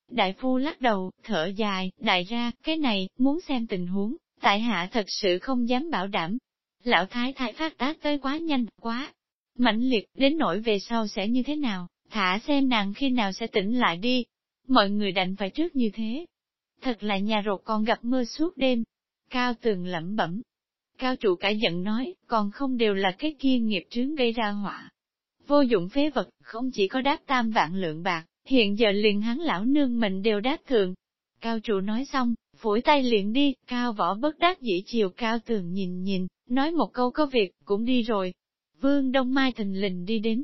Đại phu lắc đầu, thở dài, đại ra, cái này, muốn xem tình huống, tại hạ thật sự không dám bảo đảm. Lão thái thái phát tác tới quá nhanh, quá mãnh liệt, đến nỗi về sau sẽ như thế nào, thả xem nàng khi nào sẽ tỉnh lại đi. Mọi người đành phải trước như thế. Thật là nhà rột còn gặp mưa suốt đêm. Cao tường lẩm bẩm. Cao trụ cả giận nói, còn không đều là cái kia nghiệp trướng gây ra họa. Vô dụng phế vật, không chỉ có đáp tam vạn lượng bạc, hiện giờ liền hắn lão nương mình đều đáp thường. Cao trụ nói xong, phủi tay liền đi, cao võ bất đắc dĩ chiều cao tường nhìn nhìn, nói một câu có việc, cũng đi rồi. Vương Đông Mai thình lình đi đến.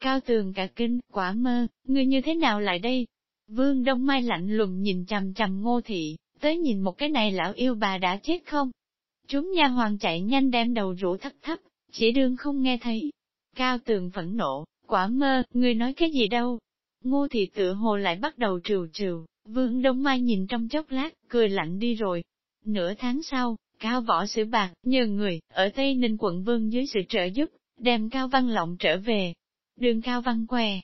Cao tường cả kinh, quả mơ, người như thế nào lại đây? Vương Đông Mai lạnh lùng nhìn chằm chằm ngô thị, tới nhìn một cái này lão yêu bà đã chết không? Chúng nha hoàng chạy nhanh đem đầu rũ thấp thấp, chỉ đương không nghe thấy. Cao tường phẫn nộ, quả mơ, người nói cái gì đâu? Ngô thị tự hồ lại bắt đầu trừ trừ, vương đông mai nhìn trong chốc lát, cười lạnh đi rồi. Nửa tháng sau, cao võ sử bạc, nhờ người, ở Tây Ninh quận vương dưới sự trợ giúp, đem cao văn lộng trở về. Đường cao văn què,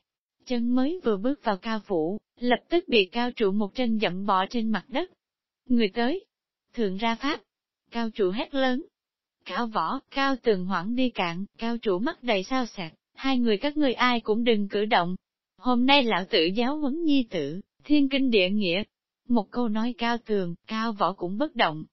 chân mới vừa bước vào cao phủ, lập tức bị cao trụ một chân dậm bỏ trên mặt đất. Người tới, thường ra pháp, cao trụ hét lớn. Cao võ, cao tường hoảng đi cạn, cao trụ mắt đầy sao sạc, hai người các ngươi ai cũng đừng cử động. Hôm nay lão tử giáo huấn nhi tử, thiên kinh địa nghĩa. Một câu nói cao tường, cao võ cũng bất động.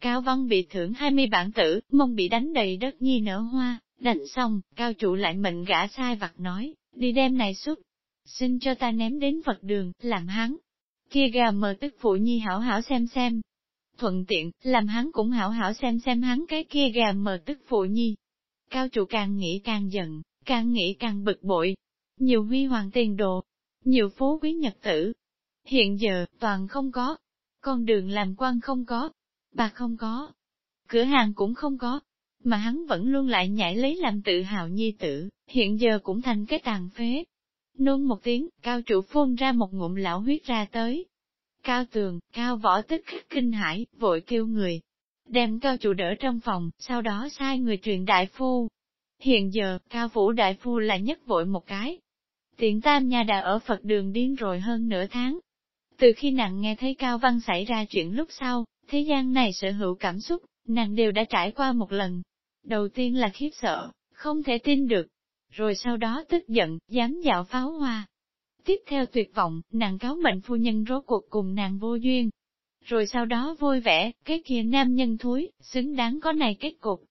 Cao văn bị thưởng 20 bản tử, mong bị đánh đầy đất nhi nở hoa, Đành xong, cao trụ lại mệnh gã sai vặt nói, đi đem này xuất. Xin cho ta ném đến vật đường, làm hắn. Kia gà mờ tức phụ nhi hảo hảo xem xem, thuận tiện, làm hắn cũng hảo hảo xem xem hắn cái kia gà mờ tức phụ nhi. Cao trụ càng nghĩ càng giận, càng nghĩ càng bực bội. Nhiều huy hoàng tiền đồ, nhiều phố quý nhật tử. Hiện giờ, toàn không có. Con đường làm quan không có. Bạc không có. Cửa hàng cũng không có. Mà hắn vẫn luôn lại nhảy lấy làm tự hào nhi tử, hiện giờ cũng thành cái tàn phế. Nôn một tiếng, cao trụ phun ra một ngụm lão huyết ra tới, Cao tường, cao võ tức khắc kinh hãi, vội kêu người. Đem cao trụ đỡ trong phòng, sau đó sai người truyền đại phu. Hiện giờ, cao phủ đại phu là nhất vội một cái. Tiện tam nhà đã ở Phật đường điên rồi hơn nửa tháng. Từ khi nàng nghe thấy Cao Văn xảy ra chuyện lúc sau, thế gian này sở hữu cảm xúc, nàng đều đã trải qua một lần. Đầu tiên là khiếp sợ, không thể tin được. Rồi sau đó tức giận, dám dạo pháo hoa, Tiếp theo tuyệt vọng, nàng cáo mệnh phu nhân rốt cuộc cùng nàng vô duyên. Rồi sau đó vui vẻ, cái kia nam nhân thúi, xứng đáng có này kết cục.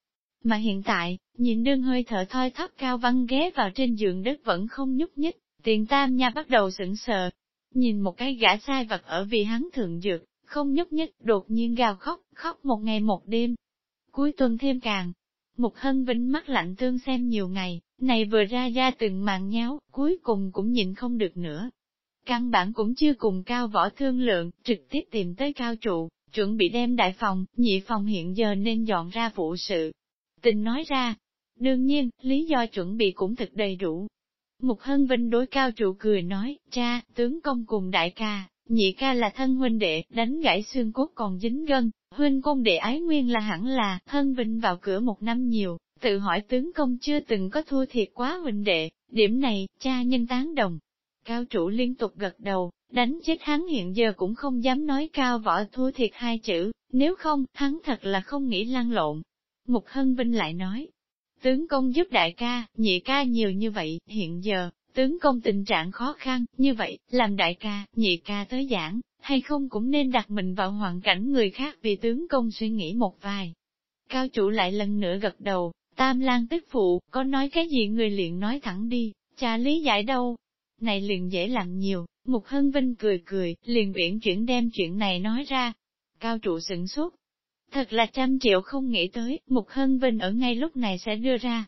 Mà hiện tại, nhìn đương hơi thở thoi thóp cao văn ghé vào trên giường đất vẫn không nhúc nhích, tiền tam nha bắt đầu sững sờ. Nhìn một cái gã sai vật ở vì hắn thượng dược, không nhúc nhích, đột nhiên gào khóc, khóc một ngày một đêm. Cuối tuần thêm càng, Mục Hân Vĩnh mắt lạnh tương xem nhiều ngày, này vừa ra ra từng màn nháo, cuối cùng cũng nhịn không được nữa. Căn bản cũng chưa cùng cao võ thương lượng, trực tiếp tìm tới cao trụ, chuẩn bị đem đại phòng, nhị phòng hiện giờ nên dọn ra phụ sự. Tình nói ra, đương nhiên, lý do chuẩn bị cũng thật đầy đủ. Mục Hân Vinh đối cao trụ cười nói, cha, tướng công cùng đại ca, nhị ca là thân huynh đệ, đánh gãy xương cốt còn dính gân, huynh công đệ ái nguyên là hẳn là, Hân Vinh vào cửa một năm nhiều, tự hỏi tướng công chưa từng có thua thiệt quá huynh đệ, điểm này, cha nhân tán đồng. Cao chủ liên tục gật đầu, đánh chết hắn hiện giờ cũng không dám nói cao võ thua thiệt hai chữ, nếu không, hắn thật là không nghĩ lăn lộn. Mục Hân Vinh lại nói, tướng công giúp đại ca, nhị ca nhiều như vậy, hiện giờ, tướng công tình trạng khó khăn, như vậy, làm đại ca, nhị ca tới giảng, hay không cũng nên đặt mình vào hoàn cảnh người khác vì tướng công suy nghĩ một vài. Cao chủ lại lần nữa gật đầu, tam lang tức phụ, có nói cái gì người liền nói thẳng đi, cha lý giải đâu. Này liền dễ làm nhiều, Mục Hân Vinh cười cười, liền uyển chuyển đem chuyện này nói ra. Cao trụ sửng sốt. Thật là trăm triệu không nghĩ tới, Mục Hân Vinh ở ngay lúc này sẽ đưa ra.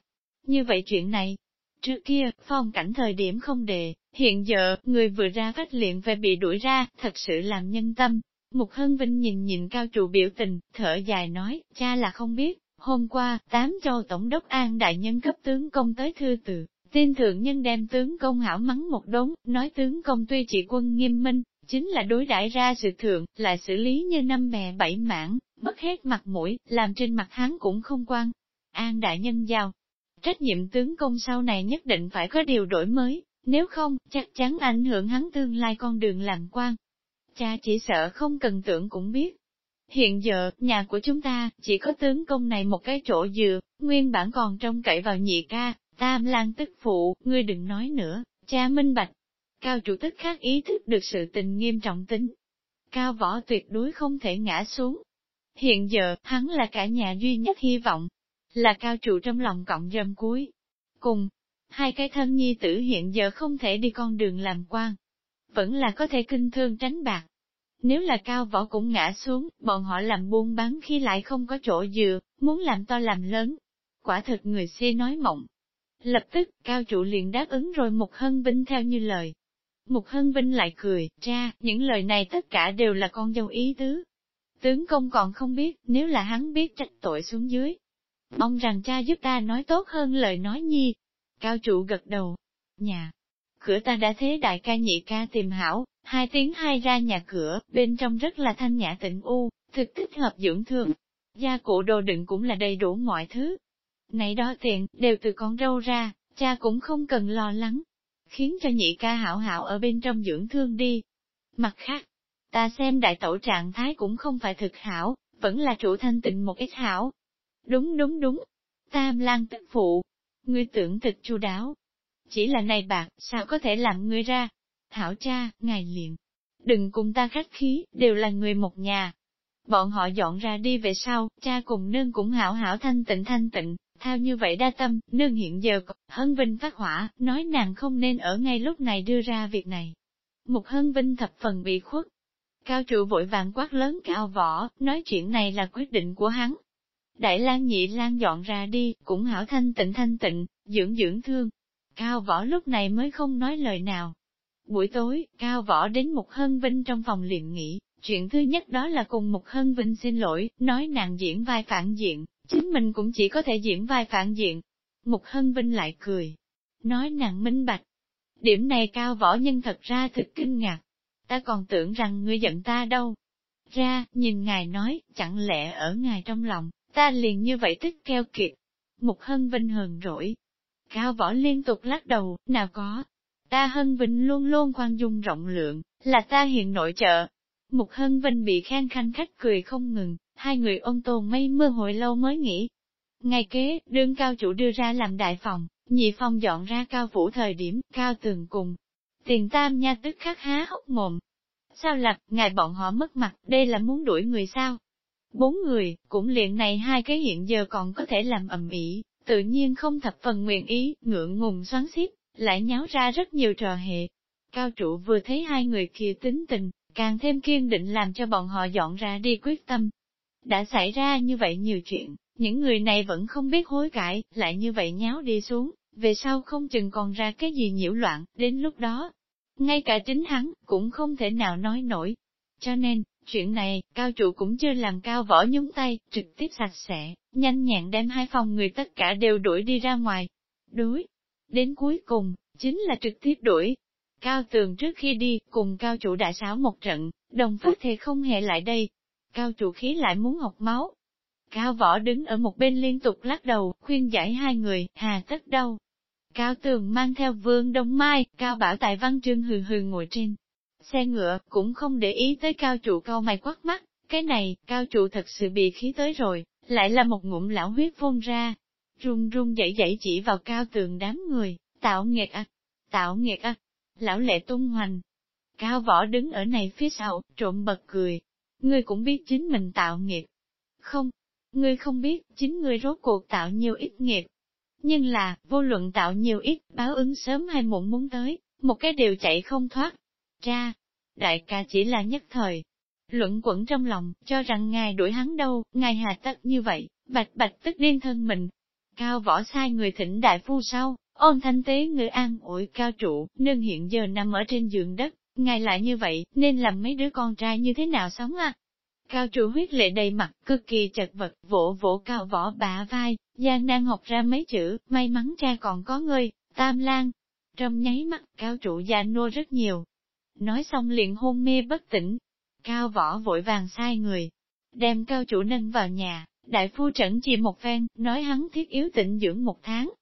Như vậy chuyện này, Trước kia, phong cảnh thời điểm không đề, hiện giờ, người vừa ra phát liện về bị đuổi ra, thật sự làm nhân tâm. Mục Hân Vinh nhìn nhìn cao trụ biểu tình, thở dài nói, cha là không biết, hôm qua, tám châu tổng đốc an đại nhân cấp tướng công tới thư từ, tin thượng nhân đem tướng công hảo mắng một đống, nói tướng công tuy chỉ quân nghiêm minh, chính là đối đãi ra sự thượng, lại xử lý như năm bè bảy mảng, mất hết mặt mũi, làm trên mặt hắn cũng không quan. An đại nhân giao, trách nhiệm tướng công sau này nhất định phải có điều đổi mới, Nếu không, chắc chắn ảnh hưởng hắn tương lai con đường làm quan. Cha chỉ sợ không cần tưởng cũng biết. Hiện giờ, nhà của chúng ta, chỉ có tướng công này một cái chỗ dựa, nguyên bản còn trông cậy vào nhị ca, tam lang tức phụ, ngươi đừng nói nữa, cha minh bạch. Cao chủ tức khác ý thức được sự tình nghiêm trọng tính. Cao võ tuyệt đối không thể ngã xuống. Hiện giờ, hắn là cả nhà duy nhất hy vọng, là cao trụ trong lòng cộng rơm cuối. Cùng, hai cái thân nhi tử hiện giờ không thể đi con đường làm quan, vẫn là có thể kinh thương tránh bạc. Nếu là cao võ cũng ngã xuống, bọn họ làm buôn bán khi lại không có chỗ dựa, muốn làm to làm lớn. Quả thực người xê nói mộng. Lập tức, cao trụ liền đáp ứng rồi Mục Hân Vinh theo như lời. Mục Hân Vinh lại cười, cha, những lời này tất cả đều là con dâu ý tứ. Tướng công còn không biết, nếu là hắn biết trách tội xuống dưới. Mong rằng cha giúp ta nói tốt hơn lời nói nhi, Cao trụ gật đầu. Nhà. Cửa ta đã thế đại ca nhị ca tìm hảo, hai tiếng hai ra nhà cửa, bên trong rất là thanh nhã tịnh u, thực thích hợp dưỡng thương. Gia cụ đồ đựng cũng là đầy đủ mọi thứ. Này đó tiền, đều từ con râu ra, cha cũng không cần lo lắng. Khiến cho nhị ca hảo hảo ở bên trong dưỡng thương đi. Mặt khác, ta xem đại tổ trạng thái cũng không phải thực hảo, vẫn là chủ thanh tịnh một ít hảo. Đúng đúng đúng. Tam lang tức phụ, ngươi tưởng thật chu đáo. Chỉ là này bạc, sao có thể làm ngươi ra? Hảo cha, ngài liền. Đừng cùng ta khách khí, đều là người một nhà. Bọn họ dọn ra đi về sau, cha cùng nương cũng hảo hảo thanh tịnh thanh tịnh, theo như vậy đa tâm, nương hiện giờ hân vinh phát hỏa, nói nàng không nên ở ngay lúc này đưa ra việc này. Một hân vinh thập phần bị khuất. Cao trụ vội vàng quát lớn cao võ, nói chuyện này là quyết định của hắn, Đại lang nhị lang dọn ra đi, cũng hảo thanh tịnh thanh tịnh, dưỡng dưỡng thương. Cao võ lúc này mới không nói lời nào. Buổi tối, Cao võ đến một hân vinh trong phòng liền nghỉ, chuyện thứ nhất đó là cùng một hân vinh xin lỗi, nói nàng diễn vai phản diện, chính mình cũng chỉ có thể diễn vai phản diện. Mục hân vinh lại cười, nói nàng minh bạch. Điểm này cao võ nhân thật ra thực kinh ngạc. Ta còn tưởng rằng ngươi giận ta đâu. Ra, nhìn ngài nói, chẳng lẽ ở ngài trong lòng, Ta liền như vậy tức keo kiệt. mục hân vinh hờn rỗi. Cao võ liên tục lắc đầu, nào có. Ta hân vinh luôn luôn khoan dung rộng lượng, là ta hiện nội trợ. mục hân vinh bị khen khanh khách cười không ngừng, hai người ôn tồn mây mưa hồi lâu mới nghỉ. Ngày kế, đương cao chủ đưa ra làm đại phòng, nhị phòng dọn ra cao phủ thời điểm, cao tường cùng. Tiền tam nha tức khắc há hốc mồm. Sao lập, ngài bọn họ mất mặt, đây là muốn đuổi người sao? Bốn người, cũng liền này hai cái hiện giờ còn có thể làm ầm ĩ, tự nhiên không thập phần nguyện ý, ngượng ngùng xoắn xít, lại nháo ra rất nhiều trò hệ. Cao trụ vừa thấy hai người kia tính tình, càng thêm kiên định làm cho bọn họ dọn ra đi quyết tâm. Đã xảy ra như vậy nhiều chuyện, những người này vẫn không biết hối cải, lại như vậy nháo đi xuống, về sau không chừng còn ra cái gì nhiễu loạn, đến lúc đó, ngay cả chính hắn, cũng không thể nào nói nổi. Cho nên, Chuyện này, cao trụ cũng chưa làm cao võ nhúng tay, trực tiếp sạch sẽ, nhanh nhẹn đem hai phòng người tất cả đều đuổi đi ra ngoài. Đuối. Đến cuối cùng, chính là trực tiếp đuổi. Cao tường trước khi đi, cùng cao trụ đại sáo một trận, đồng phát thì không hề lại đây. Cao trụ khí lại muốn học máu. Cao võ đứng ở một bên liên tục lắc đầu, khuyên giải hai người, hà tất đâu. Cao tường mang theo vương đông mai, cao bảo tại văn trương hừ hừ ngồi trên xe ngựa, cũng không để ý tới cao trụ cao mày quắc mắt, cái này, cao trụ thật sự bị khí tới rồi, lại là một ngụm lão huyết phun ra, run run dậy dậy chỉ vào cao tường đám người, tạo nghiệt à, tạo nghiệt à, lão lệ tung hoành. Cao võ đứng ở này phía sau, trộm bật cười, ngươi cũng biết chính mình tạo nghiệt. Không, ngươi không biết, chính ngươi rốt cuộc tạo nhiều ít nghiệt. Nhưng là, vô luận tạo nhiều ít, báo ứng sớm hay muộn muốn tới, một cái điều chạy không thoát, Cha, đại ca chỉ là nhất thời. Luận quẩn trong lòng, cho rằng ngài đuổi hắn đâu, ngài hà tất như vậy, bạch bạch tức điên thân mình. Cao võ sai người thỉnh đại phu sau, ôn thanh tế người an ủi cao trụ, nương hiện giờ nằm ở trên giường đất, ngài lại như vậy, nên làm mấy đứa con trai như thế nào sống à? Cao trụ huyết lệ đầy mặt, cực kỳ chật vật, vỗ vỗ cao võ bả vai, Giang đang học ra mấy chữ, may mắn cha còn có ngươi, tam lang. Trong nháy mắt, cao trụ già nua rất nhiều, nói xong liền hôn mê bất tỉnh. Cao võ vội vàng sai người, đem cao chủ nâng vào nhà, đại phu trẩn chỉ một phen, nói hắn thiết yếu tịnh dưỡng một tháng.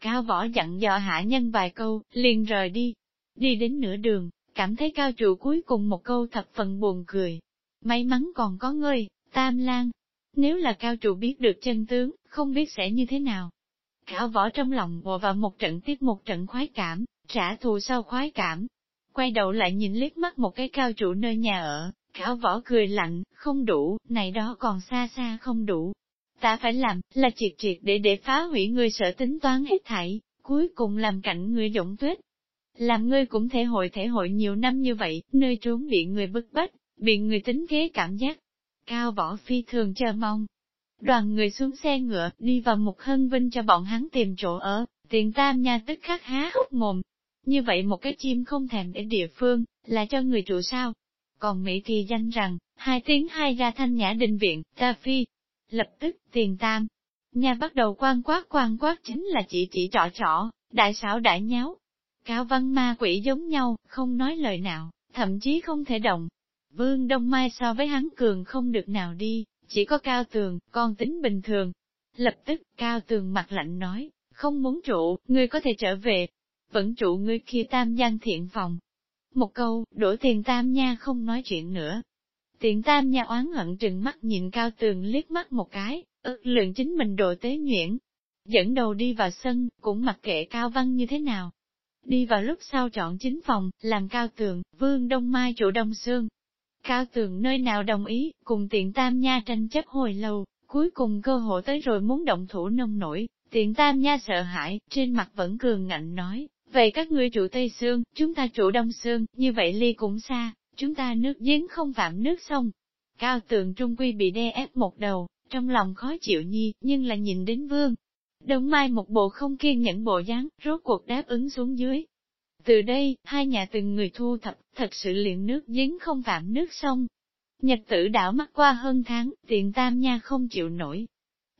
Cao võ dặn dò hạ nhân vài câu, liền rời đi. Đi đến nửa đường, cảm thấy cao chủ cuối cùng một câu thập phần buồn cười. May mắn còn có ngươi, tam lang. Nếu là cao chủ biết được chân tướng, không biết sẽ như thế nào. Cao võ trong lòng ngồi vào một trận tiếp một trận khoái cảm, trả thù sau khoái cảm. Quay đầu lại nhìn liếc mắt một cái cao trụ nơi nhà ở, cao võ cười lạnh, không đủ, này đó còn xa xa không đủ. Ta phải làm, là triệt triệt để để phá hủy người sở tính toán hết thảy, cuối cùng làm cảnh người dũng tuyết. Làm ngươi cũng thể hội thể hội nhiều năm như vậy, nơi trốn bị người bức bách, bị người tính kế cảm giác. Cao võ phi thường chờ mong. Đoàn người xuống xe ngựa, đi vào một hân vinh cho bọn hắn tìm chỗ ở, tiền tam nha tức khắc há hốc mồm. Như vậy một cái chim không thèm để địa phương, là cho người trụ sao? Còn Mỹ thì danh rằng, hai tiếng hai ra thanh nhã đình viện, ta phi, Lập tức, tiền tam, nhà bắt đầu quan quát quan quát chính là chỉ chỉ trọ trọ, đại xảo đại nháo. Cao văn ma quỷ giống nhau, không nói lời nào, thậm chí không thể động. Vương Đông Mai so với hắn cường không được nào đi, chỉ có cao tường, con tính bình thường. Lập tức, cao tường mặt lạnh nói, không muốn trụ, ngươi có thể trở về. Vẫn trụ ngươi kia tam gian thiện phòng. Một câu, đổ tiền tam nha không nói chuyện nữa, Tiện tam nha oán hận trừng mắt nhìn cao tường liếc mắt một cái, ức lượng chính mình đồ tế nhuyễn. Dẫn đầu đi vào sân, cũng mặc kệ cao văn như thế nào. Đi vào lúc sau chọn chính phòng, làm cao tường, vương đông mai chủ đông xương. Cao tường nơi nào đồng ý, cùng tiện tam nha tranh chấp hồi lâu, cuối cùng cơ hội tới rồi muốn động thủ nông nổi, tiện tam nha sợ hãi, trên mặt vẫn cường ngạnh nói, vậy các ngươi trụ Tây Sương, chúng ta trụ Đông Sương, như vậy ly cũng xa, Chúng ta nước giếng không phạm nước sông. Cao tường trung quy bị đe ép một đầu, trong lòng khó chịu nhi, nhưng là nhìn đến vương. Đông Mai một bộ không kiên nhẫn bộ dáng, rốt cuộc đáp ứng xuống dưới. Từ đây, hai nhà từng người thu thập, thật sự liền nước giếng không phạm nước sông. Nhật tử đảo mắt qua hơn tháng, tiền tam nha không chịu nổi.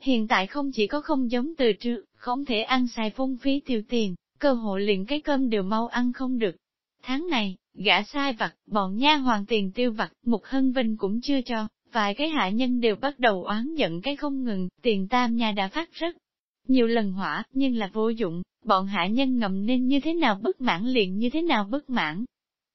Hiện tại không chỉ có không giống từ trước, không thể ăn xài phung phí tiêu tiền, cơ hội liền cái cơm đều mau ăn không được. Tháng này, Gã sai vặt, bọn nha hoàng tiền tiêu vặt, một hân vinh cũng chưa cho, vài cái hạ nhân đều bắt đầu oán giận cái không ngừng, tiền tam nhà đã phát rất nhiều lần hỏa, nhưng là vô dụng, bọn hạ nhân ngầm nên như thế nào bất mãn liền như thế nào bất mãn.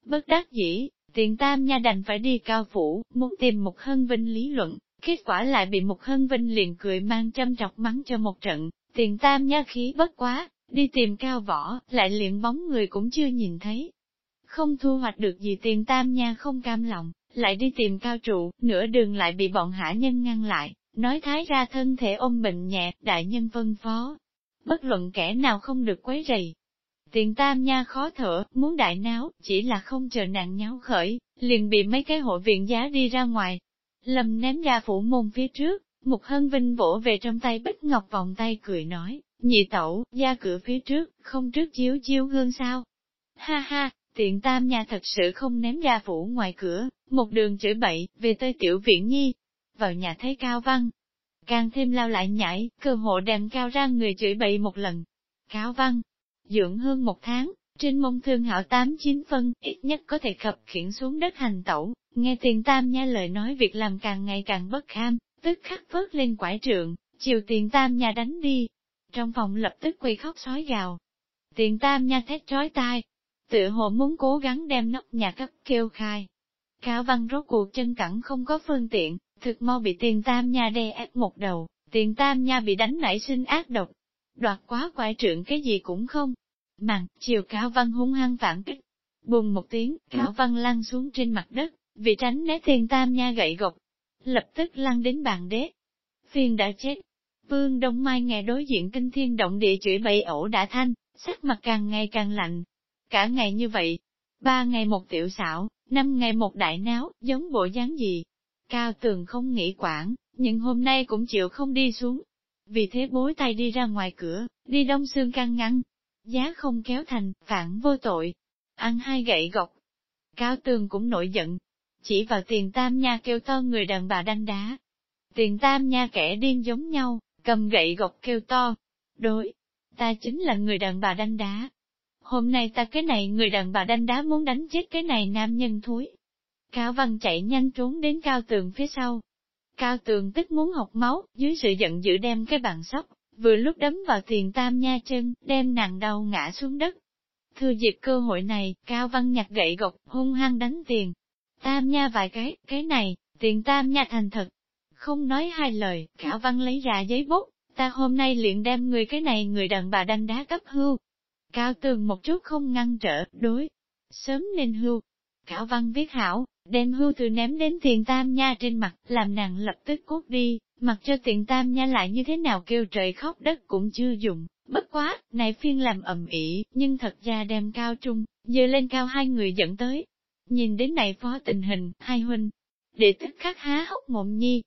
Bất đắc dĩ, tiền tam nha đành phải đi cao phủ, muốn tìm một hân vinh lý luận, kết quả lại bị một hân vinh liền cười mang châm trọc mắng cho một trận, tiền tam nha khí bất quá, đi tìm cao võ, lại liền bóng người cũng chưa nhìn thấy, không thu hoạch được gì tiền tam nha không cam lòng, lại đi tìm cao trụ, nửa đường lại bị bọn hạ nhân ngăn lại, nói thái ra thân thể ôm bệnh nhẹ, đại nhân phân phó. Bất luận kẻ nào không được quấy rầy. Tiền tam nha khó thở, muốn đại náo, chỉ là không chờ nạn nháo khởi, liền bị mấy cái hộ viện giá đi ra ngoài. Lầm ném ra phủ môn phía trước, một hân vinh vỗ về trong tay bích ngọc vòng tay cười nói, nhị tẩu, ra cửa phía trước, không trước chiếu chiếu gương sao. Ha ha, Tiện tam nhà thật sự không ném ra phủ ngoài cửa, một đường chửi bậy, về tới tiểu viện nhi. Vào nhà thấy cao văn, càng thêm lao lại nhảy, cơ hộ đem cao ra người chửi bậy một lần. Cao văn, dưỡng hơn một tháng, trên mông thương hảo tám chín phân, ít nhất có thể khập khiển xuống đất hành tẩu, nghe tiền tam nha lời nói việc làm càng ngày càng bất kham, tức khắc vớt lên quải trượng, chiều tiền tam nha đánh đi. Trong phòng lập tức quỳ khóc sói gào. Tiền tam nha thét trói tai, tự hồ muốn cố gắng đem nóc nhà cấp kêu khai. Cao văn rốt cuộc chân cẳng không có phương tiện, thực mau bị tiền tam nha đe ép một đầu, tiền tam nha bị đánh nảy sinh ác độc. Đoạt quá quải trượng cái gì cũng không. Mặn, chiều cao văn hung hăng phản kích. Bùng một tiếng, cao văn lăn xuống trên mặt đất, vì tránh né tiền tam nha gậy gộc. Lập tức lăn đến bàn đế. Phiên đã chết. Vương Đông Mai nghe đối diện kinh thiên động địa chửi bậy ổ đã thanh, sắc mặt càng ngày càng lạnh, Cả ngày như vậy, ba ngày một tiểu xảo, năm ngày một đại náo, giống bộ dáng gì. Cao tường không nghĩ quản, nhưng hôm nay cũng chịu không đi xuống. Vì thế bối tay đi ra ngoài cửa, đi đông xương căng ngăn. Giá không kéo thành, phản vô tội. Ăn hai gậy gọc. Cao tường cũng nổi giận. Chỉ vào tiền tam nha kêu to người đàn bà đanh đá. Tiền tam nha kẻ điên giống nhau, cầm gậy gọc kêu to. Đối, ta chính là người đàn bà đanh đá, hôm nay ta cái này người đàn bà đanh đá muốn đánh chết cái này nam nhân thúi. Cao Văn chạy nhanh trốn đến cao tường phía sau. Cao tường tức muốn học máu, dưới sự giận dữ đem cái bàn sóc, vừa lúc đấm vào tiền tam nha chân, đem nàng đầu ngã xuống đất. Thừa dịp cơ hội này, Cao Văn nhặt gậy gộc, hung hăng đánh tiền. Tam nha vài cái, cái này, tiền tam nha thành thật. Không nói hai lời, Cao Văn lấy ra giấy bút, ta hôm nay liền đem người cái này người đàn bà đanh đá cấp hưu. Cao tường một chút không ngăn trở, đối. Sớm nên hưu. Cao Văn viết hảo, đem hưu từ ném đến tiền tam nha trên mặt, làm nàng lập tức cút đi, mặc cho tiền tam nha lại như thế nào kêu trời khóc đất cũng chưa dùng. Bất quá, này phiên làm ầm ĩ, nhưng thật ra đem cao trung, dơ lên cao hai người dẫn tới. Nhìn đến này phó tình hình, hai huynh, để tức khắc há hốc mộng nhi.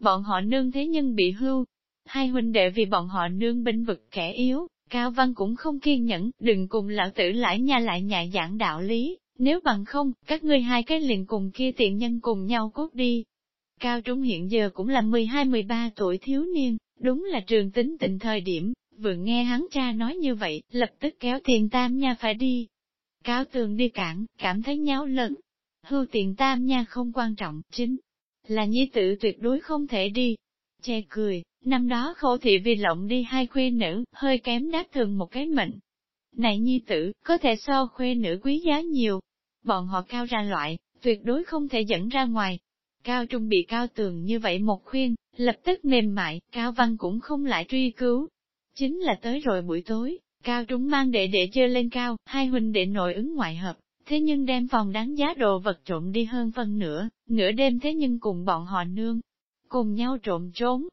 Bọn họ nương thế nhân bị hưu, hai huynh đệ vì bọn họ nương binh vực kẻ yếu, Cao Văn cũng không kiên nhẫn, đừng cùng lão tử lại nha lại nhại giảng đạo lý, nếu bằng không, các ngươi hai cái liền cùng kia tiện nhân cùng nhau cốt đi. Cao Trung hiện giờ cũng là 12-13 tuổi thiếu niên, đúng là trường tính tình thời điểm, vừa nghe hắn cha nói như vậy, lập tức kéo tiền tam nha phải đi. Cao tường đi cản, cảm thấy nháo lận. Hưu tiền tam nha không quan trọng, chính là nhi Tử tuyệt đối không thể đi. Che cười, năm đó khổ thị vì lộng đi hai khuê nữ, hơi kém đáp thường một cái mệnh. Này nhi tử, có thể so khuê nữ quý giá nhiều, bọn họ cao ra loại, tuyệt đối không thể dẫn ra ngoài. Cao Trung bị cao tường như vậy một khuyên, lập tức mềm mại, Cao Văn cũng không lại truy cứu. Chính là tới rồi buổi tối, Cao Trung mang đệ đệ chơi lên cao, hai huynh đệ nội ứng ngoại hợp, thế nhưng đem phòng đáng giá đồ vật trộm đi hơn phân nửa, nửa đêm thế nhưng cùng bọn họ nương, cùng nhau trộm trốn.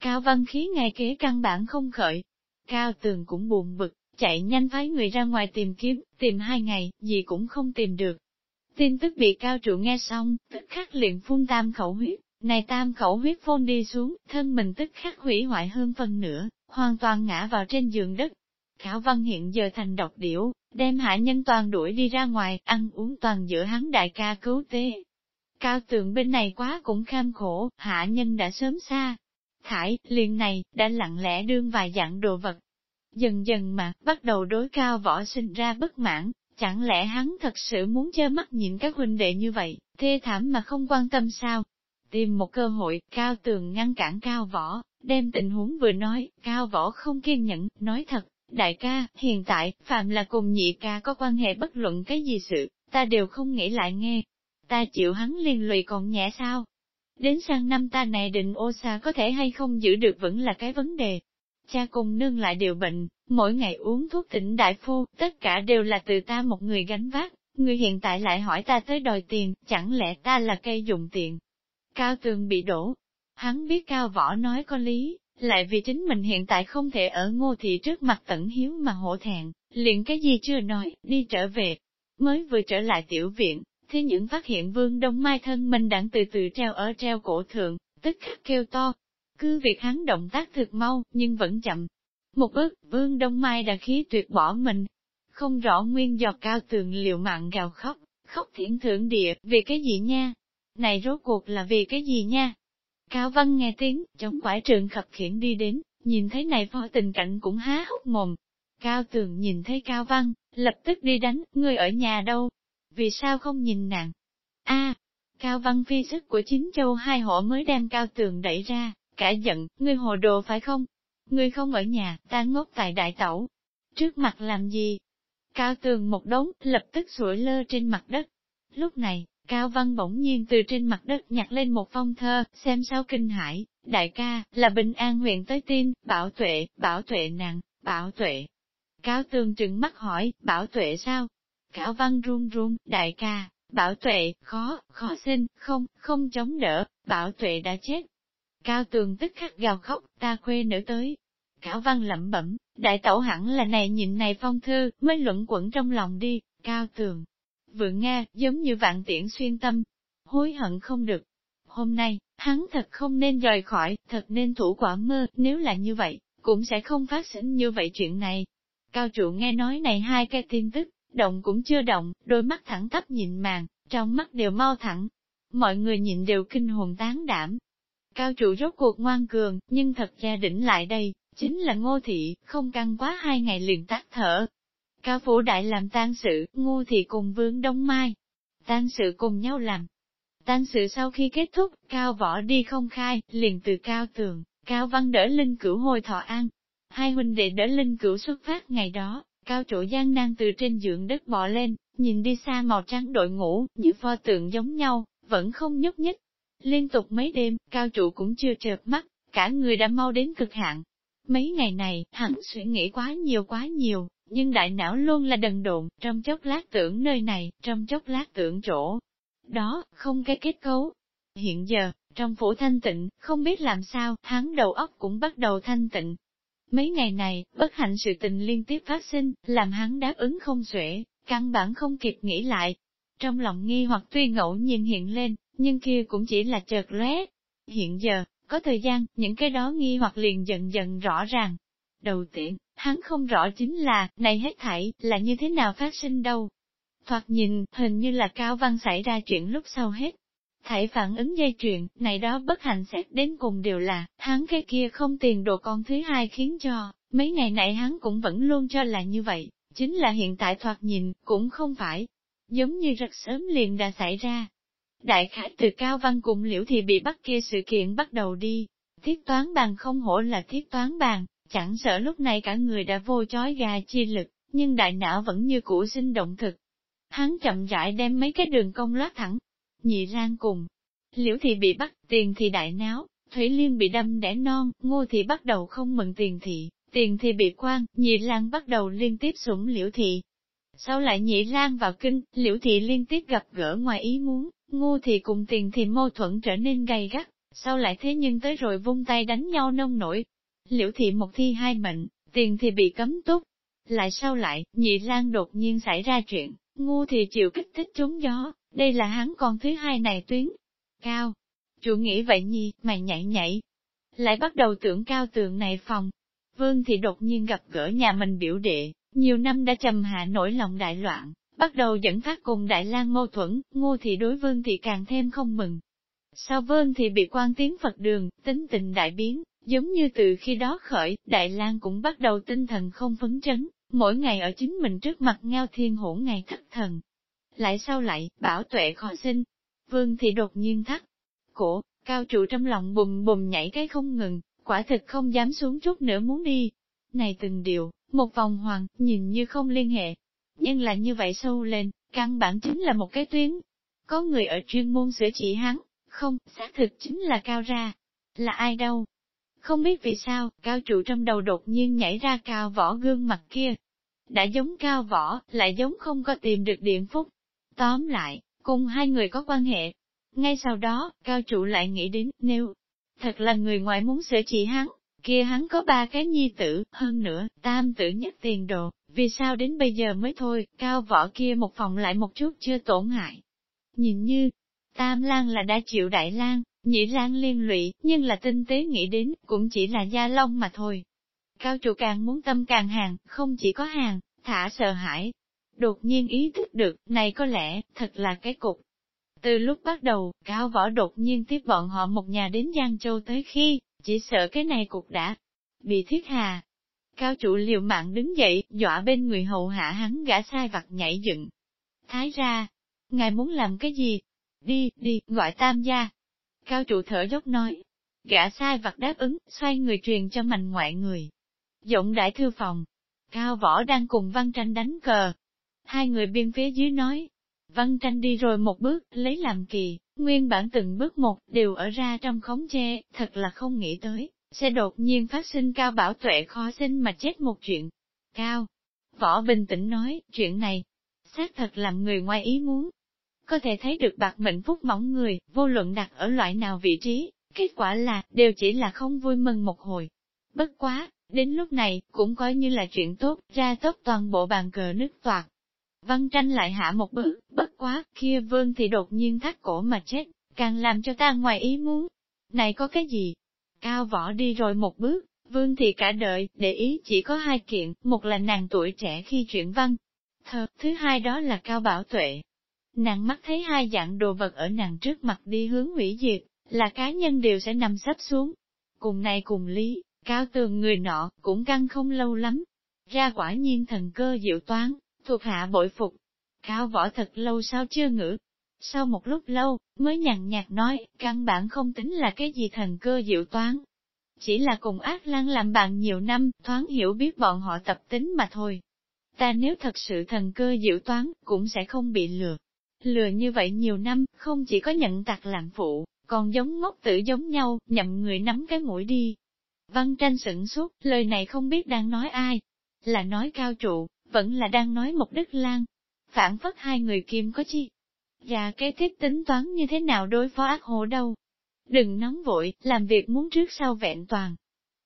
Cao Văn khí ngày kế căn bản không khởi, Cao Tường cũng buồn bực, chạy nhanh phái người ra ngoài tìm kiếm, tìm hai ngày, gì cũng không tìm được. Tin tức bị cao trụ nghe xong, tức khắc liền phun tam khẩu huyết, này tam khẩu huyết phun đi xuống, thân mình tức khắc hủy hoại hơn phần nữa, hoàn toàn ngã vào trên giường đất. Khảo văn hiện giờ thành độc điểu, đem hạ nhân toàn đuổi đi ra ngoài, ăn uống toàn giữa hắn đại ca cứu tế. Cao tường bên này quá cũng kham khổ, hạ nhân đã sớm xa. Thải, liền này, đã lặng lẽ đương vài dạng đồ vật, Dần dần mà, bắt đầu đối cao võ sinh ra bất mãn, chẳng lẽ hắn thật sự muốn chơ mắt nhìn các huynh đệ như vậy, thê thảm mà không quan tâm sao? Tìm một cơ hội, cao tường ngăn cản cao võ, đem tình huống vừa nói, cao võ không kiên nhẫn, nói thật, đại ca, hiện tại, phạm là cùng nhị ca có quan hệ bất luận cái gì sự, ta đều không nghĩ lại nghe. Ta chịu hắn liên lụy còn nhẹ sao? Đến sang năm ta này định ô xa có thể hay không giữ được vẫn là cái vấn đề, cha cùng nương lại đều bệnh, mỗi ngày uống thuốc tỉnh đại phu, tất cả đều là từ ta một người gánh vác, người hiện tại lại hỏi ta tới đòi tiền, chẳng lẽ ta là cây dùng tiền. Cao tường bị đổ, hắn biết cao võ nói có lý, lại vì chính mình hiện tại không thể ở ngô thị trước mặt tận hiếu mà hổ thẹn, liền cái gì chưa nói, đi trở về. Mới vừa trở lại tiểu viện, thế những phát hiện vương đông mai thân mình đang từ từ treo ở treo cổ thượng, tức khắc kêu to, cứ việc hắn động tác thực mau, nhưng vẫn chậm. Một ước, vương Đông Mai đã khí tuyệt bỏ mình. Không rõ nguyên do cao tường liều mạng gào khóc, khóc thiển thượng địa, vì cái gì nha? Này rốt cuộc là vì cái gì nha? Cao Văn nghe tiếng, trong quải trường khập khiển đi đến, nhìn thấy này phó tình cảnh cũng há hốc mồm. Cao tường nhìn thấy Cao Văn, lập tức đi đánh, ngươi ở nhà đâu? Vì sao không nhìn nàng? a Cao Văn phi sức của chính châu hai họ mới đem Cao tường đẩy ra, Cả giận, ngươi hồ đồ phải không? Ngươi không ở nhà, ta ngốc tại đại tẩu. Trước mặt làm gì? Cao tường một đống, lập tức sủi lơ trên mặt đất. Lúc này, Cao Văn bỗng nhiên từ trên mặt đất nhặt lên một phong thơ, xem sao kinh hãi. đại ca, là bình an huyện tới tin, bảo tuệ, bảo tuệ nàng, bảo tuệ. Cao tường trừng mắt hỏi, bảo tuệ sao? Cao Văn run run, đại ca, bảo tuệ, khó, khó sinh, không, không chống đỡ, bảo tuệ đã chết, Cao tường tức khắc gào khóc, ta khuê nữ tới. Cao văn lẩm bẩm, đại tẩu hẳn là này nhịn này phong thư, mới luận quẩn trong lòng đi, cao tường vừa nghe giống như vạn tiễn xuyên tâm, hối hận không được. Hôm nay, hắn thật không nên rời khỏi, thật nên thủ quả mơ, nếu là như vậy, cũng sẽ không phát sinh như vậy chuyện này. Cao trụ nghe nói này hai cái tin tức, động cũng chưa động, đôi mắt thẳng tắp nhìn màn, trong mắt đều mau thẳng. Mọi người nhìn đều kinh hồn tán đảm, Cao trụ rốt cuộc ngoan cường, nhưng thật ra đỉnh lại đây, chính là ngô thị, không căng quá hai ngày liền tắt thở. Cao phủ đại làm tang sự, ngu thì cùng vương Đông Mai. tang sự cùng nhau làm. tang sự sau khi kết thúc, cao võ đi không khai, liền từ cao tường, cao văn đỡ linh cửu hồi thọ an. Hai huynh đệ đỡ linh cửu xuất phát ngày đó, cao trụ gian nan từ trên giường đất bò lên, nhìn đi xa màu trắng đội ngũ, như pho tượng giống nhau, vẫn không nhúc nhích. Liên tục mấy đêm, cao trụ cũng chưa chợp mắt, cả người đã mau đến cực hạn. Mấy ngày này, hắn suy nghĩ quá nhiều quá nhiều, nhưng đại não luôn là đần độn, trong chốc lát tưởng nơi này, trong chốc lát tưởng chỗ. Đó, không cái kết cấu. Hiện giờ, trong phủ thanh tịnh, không biết làm sao, hắn đầu óc cũng bắt đầu thanh tịnh. Mấy ngày này, bất hạnh sự tình liên tiếp phát sinh, làm hắn đáp ứng không xuể, căn bản không kịp nghĩ lại. Trong lòng nghi hoặc tuy ngẫu nhiên hiện lên, nhưng kia cũng chỉ là chợt lóe. Hiện giờ, có thời gian, những cái đó nghi hoặc liền dần dần rõ ràng. Đầu tiên, hắn không rõ chính là, này hết thảy, là như thế nào phát sinh đâu. Thoạt nhìn, hình như là Cao Văn xảy ra chuyện lúc sau hết. Thảy phản ứng dây chuyện, này đó bất hạnh xét đến cùng đều là, hắn cái kia không tiền đồ con thứ hai khiến cho, mấy ngày nãy hắn cũng vẫn luôn cho là như vậy, chính là hiện tại thoạt nhìn, cũng không phải. Giống như rất sớm liền đã xảy ra, Đại khái từ Cao Văn cùng Liễu thì bị bắt kia sự kiện bắt đầu đi. Thiết toán bàn không hổ là thiết toán bàn, chẳng sợ lúc này cả người đã vô chói gà chi lực, nhưng đại não vẫn như cũ sinh động thực. Hắn chậm rãi đem mấy cái đường cong lát thẳng, nhị rang cùng. Liễu thì bị bắt, tiền thì đại náo, Thủy Liên bị đâm đẻ non, ngô thì bắt đầu không mừng tiền thị, tiền thì bị quan, nhị lang bắt đầu liên tiếp sủng liễu thị. Sau lại nhị lang vào kinh, liễu thị liên tiếp gặp gỡ ngoài ý muốn, Ngu thì cùng tiền thì mâu thuẫn trở nên gay gắt, sau lại thế nhưng tới rồi vung tay đánh nhau nông nổi. Liễu thị một thi hai mệnh, tiền thì bị cấm túc. Lại sau lại, nhị lang đột nhiên xảy ra chuyện, ngu thì chịu kích thích trúng gió, đây là hắn con thứ hai này tuyến. Cao. Chủ nghĩ vậy nhi, mày nhảy nhảy. Lại bắt đầu tưởng cao tượng này phòng. Vương thì đột nhiên gặp gỡ nhà mình biểu đệ, nhiều năm đã trầm hạ nổi lòng đại loạn, Bắt đầu dẫn phát cùng Đại lang mâu thuẫn, ngu thì đối vương thì càng thêm không mừng. Sau vương thì bị quan tiến Phật đường, tính tình đại biến, giống như từ khi đó khởi, Đại lang cũng bắt đầu tinh thần không phấn chấn, mỗi ngày ở chính mình trước mặt ngao thiên hổ ngày thất thần. Lại sau lại, bảo tuệ khó sinh. Vương thì đột nhiên thắt cổ, cao trụ trong lòng bùm bùm nhảy cái không ngừng, quả thực không dám xuống chút nữa muốn đi. Này từng điều, một vòng hoàng, nhìn như không liên hệ, nhưng là như vậy sâu lên, căn bản chính là một cái tuyến. Có người ở chuyên môn sửa chỉ hắn, không, xác thực chính là cao ra. Là ai đâu? Không biết vì sao, cao trụ trong đầu đột nhiên nhảy ra cao võ gương mặt kia. Đã giống cao võ, lại giống không có tìm được điện phúc. Tóm lại, cùng hai người có quan hệ. Ngay sau đó, cao trụ lại nghĩ đến, nếu thật là người ngoài muốn sửa chỉ hắn, kia hắn có ba cái nhi tử, hơn nữa, tam tử nhất tiền đồ, vì sao đến bây giờ mới thôi, cao võ kia một phòng lại một chút chưa tổn hại. Nhìn như, tam lang là đã chịu đại lang, nhị lang liên lụy, nhưng là tinh tế nghĩ đến, cũng chỉ là gia long mà thôi. Cao trụ càng muốn tâm càng hàng, không chỉ có hàng, thả sợ hãi. Đột nhiên ý thức được, này có lẽ, thật là cái cục. Từ lúc bắt đầu, Cao Võ đột nhiên tiếp bọn họ một nhà đến Giang Châu tới khi, chỉ sợ cái này cục đã bị thiết hà, Cao chủ liều mạng đứng dậy, dọa bên người hầu hạ hắn gã sai vặt nhảy dựng. Thái ra, ngài muốn làm cái gì? Đi, đi, gọi tam gia. Cao trụ thở dốc nói. Gã sai vặt đáp ứng, xoay người truyền cho mạnh ngoại người. dũng đại thư phòng. Cao võ đang cùng văn tranh đánh cờ. Hai người biên phía dưới nói. Văn tranh đi rồi một bước, lấy làm kỳ, nguyên bản từng bước một, đều ở ra trong khống che, thật là không nghĩ tới sẽ đột nhiên phát sinh cao bảo tuệ khó sinh mà chết một chuyện. Cao, võ bình tĩnh nói, chuyện này, xác thật làm người ngoài ý muốn. Có thể thấy được bạc mệnh phúc mỏng người, vô luận đặt ở loại nào vị trí, kết quả là, đều chỉ là không vui mừng một hồi. Bất quá, đến lúc này, cũng coi như là chuyện tốt, ra tốt toàn bộ bàn cờ nước toạt. Văn tranh lại hạ một bước, bất quá, kia vương thì đột nhiên thắt cổ mà chết, càng làm cho ta ngoài ý muốn. Này có cái gì, Cao võ đi rồi một bước, vương thì cả đời, để ý chỉ có hai kiện, một là nàng tuổi trẻ khi chuyển văn. Thật, thứ hai đó là cao bảo tuệ. Nàng mắt thấy hai dạng đồ vật ở nàng trước mặt đi hướng hủy diệt, là cá nhân đều sẽ nằm sắp xuống. Cùng này cùng lý, cao tường người nọ, cũng căng không lâu lắm. Ra quả nhiên thần cơ diệu toán, thuộc hạ bội phục. Cao võ thật lâu sao chưa ngữ, sau một lúc lâu, mới nhàn nhạt nói, căn bản không tính là cái gì thần cơ diệu toán. chỉ là cùng ác lan làm bạn nhiều năm, thoáng hiểu biết bọn họ tập tính mà thôi. Ta nếu thật sự thần cơ diệu toán, cũng sẽ không bị lừa. Lừa như vậy nhiều năm, không chỉ có nhận tạc lạng phụ, còn giống ngốc tử giống nhau, nhậm người nắm cái mũi đi. Văn tranh sửng suốt, lời này không biết đang nói ai. Là nói cao trụ, vẫn là đang nói một đức lan. Phản phất hai người kim có chi. Và cái tiếp tính toán như thế nào đối phó ác hồ đâu. Đừng nóng vội, làm việc muốn trước sau vẹn toàn.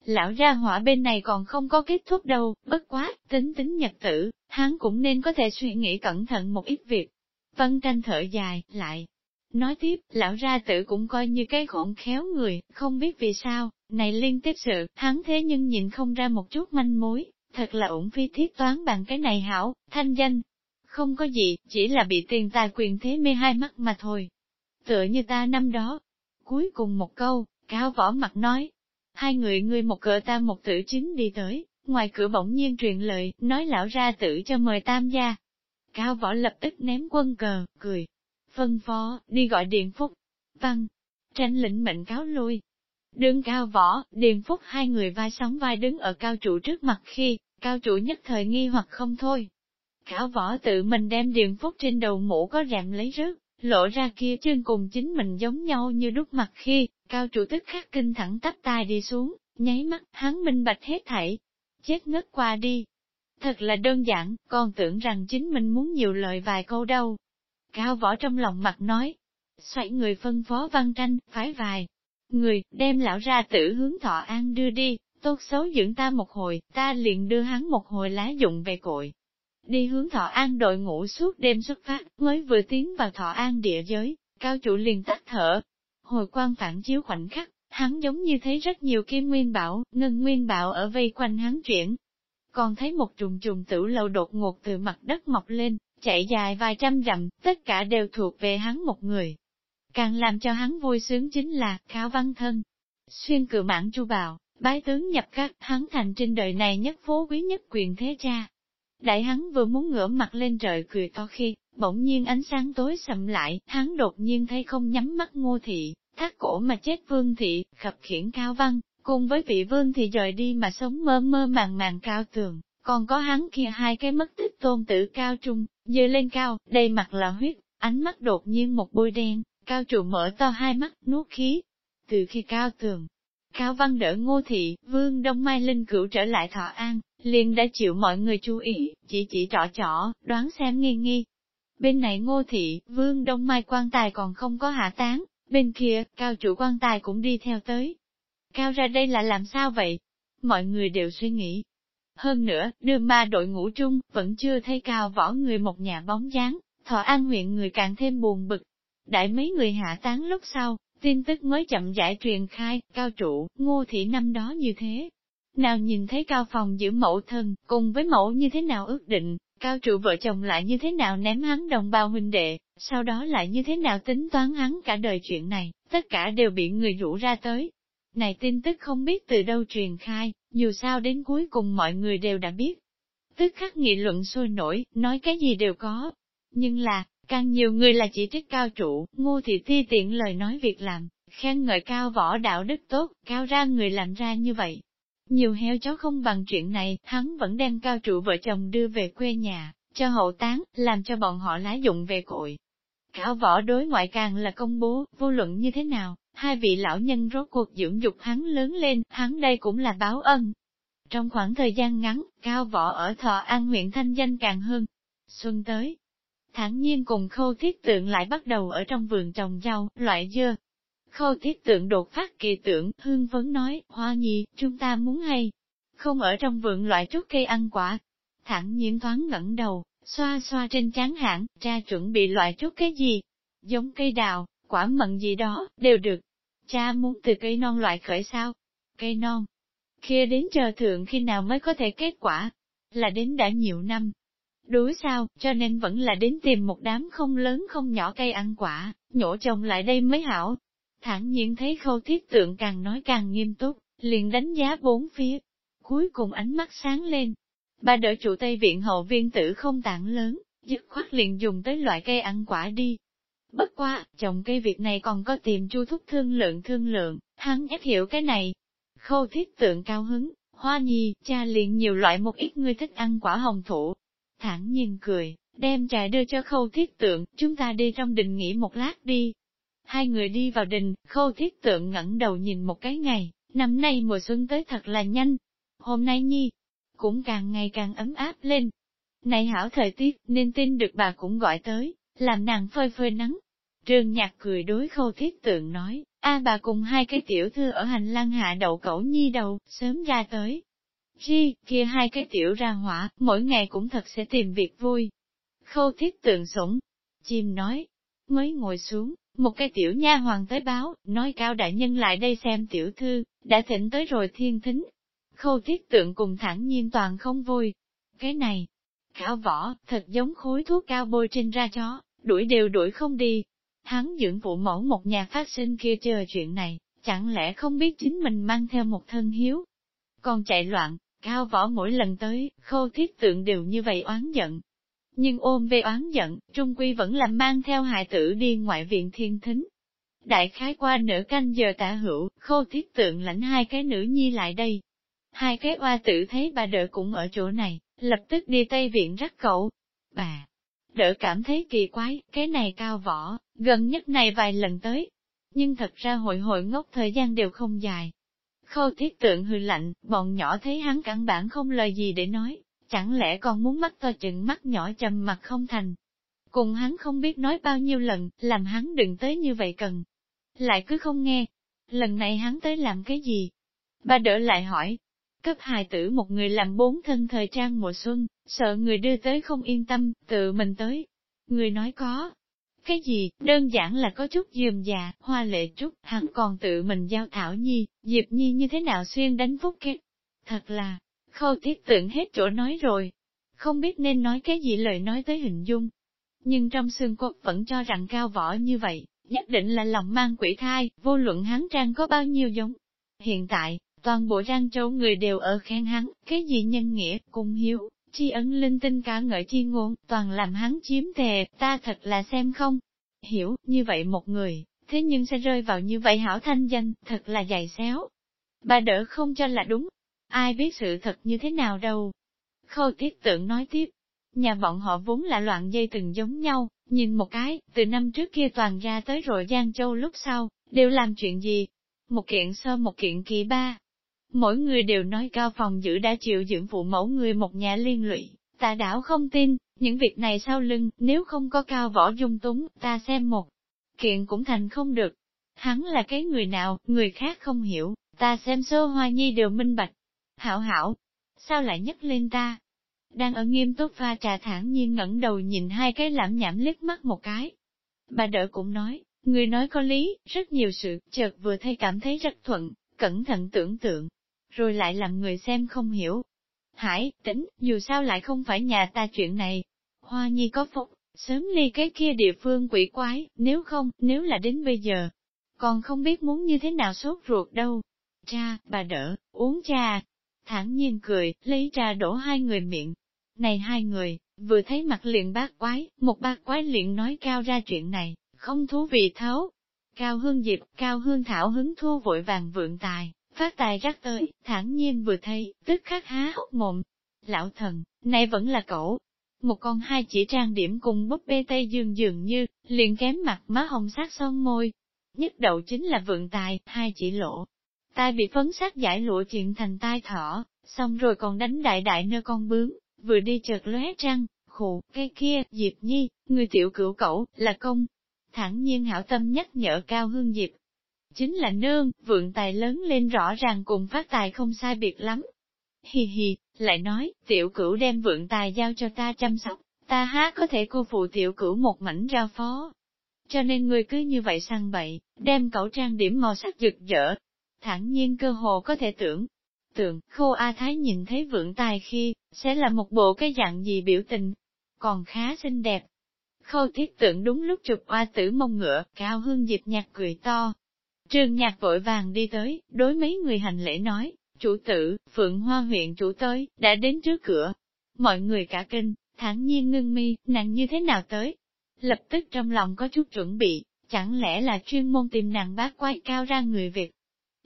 Lão ra hỏa bên này còn không có kết thúc đâu, bất quá, tính tính nhật tử, hắn cũng nên có thể suy nghĩ cẩn thận một ít việc. Vân tranh thở dài, lại. Nói tiếp, lão ra tử cũng coi như cái khổn khéo người, không biết vì sao, này liên tiếp sự, hắn thế nhưng nhìn không ra một chút manh mối, thật là ủng phi thiết toán bằng cái này hảo, thanh danh. Không có gì, chỉ là bị tiền tài quyền thế mê hai mắt mà thôi. Tựa như ta năm đó. Cuối cùng một câu, cao võ mặt nói. Hai người ngươi một cỡ ta một tử chính đi tới, ngoài cửa bỗng nhiên truyền lời, nói lão ra tử cho mời tam gia. Cao võ lập tức ném quân cờ, cười. Phân phó, đi gọi Điện Phúc. Văn, tranh lĩnh mệnh cáo lui, Đương cao võ, điền phúc hai người vai sóng vai đứng ở cao trụ trước mặt khi, cao trụ nhất thời nghi hoặc không thôi. Cao võ tự mình đem điền phúc trên đầu mũ có rèm lấy rớt, lộ ra kia chân cùng chính mình giống nhau như đúc mặt khi, cao trụ tức khắc kinh thẳng tắp tai đi xuống, nháy mắt, hắn minh bạch hết thảy. Chết ngất qua đi. Thật là đơn giản, Con tưởng rằng chính mình muốn nhiều lời vài câu đâu. Cao võ trong lòng mặt nói, xoay người phân phó văn tranh, phái vài, người, đem lão ra tử hướng thọ an đưa đi, tốt xấu dưỡng ta một hồi, ta liền đưa hắn một hồi lá dụng về cội. Đi hướng thọ an đội ngũ suốt đêm xuất phát, mới vừa tiến vào thọ an địa giới, cao chủ liền tắt thở. Hồi quan phản chiếu khoảnh khắc, hắn giống như thấy rất nhiều kim nguyên bảo, ngân nguyên bảo ở vây quanh hắn chuyển. Còn thấy một trùng trùng tử lầu đột ngột từ mặt đất mọc lên, chạy dài vài trăm dặm, tất cả đều thuộc về hắn một người. Càng làm cho hắn vui sướng chính là, kháo văn thân. Xuyên cự mãn chu bào, bái tướng nhập các, hắn thành trên đời này nhất phố quý nhất quyền thế cha. Đại hắn vừa muốn ngửa mặt lên trời cười to khi, bỗng nhiên ánh sáng tối sầm lại, hắn đột nhiên thấy không nhắm mắt ngô thị, thắt cổ mà chết vương thị, khập khiển cao văn, cùng với vị vương thì rời đi mà sống mơ mơ màng màng cao tường, còn có hắn kia hai cái mất tích tôn tử cao trung, dơ lên cao, đầy mặt là huyết, ánh mắt đột nhiên một bôi đen, Cao trụ mở to hai mắt, nuốt khí. Từ khi cao tường, cao văn đỡ ngô thị, vương Đông Mai Linh cửu trở lại thọ an, liền đã chịu mọi người chú ý, chỉ chỉ trỏ trỏ, đoán xem nghi nghi. Bên này ngô thị, vương Đông Mai quan tài còn không có hạ tán, bên kia, cao chủ quan tài cũng đi theo tới. Cao ra đây là làm sao vậy? Mọi người đều suy nghĩ. Hơn nữa, đưa ma đội ngũ trung, vẫn chưa thấy cao võ người một nhà bóng dáng, thọ an huyện người càng thêm buồn bực, Đại mấy người hạ tán lúc sau, tin tức mới chậm giải truyền khai, cao trụ, ngô thị năm đó như thế. Nào nhìn thấy cao phòng giữ mẫu thân, cùng với mẫu như thế nào ước định, cao trụ vợ chồng lại như thế nào ném hắn đồng bào huynh đệ, sau đó lại như thế nào tính toán hắn cả đời chuyện này, tất cả đều bị người rủ ra tới. Này tin tức không biết từ đâu truyền khai, dù sao đến cuối cùng mọi người đều đã biết. Tức khắc nghị luận sôi nổi, nói cái gì đều có. Nhưng là, Càng nhiều người là chỉ trích cao trụ, ngu thì ti tiện lời nói việc làm, khen ngợi cao võ đạo đức tốt, cao ra người làm ra như vậy. Nhiều heo chó không bằng chuyện này, hắn vẫn đem cao trụ vợ chồng đưa về quê nhà, cho hậu tán, làm cho bọn họ lá dụng về cội. Cao võ đối ngoại càng là công bố, vô luận như thế nào, hai vị lão nhân rốt cuộc dưỡng dục hắn lớn lên, hắn đây cũng là báo ân. Trong khoảng thời gian ngắn, cao võ ở Thọ An huyện thanh danh càng hơn. Xuân tới, thản nhiên cùng khâu thiết tượng lại bắt đầu ở trong vườn trồng rau, loại dưa. Khâu thiết tượng đột phát kỳ tưởng, hương vấn nói, hoa nhi, chúng ta muốn hay, không ở trong vườn loại chút cây ăn quả. Thẳng nhiên thoáng ngẩng đầu, xoa xoa trên trán hãng, cha chuẩn bị loại chút cái gì? Giống cây đào, quả mận gì đó, đều được. Cha muốn từ cây non loại khởi sao? Cây non. Kia đến chờ thượng khi nào mới có thể kết quả? Là đến đã nhiều năm, Đối sao, cho nên vẫn là đến tìm một đám không lớn không nhỏ cây ăn quả, nhổ trồng lại đây mới hảo. Thẳng nhiên thấy khâu thiết tượng càng nói càng nghiêm túc, liền đánh giá bốn phía. Cuối cùng ánh mắt sáng lên. Ba đỡ chủ Tây Viện hậu viên tử không tảng lớn, dứt khoát liền dùng tới loại cây ăn quả đi. Bất qua, trồng cây việc này còn có tìm chu thúc thương lượng thương lượng, hắn ép hiểu cái này. khâu thiết tượng cao hứng, hoa nhi, cha liền nhiều loại một ít ngươi thích ăn quả hồng thủ. Thẳng nhiên cười, đem trà đưa cho khâu thiết tượng, chúng ta đi trong đình nghỉ một lát đi. Hai người đi vào đình, khâu thiết tượng ngẩng đầu nhìn một cái ngày, năm nay mùa xuân tới thật là nhanh. Hôm nay nhi, cũng càng ngày càng ấm áp lên. Này hảo thời tiết, nên tin được bà cũng gọi tới, làm nàng phơi phơi nắng. Trương Nhạc cười đối khâu thiết tượng nói, a bà cùng hai cái tiểu thư ở hành lang hạ đậu cẩu nhi đầu, sớm ra tới. chi kia hai cái tiểu ra hỏa, mỗi ngày cũng thật sẽ tìm việc vui. Khâu thiết tượng sủng, chim nói, mới ngồi xuống, một cái tiểu nha hoàng tới báo, nói cao đại nhân lại đây xem tiểu thư, đã thỉnh tới rồi thiên thính. Khâu thiết tượng cùng thẳng nhiên toàn không vui. Cái này, cao võ, thật giống khối thuốc cao bôi trên ra chó, đuổi đều đuổi không đi. Hắn dưỡng phụ mẫu một nhà phát sinh kia chờ chuyện này, chẳng lẽ không biết chính mình mang theo một thân hiếu. Còn chạy loạn, cao võ mỗi lần tới, khâu thiết tượng đều như vậy oán giận. Nhưng ôm về oán giận, Trung Quy vẫn là mang theo hài tử đi ngoại viện thiên thính. Đại khái qua nửa canh giờ tả hữu, khâu thiết tượng lãnh hai cái nữ nhi lại đây. Hai cái oa tử thấy bà đỡ cũng ở chỗ này, lập tức đi Tây Viện rắc cậu. Bà, đỡ cảm thấy kỳ quái, cái này cao võ, gần nhất này vài lần tới. Nhưng thật ra hội hội ngốc thời gian đều không dài. Khâu thiết tượng hư lạnh, bọn nhỏ thấy hắn căn bản không lời gì để nói, chẳng lẽ còn muốn mắt to chừng mắt nhỏ chầm mặt không thành. Cùng hắn không biết nói bao nhiêu lần, làm hắn đừng tới như vậy cần. Lại cứ không nghe. Lần này hắn tới làm cái gì? Bà đỡ lại hỏi, Cấp hài tử một người làm bốn thân thời trang mùa xuân, sợ người đưa tới không yên tâm, tự mình tới. Người nói có. Cái gì, đơn giản là có chút dườm già, hoa lệ chút hắn còn tự mình giao Thảo Nhi, Diệp Nhi như thế nào xuyên đánh phúc kết. Thật là, khâu thiết tượng hết chỗ nói rồi. Không biết nên nói cái gì lời nói tới hình dung. Nhưng trong xương cốt vẫn cho rằng cao võ như vậy, nhất định là lòng mang quỷ thai, vô luận hắn trang có bao nhiêu giống. Hiện tại, Toàn bộ Giang Châu người đều ở khen hắn, cái gì nhân nghĩa, cung hiếu, chi ấn linh tinh cả ngợi chi ngôn, toàn làm hắn chiếm thề, ta thật là xem không. Hiểu, như vậy một người, thế nhưng sẽ rơi vào như vậy hảo thanh danh, thật là dày xéo. Bà đỡ không cho là đúng. Ai biết sự thật như thế nào đâu. Khâu tiết tượng nói tiếp. Nhà bọn họ vốn là loạn dây từng giống nhau, nhìn một cái, từ năm trước kia toàn ra tới rồi Giang Châu lúc sau, đều làm chuyện gì? Một kiện sơ một kiện kỳ ba, Mỗi người đều nói cao phòng giữ đã chịu dưỡng phụ mẫu người một nhà liên lụy, ta đảo không tin, những việc này sau lưng, nếu không có cao võ dung túng, ta xem một kiện cũng thành không được. Hắn là cái người nào, người khác không hiểu, ta xem sơ hoa nhi đều minh bạch. Hảo hảo, sao lại nhấc lên ta? Đang ở nghiêm túc pha trà thản nhiên ngẩng đầu nhìn hai cái lãm nhảm liếc mắt một cái. Bà đỡ cũng nói, người nói có lý, rất nhiều sự, chợt vừa thấy cảm thấy rất thuận, cẩn thận tưởng tượng, rồi lại làm người xem không hiểu. Hải, tính, dù sao lại không phải nhà ta chuyện này. Hoa nhi có phúc, sớm ly cái kia địa phương quỷ quái, nếu không, nếu là đến bây giờ, còn không biết muốn như thế nào sốt ruột đâu. Cha, bà đỡ, uống trà. Thẳng nhiên cười, lấy trà đổ hai người miệng. Này hai người, vừa thấy mặt liền bác quái, một bác quái liền nói cao ra chuyện này, không thú vị thấu. Cao hương diệp, cao hương thảo hứng thua vội vàng vượng tài, Phát tài rắc tới, thản nhiên vừa thấy, tức khắc há hốc mồm. Lão thần, này vẫn là cậu. Một con hai chỉ trang điểm cùng búp bê tây dương dường như, liền kém mặt má hồng sát son môi. Nhất đầu chính là vượng tài, hai chỉ lộ. Tai bị phấn sát giải lụa chuyện thành tai thỏ, xong rồi còn đánh đại đại nơ con bướm, vừa đi chợt lóe trăng, khụ, cây kia, Diệp Nhi, người tiểu cửu cậu, là công. Thẳng nhiên hảo tâm nhắc nhở cao hương Diệp, Chính là nương, vượng tài lớn lên rõ ràng cùng phát tài không sai biệt lắm. Hi hi, lại nói, tiểu cửu đem vượng tài giao cho ta chăm sóc, ta há có thể cô phụ tiểu cửu một mảnh ra phó. Cho nên người cứ như vậy sang bậy, đem cẩu trang điểm màu sắc rực rỡ. Thẳng nhiên cơ hồ có thể tưởng, tượng, khô A Thái nhìn thấy vượng tài khi, sẽ là một bộ cái dạng gì biểu tình, còn khá xinh đẹp. Khâu thiết tượng đúng lúc chụp oa tử mông ngựa, cao hương dịp nhạc cười to, Trương Nhạc vội vàng đi tới, đối mấy người hành lễ nói, chủ tử, Phượng Hoa huyện chủ tới, đã đến trước cửa. Mọi người cả kinh, thản nhiên ngưng mi, nàng như thế nào tới? Lập tức trong lòng có chút chuẩn bị, chẳng lẽ là chuyên môn tìm nàng bác quay cao ra người Việt.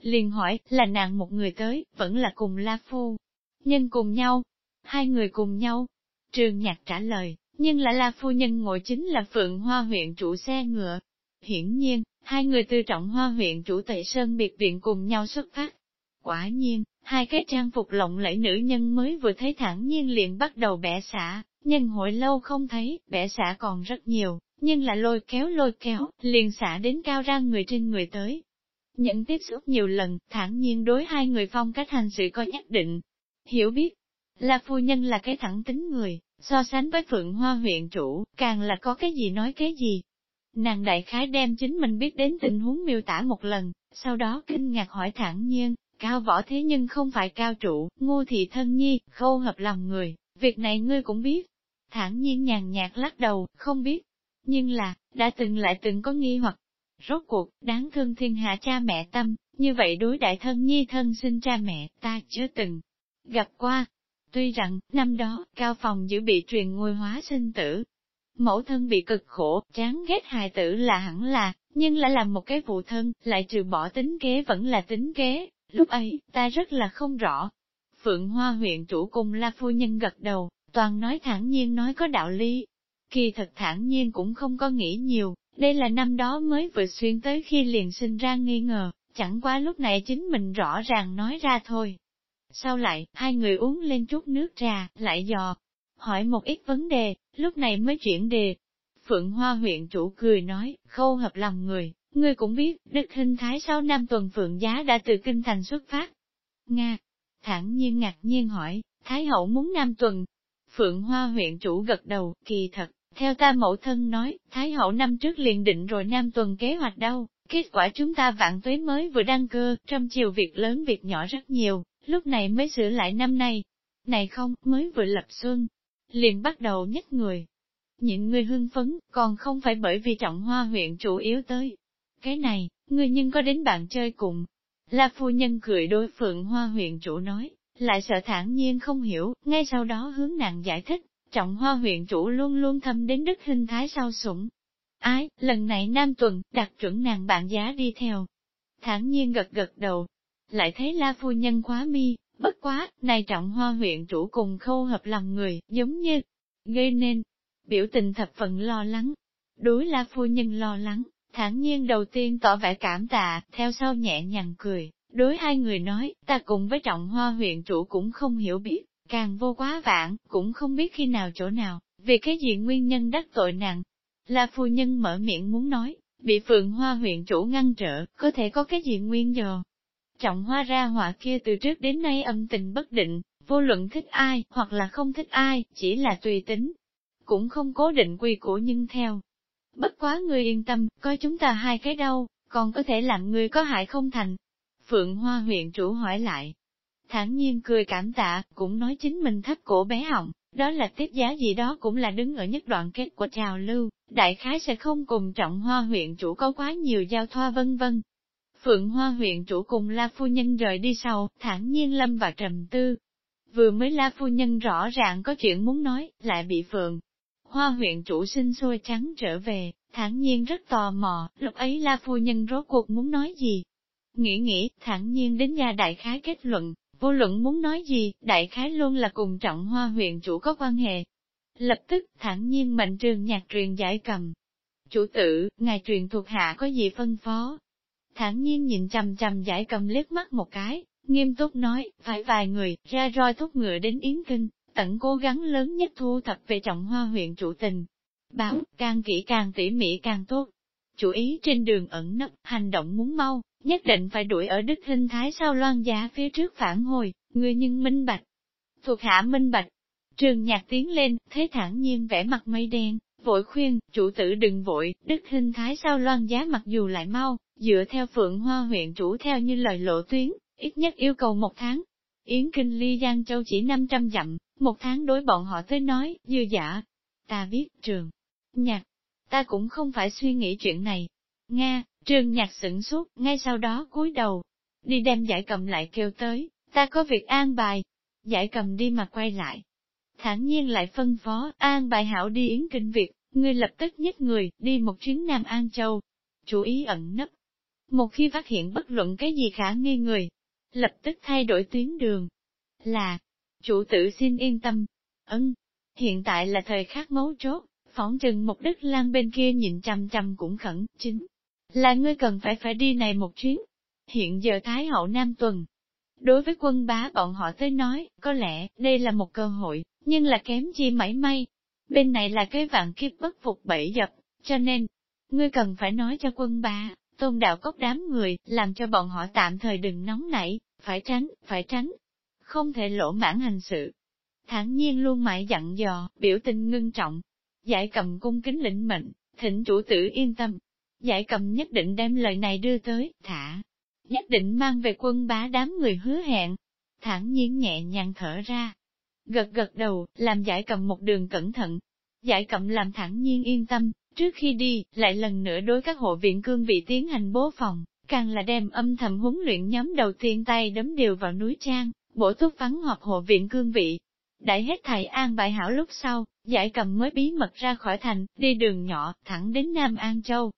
liền hỏi, là nàng một người tới, vẫn là cùng La Phu. Nhân cùng nhau, hai người cùng nhau. Trường nhạc trả lời, nhưng là La Phu Nhân ngồi chính là Phượng Hoa huyện chủ xe ngựa. Hiển nhiên, hai người từ trọng hoa huyện chủ tệ sơn biệt viện cùng nhau xuất phát. Quả nhiên, hai cái trang phục lộng lẫy nữ nhân mới vừa thấy thẳng nhiên liền bắt đầu bẻ xả, nhân hội lâu không thấy, bẻ xả còn rất nhiều, nhưng là lôi kéo lôi kéo, liền xả đến cao ra người trên người tới. Nhận tiếp xúc nhiều lần, thẳng nhiên đối hai người phong cách hành sự có nhất định. Hiểu biết, là phu nhân là cái thẳng tính người, so sánh với Phượng Hoa huyện chủ, càng là có cái gì nói cái gì. Nàng đại khái đem chính mình biết đến tình huống miêu tả một lần, sau đó kinh ngạc hỏi thẳng nhiên, cao võ thế nhưng không phải cao trụ, ngu thị thân nhi, khâu hợp lòng người, việc này ngươi cũng biết. Thẳng nhiên nhàn nhạt lắc đầu, không biết. Nhưng là, đã từng lại từng có nghi hoặc. Rốt cuộc, đáng thương thiên hạ cha mẹ tâm, như vậy đối đại thân nhi thân sinh cha mẹ, ta chưa từng gặp qua. Tuy rằng, năm đó, cao phòng giữ bị truyền ngôi hóa sinh tử. Mẫu thân bị cực khổ, chán ghét hài tử là hẳn là, nhưng lại làm một cái phụ thân, lại trừ bỏ tính kế vẫn là tính kế, Lúc ấy, ta rất là không rõ. Phượng Hoa huyện chủ cùng La Phu Nhân gật đầu, toàn nói thẳng nhiên nói có đạo lý. Kỳ thật thẳng nhiên cũng không có nghĩ nhiều, đây là năm đó mới vừa xuyên tới khi liền sinh ra nghi ngờ, chẳng qua lúc này chính mình rõ ràng nói ra thôi. Sau lại, hai người uống lên chút nước trà, lại dò, hỏi một ít vấn đề, lúc này mới chuyển đề. Phượng Hoa huyện chủ cười nói, khâu hợp lòng người, Ngươi cũng biết, Đức Hình Thái sau năm tuần Phượng Giá đã từ Kinh Thành xuất phát. Nga, thẳng nhiên ngạc nhiên hỏi, Thái Hậu muốn năm tuần. Phượng Hoa huyện chủ gật đầu, kỳ thật, theo ta mẫu thân nói, Thái Hậu năm trước liền định rồi năm tuần kế hoạch đâu, kết quả chúng ta vạn tuế mới vừa đăng cơ, trong chiều việc lớn việc nhỏ rất nhiều, lúc này mới sửa lại năm nay. Này không, mới vừa lập xuân, liền bắt đầu nhất người. Nhịn người hưng phấn, còn không phải bởi vì trọng hoa huyện chủ yếu tới, cái này, người nhưng có đến bạn chơi cùng. La phu nhân cười đối phượng hoa huyện chủ nói, lại sợ thản nhiên không hiểu, ngay sau đó hướng nàng giải thích, trọng hoa huyện chủ luôn luôn thâm đến đức hình thái sao sủng. Ái, lần này Nam Tuần, đặt chuẩn nàng bạn giá đi theo. Thản nhiên gật gật đầu, lại thấy la phu nhân khóa mi, bất quá, này trọng hoa huyện chủ cùng khâu hợp lòng người, giống như, gây nên, biểu tình thập phận lo lắng. Đối là phu nhân lo lắng, thản nhiên đầu tiên tỏ vẻ cảm tạ, theo sau nhẹ nhàng cười, đối hai người nói, ta cùng với trọng hoa huyện chủ cũng không hiểu biết, càng vô quá vãng, cũng không biết khi nào chỗ nào, vì cái gì nguyên nhân đắc tội nặng. Là phu nhân mở miệng muốn nói, bị phượng hoa huyện chủ ngăn trở, có thể có cái gì nguyên do. Trọng hoa ra họa kia từ trước đến nay âm tình bất định, vô luận thích ai, hoặc là không thích ai, chỉ là tùy tính. Cũng không cố định quy củ nhưng theo, Bất quá ngươi yên tâm, coi chúng ta hai cái đâu, còn có thể làm ngươi có hại không thành. Phượng Hoa huyện chủ hỏi lại. thản nhiên cười cảm tạ, cũng nói chính mình thấp cổ bé họng, đó là tiếp giá gì đó cũng là đứng ở nhất đoạn kết của trào lưu, đại khái sẽ không cùng trọng hoa huyện chủ có quá nhiều giao thoa vân vân. Phượng Hoa huyện chủ cùng La Phu Nhân rời đi sau, thản nhiên lâm và trầm tư. Vừa mới La Phu Nhân rõ ràng có chuyện muốn nói, lại bị Phượng Hoa huyện chủ sinh sôi trắng trở về, thản nhiên rất tò mò, lúc ấy La Phu Nhân rốt cuộc muốn nói gì. Nghĩ nghĩ, thản nhiên đến nhà đại khái kết luận, vô luận muốn nói gì, đại khái luôn là cùng trọng hoa huyện chủ có quan hệ. Lập tức, thản nhiên mệnh trường nhạc truyền giải cầm. Chủ tử, ngài truyền thuộc hạ có gì phân phó? Thản nhiên nhìn chằm chằm giải cầm liếc mắt một cái, nghiêm túc nói, phải vài người, ra roi thúc ngựa đến Yến Kinh, tận cố gắng lớn nhất thu thập về trọng hoa huyện chủ tình. Báo, càng kỹ càng tỉ mỉ càng tốt. Chủ ý trên đường ẩn nấp, hành động muốn mau, nhất định phải đuổi ở đức hình thái sau loan giá phía trước phản hồi, người nhưng minh bạch. Thuộc hạ minh bạch, trường nhạc tiến lên, thế thản nhiên vẽ mặt mây đen, vội khuyên, chủ tử đừng vội, đức hình thái sao loan giá mặc dù lại mau, dựa theo phượng hoa huyện chủ theo như lời lộ tuyến, ít nhất yêu cầu một tháng. Yến Kinh Ly Giang Châu chỉ 500 dặm, một tháng đối bọn họ tới nói, dư giả. Ta biết, trường, nhạc, ta cũng không phải suy nghĩ chuyện này. Nga, trường nhạc sửng suốt, ngay sau đó cúi đầu, đi đem giải cầm lại kêu tới, ta có việc an bài. Giải cầm đi mà quay lại. thản nhiên lại phân phó, an bài hảo đi yến kinh việc, ngươi lập tức nhất người, đi một chuyến Nam An Châu. chú ý ẩn nấp một khi phát hiện bất luận cái gì khả nghi người, lập tức thay đổi tuyến đường. Là, chủ tử xin yên tâm. Ấn, hiện tại là thời khắc mấu chốt, phỏng chừng một đức lan bên kia nhìn chằm chằm cũng khẩn, chính là ngươi cần phải phải đi này một chuyến. Hiện giờ Thái hậu Nam Tuần, đối với quân bá bọn họ tới nói, có lẽ đây là một cơ hội, nhưng là kém chi mảy may. Bên này là cái vạn kiếp bất phục bẫy dập, cho nên, ngươi cần phải nói cho quân bá, tôn đạo cốc đám người, làm cho bọn họ tạm thời đừng nóng nảy, phải tránh, phải tránh, không thể lỗ mãn hành sự. Thẳng nhiên luôn mãi dặn dò, biểu tình ngưng trọng, giải cầm cung kính lĩnh mệnh, thỉnh chủ tử yên tâm. Giải cầm nhất định đem lời này đưa tới, thả, nhất định mang về quân bá đám người hứa hẹn. Thẳng nhiên nhẹ nhàng thở ra, gật gật đầu, làm giải cầm một đường cẩn thận. Giải cầm làm thẳng nhiên yên tâm, trước khi đi, lại lần nữa đối các hộ viện cương bị tiến hành bố phòng, càng là đem âm thầm huấn luyện nhóm đầu tiên tay đấm đều vào núi trang, bổ túc vắng họp hộ viện cương vị. Đại hết thầy an bài hảo lúc sau, giải cầm mới bí mật ra khỏi thành, đi đường nhỏ, thẳng đến Nam An Châu.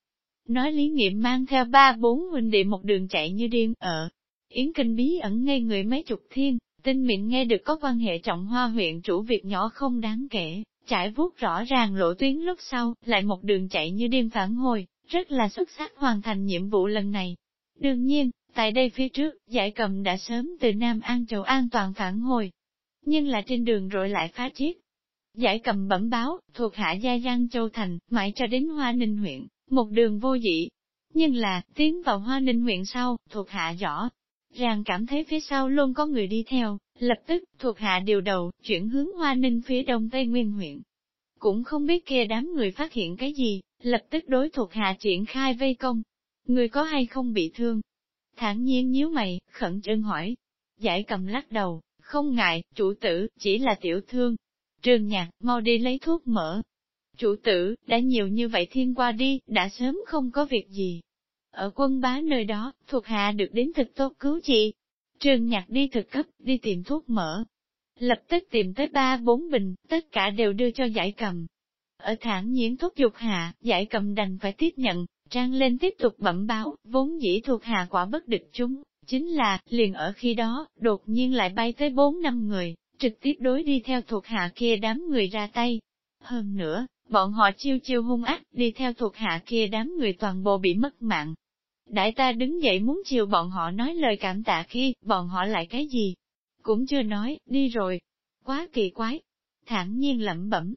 Nói lý nghiệm mang theo ba bốn huynh đệ một đường chạy như điên, ở Yến Kinh bí ẩn ngay người mấy chục thiên, tinh miệng nghe được có quan hệ trọng hoa huyện chủ việc nhỏ không đáng kể, trải vuốt rõ ràng lộ tuyến lúc sau, lại một đường chạy như điên phản hồi, rất là xuất sắc hoàn thành nhiệm vụ lần này. Đương nhiên, tại đây phía trước, giải cầm đã sớm từ Nam An Châu an toàn phản hồi. Nhưng là trên đường rồi lại phá chiếc. Giải cầm bẩm báo, thuộc hạ Gia Giang Châu Thành, mãi cho đến Hoa Ninh huyện, một đường vô dị. Nhưng là, tiến vào Hoa Ninh huyện sau, thuộc hạ rõ, ràng cảm thấy phía sau luôn có người đi theo, lập tức, thuộc hạ điều đầu, chuyển hướng Hoa Ninh phía đông Tây Nguyên huyện. Cũng không biết kia đám người phát hiện cái gì, lập tức đối thuộc hạ triển khai vây công. Người có hay không bị thương? Thản nhiên nhíu mày, khẩn trương hỏi. Giải cầm lắc đầu, không ngại, chủ tử, chỉ là tiểu thương. Trường nhạc, mau đi lấy thuốc mỡ. Chủ tử, đã nhiều như vậy thiên qua đi, đã sớm không có việc gì. Ở quân bá nơi đó, thuộc hạ được đến thực tốt cứu chị. Trương nhạc đi thực cấp, đi tìm thuốc mỡ. Lập tức tìm tới ba bốn bình, tất cả đều đưa cho giải cầm. Ở thản nhiễn thuốc dục hạ, giải cầm đành phải tiếp nhận, trang lên tiếp tục bẩm báo, vốn dĩ thuộc hạ quả bất địch chúng, chính là, liền ở khi đó, đột nhiên lại bay tới bốn năm người, trực tiếp đối đi theo thuộc hạ kia đám người ra tay. Hơn nữa, bọn họ chiêu chiêu hung ác, đi theo thuộc hạ kia đám người toàn bộ bị mất mạng, Đại ta đứng dậy muốn chiều bọn họ nói lời cảm tạ khi, bọn họ lại cái gì? Cũng chưa nói, đi rồi. Quá kỳ quái. Thẳng nhiên lẩm bẩm.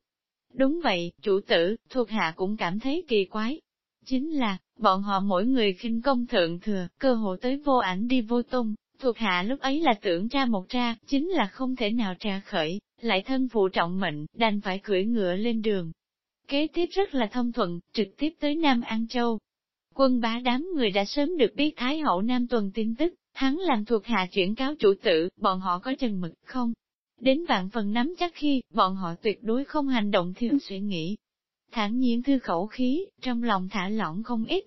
Đúng vậy, chủ tử, thuộc hạ cũng cảm thấy kỳ quái. Chính là, bọn họ mỗi người khinh công thượng thừa, cơ hội tới vô ảnh đi vô tung, thuộc hạ lúc ấy là tưởng tra một tra chính là không thể nào tra khởi, lại thân phụ trọng mệnh, đành phải cưỡi ngựa lên đường. Kế tiếp rất là thông thuận, trực tiếp tới Nam An Châu, Quân bá đám người đã sớm được biết Thái hậu Nam Tuần tin tức, hắn làm thuộc hạ chuyển cáo chủ tử, bọn họ có chừng mực không? Đến vạn phần nắm chắc khi, bọn họ tuyệt đối không hành động thiếu suy nghĩ. Thản nhiên thư khẩu khí, trong lòng thả lỏng không ít.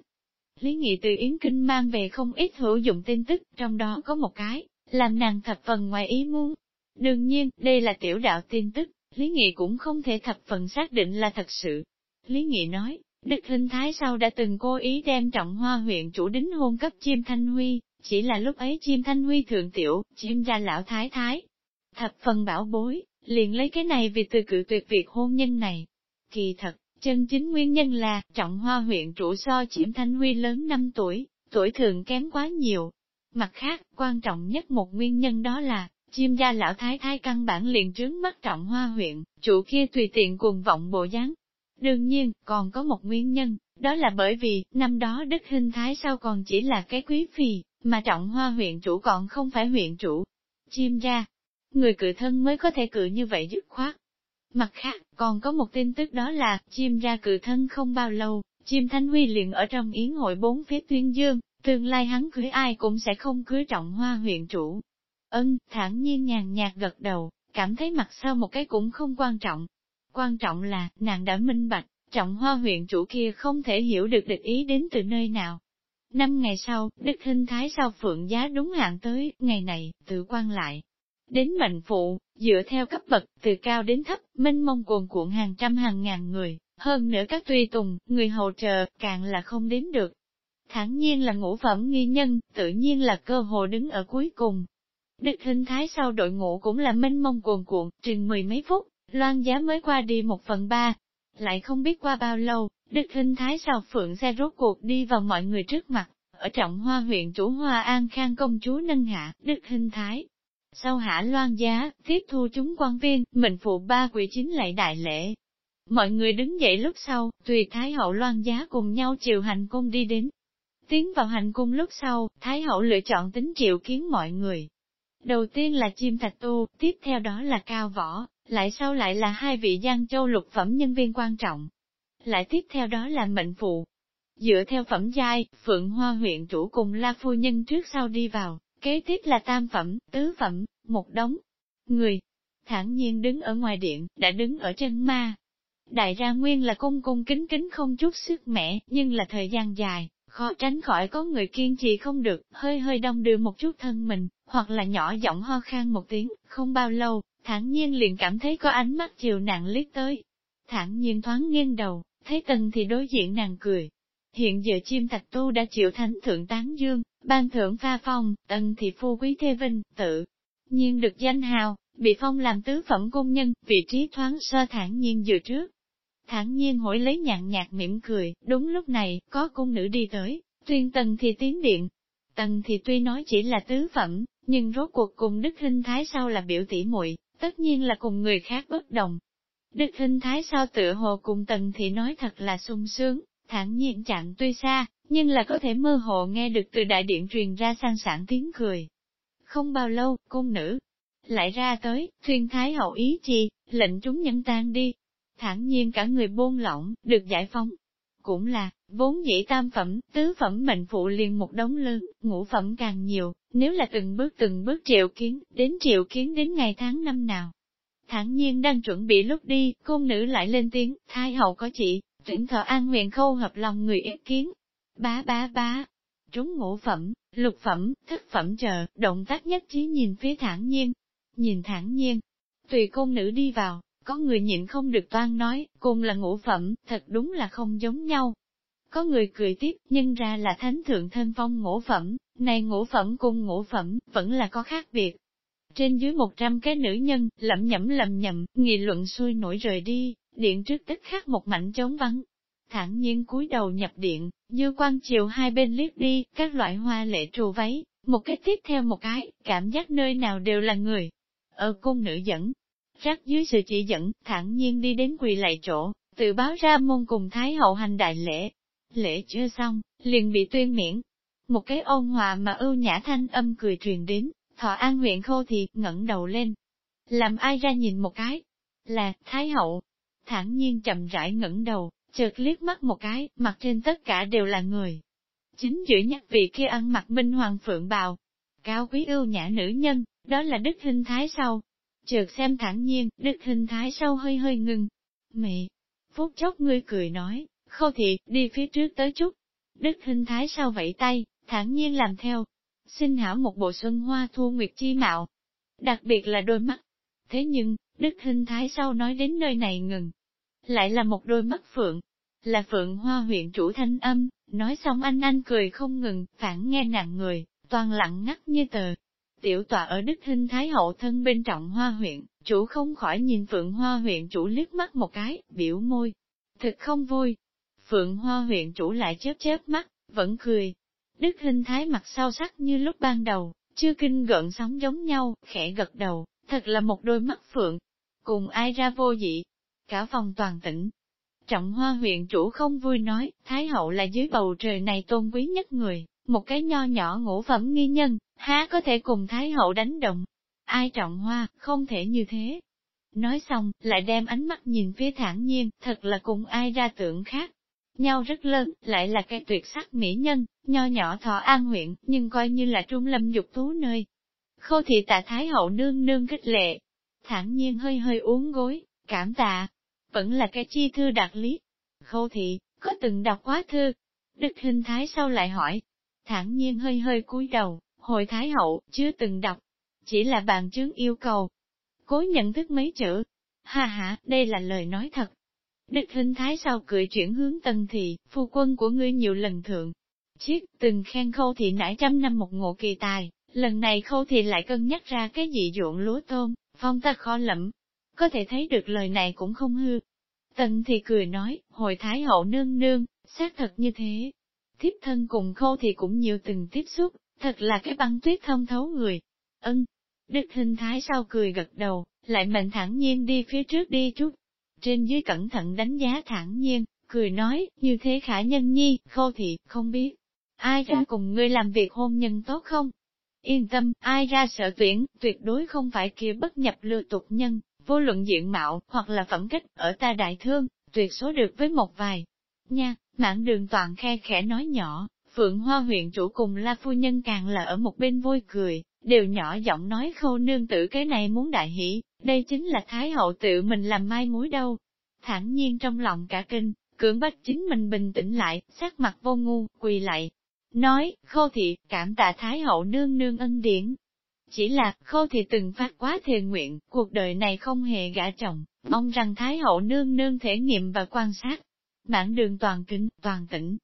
Lý Nghị từ Yến Kinh mang về không ít hữu dụng tin tức, trong đó có một cái, làm nàng thập phần ngoài ý muốn. Đương nhiên, đây là tiểu đạo tin tức, Lý Nghị cũng không thể thập phần xác định là thật sự. Lý Nghị nói, Đức Hinh Thái sau đã từng cố ý đem trọng hoa huyện chủ đính hôn cấp chim Thanh Huy, chỉ là lúc ấy chim Thanh Huy thượng tiểu, chim ra lão thái thái. Thập phần bảo bối, liền lấy cái này vì từ cự tuyệt việc hôn nhân này. Kỳ thật, chân chính nguyên nhân là, trọng hoa huyện chủ so chim Thanh Huy lớn 5 tuổi, tuổi thường kém quá nhiều. Mặt khác, quan trọng nhất một nguyên nhân đó là, chim gia lão thái thái căn bản liền trướng mắt trọng hoa huyện, chủ kia tùy tiện cuồng vọng bộ dáng, Đương nhiên, còn có một nguyên nhân, đó là bởi vì, năm đó Đức Hình Thái sao còn chỉ là cái quý phi, mà trọng hoa huyện chủ còn không phải huyện chủ. Chim ra, người cự thân mới có thể cự như vậy dứt khoát. Mặt khác, còn có một tin tức đó là, chim ra cự thân không bao lâu, chim Thanh Huy liền ở trong yến hội bốn phía tuyên dương, tương lai hắn cưới ai cũng sẽ không cưới trọng hoa huyện chủ. Ân, thản nhiên nhàn nhạt gật đầu, cảm thấy mặt sau một cái cũng không quan trọng, Quan trọng là, nàng đã minh bạch, trọng hoa huyện chủ kia không thể hiểu được địch ý đến từ nơi nào. Năm ngày sau, Đức Hinh Thái sau phượng giá đúng hạn tới, ngày này, tự quan lại. Đến mệnh phụ, dựa theo cấp bậc, từ cao đến thấp, minh mông cuồn cuộn hàng trăm hàng ngàn người, hơn nữa các tùy tùng, người hầu trợ, càng là không đến được. thẳng nhiên là ngũ phẩm nghi nhân, tự nhiên là cơ hồ đứng ở cuối cùng. Đức hình thái sau đội ngũ cũng là minh mông cuồn cuộn, trình mười mấy phút, loan giá mới qua đi một phần ba. Lại không biết qua bao lâu, đức Hinh thái sao phượng xe rốt cuộc đi vào mọi người trước mặt, ở trọng hoa huyện chủ hoa an khang công chúa nâng hạ, đức Hinh thái. Sau hạ loan giá, tiếp thu chúng quan viên, mình phụ ba quỷ chính lại đại lễ. Mọi người đứng dậy lúc sau, tùy Thái hậu loan giá cùng nhau chiều hành cung đi đến. Tiến vào hành cung lúc sau, Thái hậu lựa chọn tính triệu kiến mọi người. Đầu tiên là chim thạch tu, tiếp theo đó là cao võ, lại sau lại là hai vị Giang Châu lục phẩm nhân viên quan trọng. Lại tiếp theo đó là mệnh phụ. Dựa theo phẩm giai, Phượng Hoa huyện chủ cùng La Phu Nhân trước sau đi vào, kế tiếp là tam phẩm, tứ phẩm, một đống. Người, thản nhiên đứng ở ngoài điện, đã đứng ở chân ma. Đại ra nguyên là cung cung kính kính không chút sức mẻ, nhưng là thời gian dài, khó tránh khỏi có người kiên trì không được, hơi hơi đông đưa một chút thân mình, hoặc là nhỏ giọng ho khan một tiếng, không bao lâu, thản nhiên liền cảm thấy có ánh mắt chiều nặng liếc tới. Thản nhiên thoáng nghiêng đầu, thấy tần thì đối diện nàng cười. Hiện giờ chim thạch tu đã chịu thánh thượng tán dương, ban thưởng pha phong, tần thì phu quý thê vinh, tự nhiên được danh hào, bị phong làm tứ phẩm công nhân, vị trí thoáng sơ thản nhiên dự trước. Thản nhiên hỏi lấy nhàn nhạt mỉm cười, đúng lúc này, có cung nữ đi tới, tuyên tần thì tiến điện. Tần thì tuy nói chỉ là tứ phẩm, nhưng rốt cuộc cùng Đức Hinh Thái sau là biểu tỷ muội tất nhiên là cùng người khác bất đồng. Đức hình Thái sao tựa hồ cùng Tần Thị nói thật là sung sướng, thản nhiên chạm tuy xa, nhưng là có thể mơ hồ nghe được từ đại điện truyền ra sang sản tiếng cười. Không bao lâu, cung nữ lại ra tới, thuyên Thái hậu ý chi, lệnh chúng nhân tan đi. Thản nhiên cả người buông lỏng, được giải phóng. Cũng là, vốn dĩ tam phẩm, tứ phẩm mệnh phụ liền một đống lớn, ngũ phẩm càng nhiều, nếu là từng bước từng bước triệu kiến, đến triệu kiến đến ngày tháng năm nào. Thẳng nhiên đang chuẩn bị lúc đi, cung nữ lại lên tiếng, thai hậu có chị, tuyển thọ an nguyện khâu hợp lòng người ý kiến. Bá bá bá, trúng ngũ phẩm, lục phẩm, thất phẩm chờ, động tác nhất trí nhìn phía thản nhiên. Nhìn thản nhiên, tùy cung nữ đi vào, có người nhịn không được toan nói, cùng là ngũ phẩm, thật đúng là không giống nhau. Có người cười tiếp, nhưng ra là thánh thượng thân phong ngũ phẩm, này ngũ phẩm cùng ngũ phẩm, vẫn là có khác biệt. Trên dưới một trăm cái nữ nhân, lẩm nhẩm lầm nhầm, nghị luận xuôi nổi rời đi, điện trước tức khác một mảnh trống vắng. Thẳng nhiên cúi đầu nhập điện, dư quan chiều hai bên liếc đi, các loại hoa lệ trù váy, một cái tiếp theo một cái, cảm giác nơi nào đều là người. Ở cung nữ dẫn, rắc dưới sự chỉ dẫn, thẳng nhiên đi đến quỳ lại chỗ, tự báo ra môn cùng Thái hậu hành đại lễ. Lễ chưa xong, liền bị tuyên miễn. Một cái ôn hòa mà ưu nhã thanh âm cười truyền đến, thọ an huyện khô thì ngẩng đầu lên. Làm ai ra nhìn một cái? Là, Thái hậu. thẳng nhiên chậm rãi ngẩng đầu, chợt liếc mắt một cái, mặt trên tất cả đều là người. Chính giữa nhắc vị kia ăn mặc minh hoàng phượng bào. Cao quý ưu nhã nữ nhân, đó là Đức Hình Thái sau, Chợt xem thẳng nhiên, đức hình thái sau hơi hơi ngừng. Mẹ! Phút chốc ngươi cười nói, khâu thị, đi phía trước tới chút. Đức hình thái sau vẫy tay, thản nhiên làm theo. Xin hảo một bộ xuân hoa thu nguyệt chi mạo. Đặc biệt là đôi mắt. Thế nhưng, đức hình thái sau nói đến nơi này ngừng. Lại là một đôi mắt phượng. Là phượng hoa huyện chủ thanh âm, nói xong anh anh cười không ngừng, phản nghe nặng người, toàn lặng ngắt như tờ, Tiểu tòa ở Đức Hinh Thái Hậu thân bên trọng hoa huyện, chủ không khỏi nhìn Phượng Hoa huyện chủ liếc mắt một cái, biểu môi. Thực không vui. Phượng Hoa huyện chủ lại chớp chớp mắt, vẫn cười. Đức Hinh Thái mặt sau sắc như lúc ban đầu, chưa kinh gợn sóng giống nhau, khẽ gật đầu, thật là một đôi mắt phượng. Cùng ai ra vô dị. Cả phòng toàn tỉnh. Trọng hoa huyện chủ không vui nói, Thái hậu là dưới bầu trời này tôn quý nhất người, một cái nho nhỏ ngũ phẩm nghi nhân, há có thể cùng Thái Hậu đánh động. Ai trọng hoa, không thể như thế. Nói xong, lại đem ánh mắt nhìn phía thản nhiên, thật là cùng ai ra tưởng khác. Nhau rất lớn, lại là cái tuyệt sắc mỹ nhân, nho nhỏ thọ an huyện, nhưng coi như là trung lâm dục thú nơi. Khô thị tạ Thái Hậu nương nương kích lệ. Thản nhiên hơi hơi uống gối, cảm tạ. Vẫn là cái chi thư đặc lý. Khô thị, có từng đọc quá thư. Đức hình thái sau lại hỏi. Thản nhiên hơi hơi cúi đầu, Hồi Thái Hậu, chưa từng đọc, chỉ là bàn chứng yêu cầu. Cố nhận thức mấy chữ. Ha ha, đây là lời nói thật. Đức hình thái sau cười chuyển hướng tân thị, phu quân của ngươi nhiều lần thượng. chiếc, từng khen khâu thị nãi trăm năm một ngộ kỳ tài, lần này khâu thị lại cân nhắc ra cái gì ruộng lúa tôm, phong ta khó lẫm. Có thể thấy được lời này cũng không hư. Tần Thị cười nói, hồi thái hậu nương nương, xác thật như thế. Thiếp thân cùng khâu Thị cũng nhiều từng tiếp xúc, thật là cái băng tuyết thông thấu người. Ân, Đức hình thái sau cười gật đầu, lại mệnh thẳng nhiên đi phía trước đi chút. Trên dưới cẩn thận đánh giá thẳng nhiên, cười nói, như thế khả nhân nhi, khô thị, không biết. Ai ra cùng ngươi làm việc hôn nhân tốt không? Yên tâm, ai ra sợ tuyển, tuyệt đối không phải kia bất nhập lừa tục nhân, vô luận diện mạo, hoặc là phẩm cách, ở ta đại thương, tuyệt số được với một vài. Nha, mãn đường toàn khe khẽ nói nhỏ, Phượng Hoa huyện chủ cùng La Phu Nhân càng là ở một bên vui cười, đều nhỏ giọng nói khâu nương tử cái này muốn đại hỷ, đây chính là Thái hậu tự mình làm mai mối đâu. Thẳng nhiên trong lòng cả kinh, cưỡng bách chính mình bình tĩnh lại, sắc mặt vô ngu, quỳ lại. Nói, khâu thị, cảm tạ Thái hậu nương nương ân điển. Chỉ là, khâu thị từng phát quá thề nguyện, cuộc đời này không hề gả chồng, mong rằng Thái hậu nương nương thể nghiệm và quan sát. Mãn đường toàn kính, toàn tĩnh,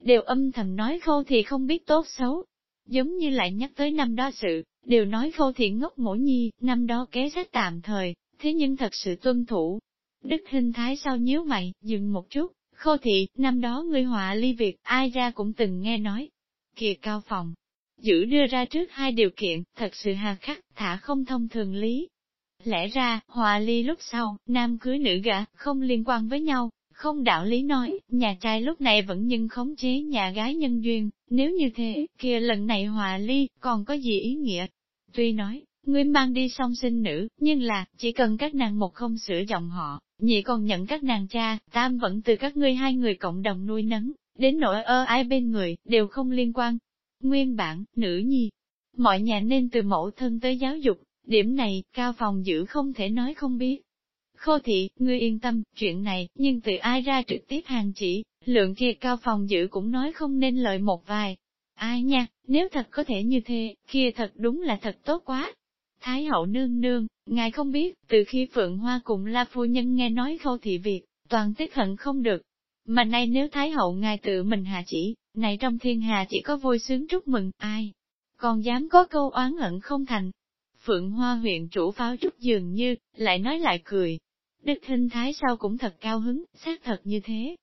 đều âm thầm nói khâu thị không biết tốt xấu, Giống như lại nhắc tới năm đó sự, đều nói khâu thiện ngốc mỗi nhi, năm đó kế sách tạm thời, thế nhưng thật sự tuân thủ. Đức hình thái sau nhíu mày, dừng một chút, khâu thị, năm đó ngươi họa ly việc, ai ra cũng từng nghe nói. Kìa cao phòng, giữ đưa ra trước hai điều kiện, thật sự hà khắc, thả không thông thường lý. Lẽ ra, hòa ly lúc sau, nam cưới nữ gả, không liên quan với nhau, không đạo lý nói, nhà trai lúc này vẫn nhưng khống chế nhà gái nhân duyên, nếu như thế, kia lần này hòa ly, còn có gì ý nghĩa? Tuy nói, ngươi mang đi song sinh nữ, nhưng là, chỉ cần các nàng một không sửa dòng họ, nhị còn nhận các nàng cha, tam vẫn từ các ngươi hai người cộng đồng nuôi nấng, đến nỗi ơ ai bên người, đều không liên quan. Nguyên bản, nữ nhi, mọi nhà nên từ mẫu thân tới giáo dục, điểm này, cao phòng giữ không thể nói không biết. Khô thị, ngươi yên tâm, chuyện này, nhưng từ ai ra trực tiếp hàng chỉ, lượng kia cao phòng giữ cũng nói không nên lợi một vài. Ai nha, nếu thật có thể như thế, kia thật đúng là thật tốt quá. Thái hậu nương nương, ngài không biết, từ khi Phượng Hoa cùng La Phu Nhân nghe nói khâu thị việc, toàn tiếc hận không được. Mà nay nếu Thái hậu ngài tự mình hạ chỉ, này trong thiên hà chỉ có vui sướng chúc mừng, ai? Còn dám có câu oán hận không thành. Phượng Hoa huyện chủ pháo chút dường như, lại nói lại cười, Đức Hinh thái sau cũng thật cao hứng, xác thật như thế.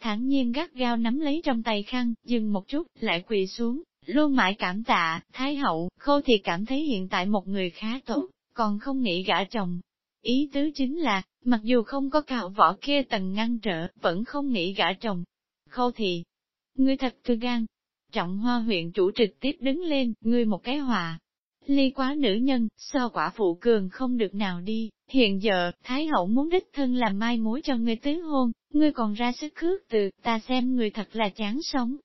Thẳng nhiên gắt gao nắm lấy trong tay khăn, dừng một chút, lại quỳ xuống, luôn mãi cảm tạ, thái hậu, khô thì cảm thấy hiện tại một người khá tốt, còn không nghĩ gả chồng. Ý tứ chính là, mặc dù không có cạo võ kia tầng ngăn trở, vẫn không nghĩ gả chồng. Khâu thì, ngươi thật thư gan. Trọng hoa huyện chủ trực tiếp đứng lên, ngươi một cái hòa, ly quá nữ nhân, so quả phụ cường không được nào đi, hiện giờ, Thái hậu muốn đích thân làm mai mối cho ngươi tứ hôn, ngươi còn ra sức khước từ, ta xem người thật là chán sống.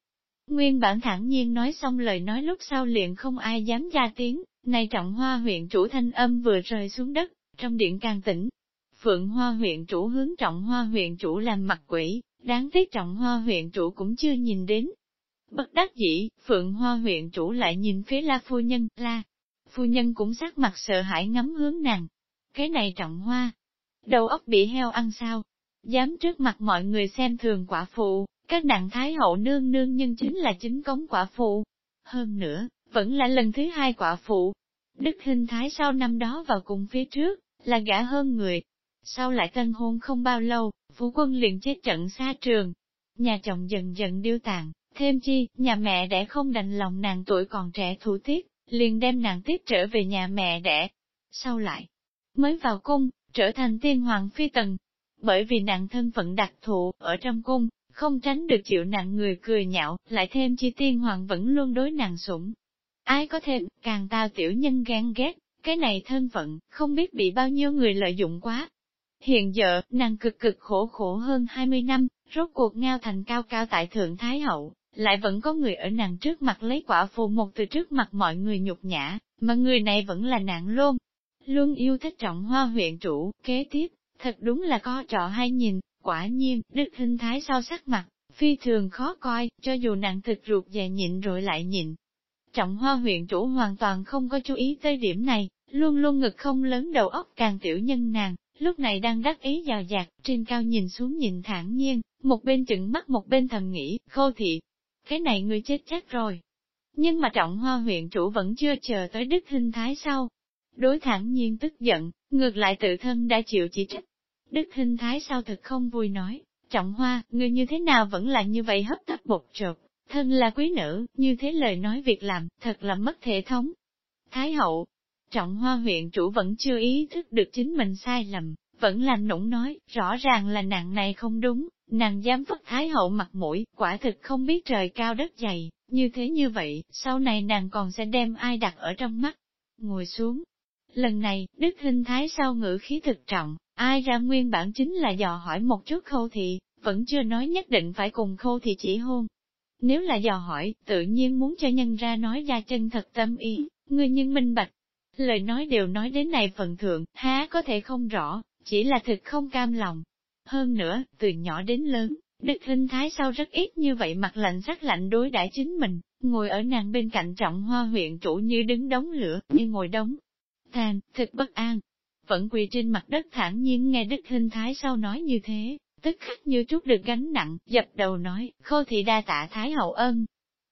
Nguyên bản thẳng nhiên nói xong lời nói lúc sau liền không ai dám ra tiếng, này trọng hoa huyện chủ thanh âm vừa rơi xuống đất, trong điện càng tỉnh. Phượng hoa huyện chủ hướng trọng hoa huyện chủ làm mặt quỷ, đáng tiếc trọng hoa huyện chủ cũng chưa nhìn đến. Bất đắc dĩ, Phượng hoa huyện chủ lại nhìn phía la phu nhân, la, phu nhân cũng sắc mặt sợ hãi ngắm hướng nàng. Cái này trọng hoa, đầu óc bị heo ăn sao? Dám trước mặt mọi người xem thường quả phụ, các nàng thái hậu nương nương nhưng chính là chính cống quả phụ. Hơn nữa, vẫn là lần thứ hai quả phụ. Đức hình thái sau năm đó vào cùng phía trước, là gã hơn người. Sau lại tân hôn không bao lâu, phú quân liền chết trận xa trường. Nhà chồng dần dần điêu tàn, thêm chi, nhà mẹ đẻ không đành lòng nàng tuổi còn trẻ thủ tiết, liền đem nàng tiếp trở về nhà mẹ đẻ. Sau lại, mới vào cung, trở thành tiên hoàng phi tần. Bởi vì nàng thân phận đặc thù, ở trong cung, không tránh được chịu nặng người cười nhạo, lại thêm chi tiên hoàng vẫn luôn đối nàng sủng. Ai có thêm, càng tao tiểu nhân ghen ghét, cái này thân phận, không biết bị bao nhiêu người lợi dụng quá. Hiện giờ, nàng cực cực khổ khổ hơn 20 năm, rốt cuộc ngao thành cao cao tại Thượng Thái Hậu, lại vẫn có người ở nàng trước mặt lấy quả phù một từ trước mặt mọi người nhục nhã, mà người này vẫn là nạn luôn. Luôn yêu thích trọng hoa huyện chủ, kế tiếp, thật đúng là có trọ hay nhìn, quả nhiên, đức hình thái sau sắc mặt, phi thường khó coi, cho dù nặng thực ruột về nhịn rồi lại nhịn. Trọng hoa huyện chủ hoàn toàn không có chú ý tới điểm này, luôn luôn ngực không lớn đầu óc càng tiểu nhân nàng, lúc này đang đắc ý dào dạt, trên cao nhìn xuống nhìn thản nhiên, một bên chừng mắt một bên thầm nghĩ, khô thị, cái này ngươi chết chắc rồi. Nhưng mà trọng hoa huyện chủ vẫn chưa chờ tới đức hình thái sau. Đối thẳng nhiên tức giận, ngược lại tự thân đã chịu chỉ trích. Đức Hinh thái sau thật không vui nói, trọng hoa, người như thế nào vẫn là như vậy hấp tấp bột trột, thân là quý nữ, như thế lời nói việc làm, thật là mất thể thống. Thái hậu, trọng hoa huyện chủ vẫn chưa ý thức được chính mình sai lầm, vẫn làm nũng nói, rõ ràng là nàng này không đúng, nàng dám phất thái hậu mặt mũi, quả thực không biết trời cao đất dày, như thế như vậy, sau này nàng còn sẽ đem ai đặt ở trong mắt. Ngồi xuống. Lần này, Đức Hinh Thái sau ngữ khí thực trọng, ai ra nguyên bản chính là dò hỏi một chút khâu thị, vẫn chưa nói nhất định phải cùng khâu thị chỉ hôn. Nếu là dò hỏi, tự nhiên muốn cho nhân ra nói ra chân thật tâm ý, người nhưng minh bạch. Lời nói đều nói đến này phần thượng, há có thể không rõ, chỉ là thực không cam lòng. Hơn nữa, từ nhỏ đến lớn, Đức Linh Thái sau rất ít như vậy mặt lạnh sắc lạnh đối đãi chính mình, ngồi ở nàng bên cạnh trọng hoa huyện chủ như đứng đống lửa, như ngồi đống. Than, thực bất an. Vẫn quỳ trên mặt đất thản nhiên nghe Đức Linh Thái sau nói như thế, tức khắc như trút được gánh nặng, dập đầu nói, khô thị đa tạ Thái hậu ân.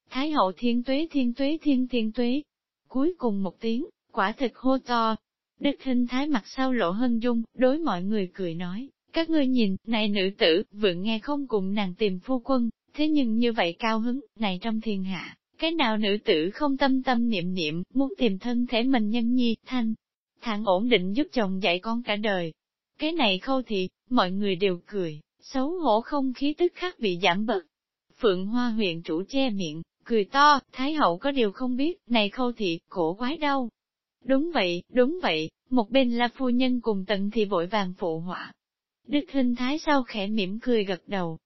Thái hậu thiên tuế thiên tuế thiên thiên tuế. Cuối cùng một tiếng, quả thật hô to, Đức hình thái mặt sau lộ hân dung, đối mọi người cười nói, các ngươi nhìn, này nữ tử, vừa nghe không cùng nàng tìm phu quân, thế nhưng như vậy cao hứng, này trong thiên hạ, cái nào nữ tử không tâm tâm niệm niệm, muốn tìm thân thể mình nhân nhi, thanh, thẳng ổn định giúp chồng dạy con cả đời. Cái này khâu thì, mọi người đều cười, xấu hổ không khí tức khắc bị giảm bật. Phượng Hoa huyện chủ che miệng, cười to, Thái hậu có điều không biết, này khâu thị, cổ quái đâu, Đúng vậy, đúng vậy, một bên là phu nhân cùng tận thì vội vàng phụ họa. Đức Hinh Thái sau khẽ mỉm cười gật đầu.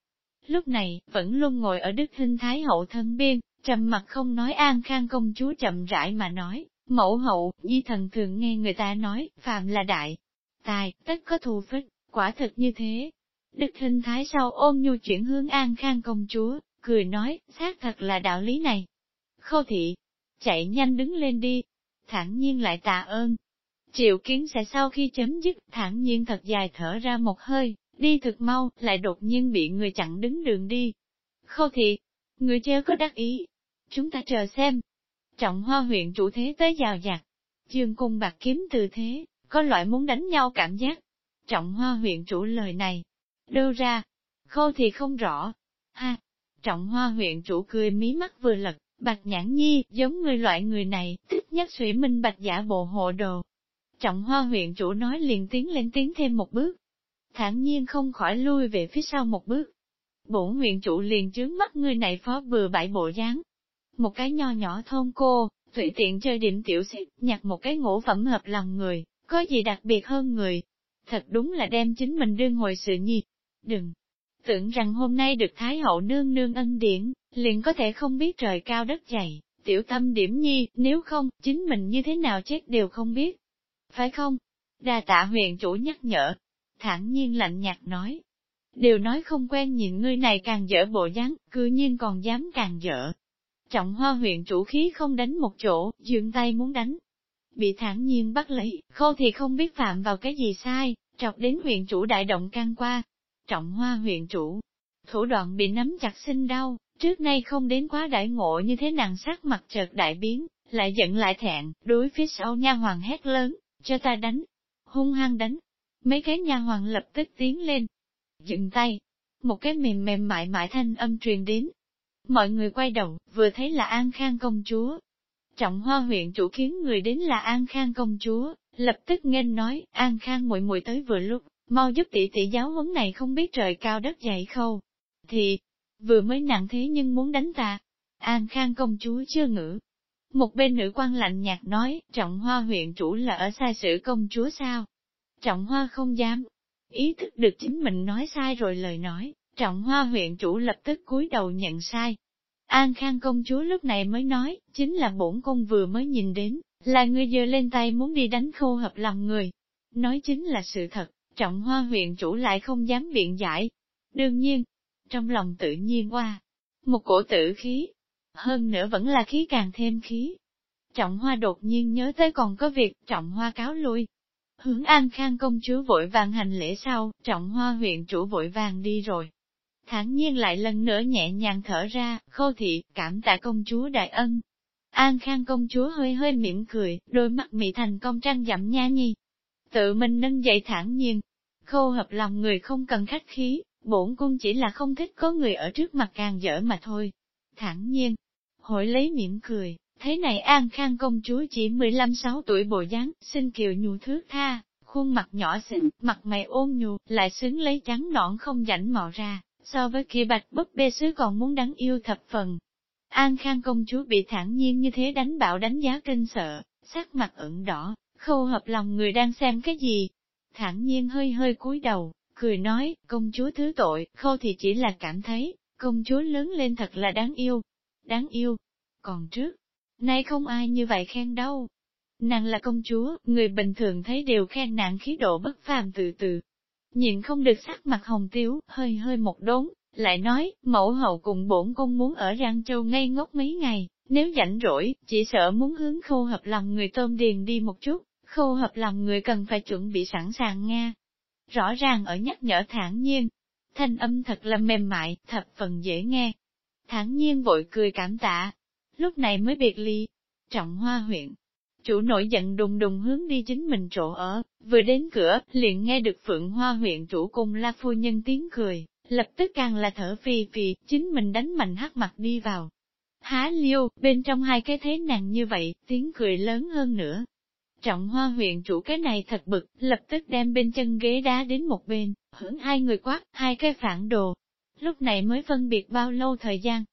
Lúc này, vẫn luôn ngồi ở Đức Hinh Thái hậu thân biên, trầm mặt không nói an khang công chúa chậm rãi mà nói, mẫu hậu, di thần thường nghe người ta nói, phạm là đại, tài, tất có thù phích, quả thật như thế. Đức hình Thái sau ôm nhu chuyển hướng an khang công chúa, cười nói, xác thật là đạo lý này. Khâu thị, chạy nhanh đứng lên đi, thản nhiên lại tạ ơn. Triệu kiến sẽ sau khi chấm dứt, thản nhiên thật dài thở ra một hơi, đi thực mau, lại đột nhiên bị người chặn đứng đường đi. Khâu thị, người treo có đắc ý. Chúng ta chờ xem. Trọng hoa huyện chủ thế tới giàu giặc. Dương cung bạc kiếm từ thế, có loại muốn đánh nhau cảm giác. Trọng hoa huyện chủ lời này. Đâu ra? Khâu thì không rõ. Ha! Trọng hoa huyện chủ cười mí mắt vừa lật, Bạch nhãn nhi, giống người loại người này, thích nhất suy minh bạch giả bộ hộ đồ. Trọng hoa huyện chủ nói liền tiến lên tiến thêm một bước. thản nhiên không khỏi lui về phía sau một bước. Bổn huyện chủ liền chướng mắt người này phó vừa bãi bộ dáng. Một cái nho nhỏ thôn cô, thủy tiện chơi điểm tiểu xịt, nhặt một cái ngũ phẩm hợp lòng người, có gì đặc biệt hơn người. Thật đúng là đem chính mình đương hồi sự nhi. Đừng, tưởng rằng hôm nay được Thái hậu nương nương ân điển, liền có thể không biết trời cao đất dày, tiểu tâm điểm nhi, nếu không, chính mình như thế nào chết đều không biết. Phải không? Đa tạ huyện chủ nhắc nhở, thản nhiên lạnh nhạt nói. Đều nói không quen nhìn ngươi này càng dở bộ dáng, cư nhiên còn dám càng dở. Trọng hoa huyện chủ khí không đánh một chỗ, dường tay muốn đánh. Bị thản nhiên bắt lấy, khô thì không biết phạm vào cái gì sai, trọc đến huyện chủ đại động can qua, trọng hoa huyện chủ. Thủ đoạn bị nắm chặt sinh đau, trước nay không đến quá đại ngộ như thế nàng sắc mặt chợt đại biến, lại giận lại thẹn, đối phía sau nha hoàng hét lớn, cho ta đánh, hung hăng đánh. Mấy cái nha hoàng lập tức tiến lên, dừng tay, một cái mềm mềm mại mại thanh âm truyền đến. Mọi người quay đầu, vừa thấy là An Khang công chúa. Trọng hoa huyện chủ khiến người đến là An Khang công chúa, lập tức nghênh nói, An Khang muội muội tới vừa lúc, mau giúp tỷ tỷ giáo huấn này không biết trời cao đất dày khâu. Thì, vừa mới nặng thế nhưng muốn đánh ta. An Khang công chúa chưa ngữ. Một bên nữ quan lạnh nhạt nói, trọng hoa huyện chủ là ở sai sử công chúa sao? Trọng hoa không dám. Ý thức được chính mình nói sai rồi lời nói, trọng hoa huyện chủ lập tức cúi đầu nhận sai. An Khang công chúa lúc này mới nói, chính là bổn công vừa mới nhìn đến, là người giờ lên tay muốn đi đánh khô hợp lòng người. Nói chính là sự thật trọng hoa huyện chủ lại không dám biện giải. Đương nhiên, trong lòng tự nhiên qua, một cổ tử khí, hơn nữa vẫn là khí càng thêm khí. Trọng hoa đột nhiên nhớ tới còn có việc, trọng hoa cáo lui. Hướng an khang công chúa vội vàng hành lễ sau, trọng hoa huyện chủ vội vàng đi rồi. thản nhiên lại lần nữa nhẹ nhàng thở ra, khô thị, cảm tạ công chúa đại ân. An Khang công chúa hơi hơi mỉm cười, đôi mắt mị thành công trăng dặm nha nhi. Tự mình nâng dậy thản nhiên. Khô hợp lòng người không cần khách khí, bổn cung chỉ là không thích có người ở trước mặt càng dở mà thôi. Thản nhiên, hội lấy mỉm cười, thế này An Khang công chúa chỉ 15-6 tuổi bộ dáng, xinh kiều nhu thước tha, khuôn mặt nhỏ xinh, mặt mày ôn nhu, lại xứng lấy trắng nõn không rảnh mò ra, so với kia bạch búp bê sứ còn muốn đáng yêu thập phần. An Khang công chúa bị thản nhiên như thế đánh bạo đánh giá kinh sợ, sắc mặt ửng đỏ, khâu hợp lòng người đang xem cái gì. Thản nhiên hơi hơi cúi đầu, cười nói, công chúa thứ tội, khâu thì chỉ là cảm thấy, công chúa lớn lên thật là đáng yêu. Đáng yêu. Còn trước, nay không ai như vậy khen đâu. Nàng là công chúa, người bình thường thấy đều khen nàng khí độ bất phàm từ từ. Nhìn không được sắc mặt hồng tiếu, hơi hơi một đốn, lại nói, mẫu hậu cùng bổn cung muốn ở Giang Châu ngây ngốc mấy ngày, nếu rảnh rỗi, chỉ sợ muốn hướng khô hợp lòng người tôm điền đi một chút, khô hợp lòng người cần phải chuẩn bị sẵn sàng nghe. Rõ ràng ở nhắc nhở thản nhiên, thanh âm thật là mềm mại, thập phần dễ nghe. Thản nhiên vội cười cảm tạ, lúc này mới biệt ly. Trọng hoa huyện, chủ nổi giận đùng đùng hướng đi chính mình chỗ ở, vừa đến cửa, liền nghe được phượng hoa huyện chủ cùng la phu nhân tiếng cười, lập tức càng là thở phì phì, chính mình đánh mạnh hắt mặt đi vào. Há liêu, bên trong hai cái thế nàng như vậy, tiếng cười lớn hơn nữa. Trọng hoa huyện chủ cái này thật bực, lập tức đem bên chân ghế đá đến một bên, hưởng hai người quát, hai cái phản đồ. Lúc này mới phân biệt bao lâu thời gian.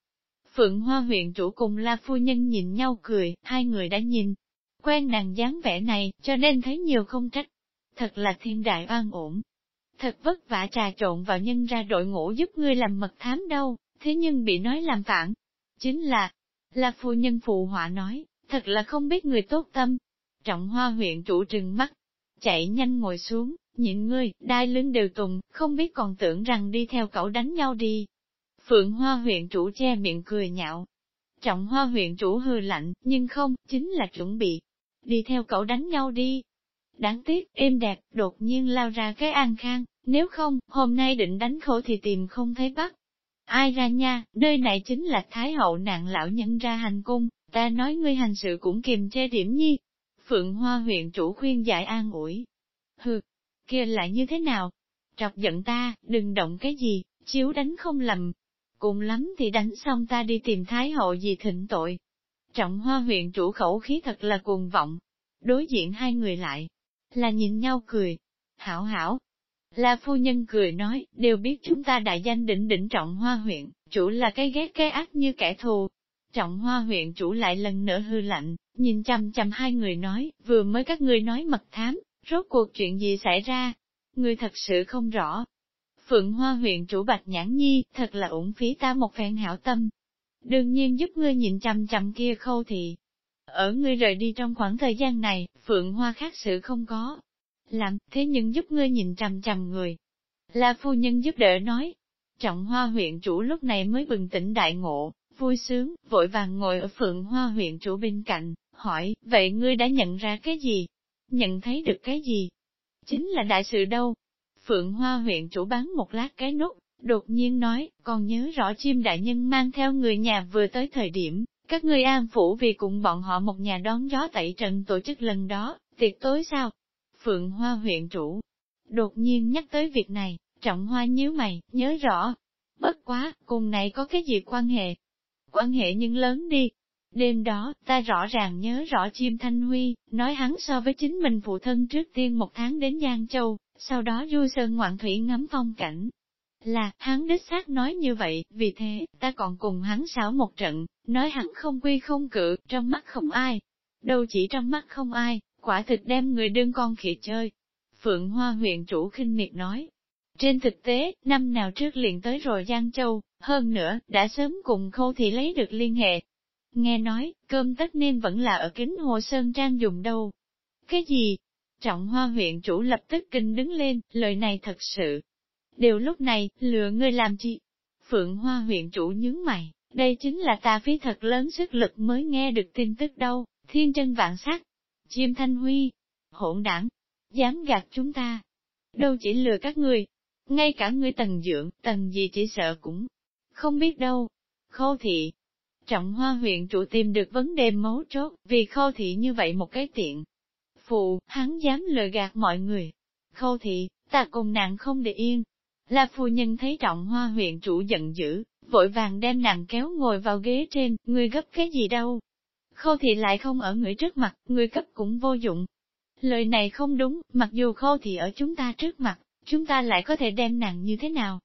Phượng Hoa huyện chủ cùng La Phu Nhân nhìn nhau cười, hai người đã nhìn. Quen nàng dáng vẻ này, cho nên thấy nhiều không trách. Thật là thiên đại oan ổn, Thật vất vả trà trộn vào nhân ra đội ngũ giúp ngươi làm mật thám đâu, thế nhưng bị nói làm phản. Chính là, là phu nhân phụ họa nói, thật là không biết người tốt tâm. Trọng hoa huyện chủ trừng mắt, chạy nhanh ngồi xuống, nhịn ngươi, đai lưng đều tùng, không biết còn tưởng rằng đi theo cậu đánh nhau đi. Phượng hoa huyện chủ che miệng cười nhạo. Trọng hoa huyện chủ hư lạnh, nhưng không, chính là chuẩn bị. Đi theo cậu đánh nhau đi, Đáng tiếc, êm đẹp, đột nhiên lao ra cái an khang, nếu không, hôm nay định đánh khổ thì tìm không thấy bắt. Ai ra nha, nơi này chính là Thái hậu nạn lão nhân ra hành cung, ta nói ngươi hành sự cũng kiềm che điểm nhi. Phượng Hoa huyện chủ khuyên giải an ủi. Hừ, kia lại như thế nào? Trọc giận ta, đừng động cái gì, chiếu đánh không lầm. Cùng lắm thì đánh xong ta đi tìm Thái hậu gì thịnh tội. Trọng Hoa huyện chủ khẩu khí thật là cuồng vọng. Đối diện hai người lại, là nhìn nhau cười. Hảo hảo. Là phu nhân cười nói, đều biết chúng ta đại danh đỉnh đỉnh trọng hoa huyện, chủ là cái ghét cái ác như kẻ thù. Trọng hoa huyện chủ lại lần nữa hư lạnh, nhìn chăm chăm hai người nói, vừa mới các ngươi nói mật thám, rốt cuộc chuyện gì xảy ra? Người thật sự không rõ. Phượng Hoa huyện chủ Bạch Nhãn Nhi, thật là ủng phí ta một phen hảo tâm. Đương nhiên giúp ngươi nhìn chằm chằm kia khâu thì, ở ngươi rời đi trong khoảng thời gian này, phượng hoa khác sự không có. Làm, thế nhưng giúp ngươi nhìn chằm chằm người. Là phu nhân giúp đỡ nói. Trọng hoa huyện chủ lúc này mới bừng tỉnh đại ngộ, vui sướng, vội vàng ngồi ở phượng hoa huyện chủ bên cạnh, hỏi, vậy ngươi đã nhận ra cái gì? Nhận thấy được cái gì? Chính là đại sự đâu? Phượng hoa huyện chủ bán một lát cái nút, đột nhiên nói, còn nhớ rõ chim đại nhân mang theo người nhà vừa tới thời điểm, các ngươi an phủ vì cùng bọn họ một nhà đón gió tẩy trần tổ chức lần đó, tiệc tối sao? Phượng Hoa huyện chủ. Đột nhiên nhắc tới việc này, trọng hoa nhíu mày, nhớ rõ. Bất quá, cùng này có cái gì quan hệ? Quan hệ nhưng lớn đi. Đêm đó, ta rõ ràng nhớ rõ chim Thanh Huy, nói hắn so với chính mình phụ thân trước tiên một tháng đến Giang Châu, sau đó du sơn ngoạn thủy ngắm phong cảnh, là, hắn đích xác nói như vậy, vì thế, ta còn cùng hắn xảo một trận, nói hắn không quy không cự, trong mắt không ai. Đâu chỉ trong mắt không ai, quả thực đem người đương con khỉ chơi. Phượng Hoa huyện chủ khinh miệt nói. Trên thực tế, năm nào trước liền tới rồi Giang Châu, hơn nữa, đã sớm cùng khâu thì lấy được liên hệ. Nghe nói, cơm tất nên vẫn là ở kính hồ sơn trang dùng đâu. Cái gì? Trọng hoa huyện chủ lập tức kinh đứng lên, lời này thật sự, Đều lúc này, lừa ngươi làm chi? Phượng Hoa huyện chủ nhướng mày, đây chính là ta phí thật lớn sức lực mới nghe được tin tức đâu, thiên chân vạn sắc. Chim Thanh Huy, hỗn đảng, dám gạt chúng ta. Đâu chỉ lừa các người. ngay cả ngươi tần dưỡng, tần gì chỉ sợ cũng không biết đâu. Khâu thị, trọng hoa huyện chủ tìm được vấn đề mấu chốt, vì khâu thị như vậy một cái tiện. Phụ, hắn dám lừa gạt mọi người. Khâu thị, ta cùng nàng không để yên. Là phu nhân thấy trọng hoa huyện chủ giận dữ, vội vàng đem nàng kéo ngồi vào ghế trên, người gấp cái gì đâu. Khâu thị lại không ở người trước mặt, người cấp cũng vô dụng. Lời này không đúng, mặc dù khâu thị ở chúng ta trước mặt, chúng ta lại có thể đem nàng như thế nào?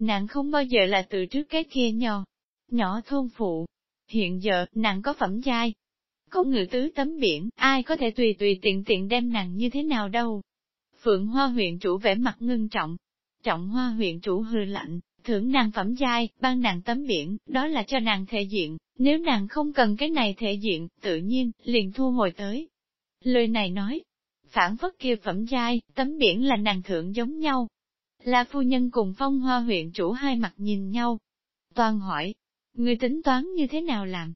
Nàng không bao giờ là từ trước cái kia nhỏ, nhỏ thôn phụ. Hiện giờ, nàng có phẩm giai. Có ngự tứ tấm biển, ai có thể tùy tùy tiện tiện đem nàng như thế nào đâu. Phượng Hoa huyện chủ vẻ mặt ngưng trọng. Trọng Hoa huyện chủ hư lạnh, thưởng nàng phẩm giai, ban nàng tấm biển, đó là cho nàng thể diện, nếu nàng không cần cái này thể diện, tự nhiên, liền thu hồi tới. Lời này nói, phản phất kia phẩm giai, tấm biển là nàng thượng giống nhau. Là phu nhân cùng phong hoa huyện chủ hai mặt nhìn nhau. Toàn hỏi, người tính toán như thế nào làm?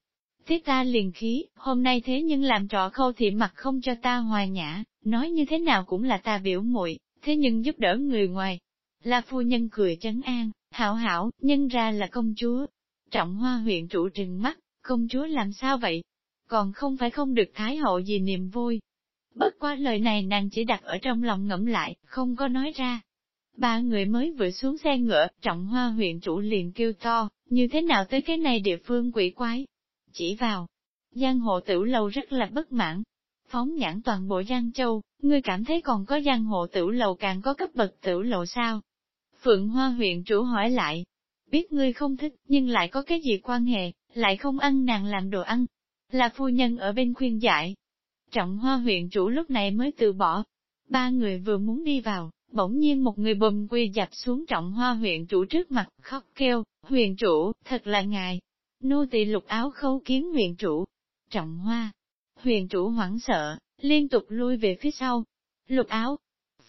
Thế ta liền khí, hôm nay thế nhưng làm trọ khâu thị mặt không cho ta hòa nhã, nói như thế nào cũng là ta biểu muội thế nhưng giúp đỡ người ngoài. La phu nhân cười trấn an, hảo hảo, nhân ra là công chúa. Trọng hoa huyện chủ trừng mắt, công chúa làm sao vậy? Còn không phải không được thái hậu gì niềm vui. Bất qua lời này nàng chỉ đặt ở trong lòng ngẫm lại, không có nói ra. Ba người mới vừa xuống xe ngựa, trọng hoa huyện chủ liền kêu to, như thế nào tới cái này địa phương quỷ quái. Chỉ vào, giang hộ tiểu lầu rất là bất mãn. Phóng nhãn toàn bộ Giang Châu, ngươi cảm thấy còn có giang hộ tiểu lầu càng có cấp bậc tiểu lộ sao? Phượng Hoa huyện chủ hỏi lại, biết ngươi không thích, nhưng lại có cái gì quan hệ, lại không ăn nàng làm đồ ăn. Là phu nhân ở bên khuyên giải. Trọng Hoa huyện chủ lúc này mới từ bỏ. Ba người vừa muốn đi vào, bỗng nhiên một người bùm quy dập xuống Trọng Hoa huyện chủ trước mặt, khóc kêu, huyện chủ, thật là ngài. Nô tỳ lục áo khâu kiến huyền chủ. Trọng Hoa, huyền chủ hoảng sợ, liên tục lui về phía sau. Lục áo,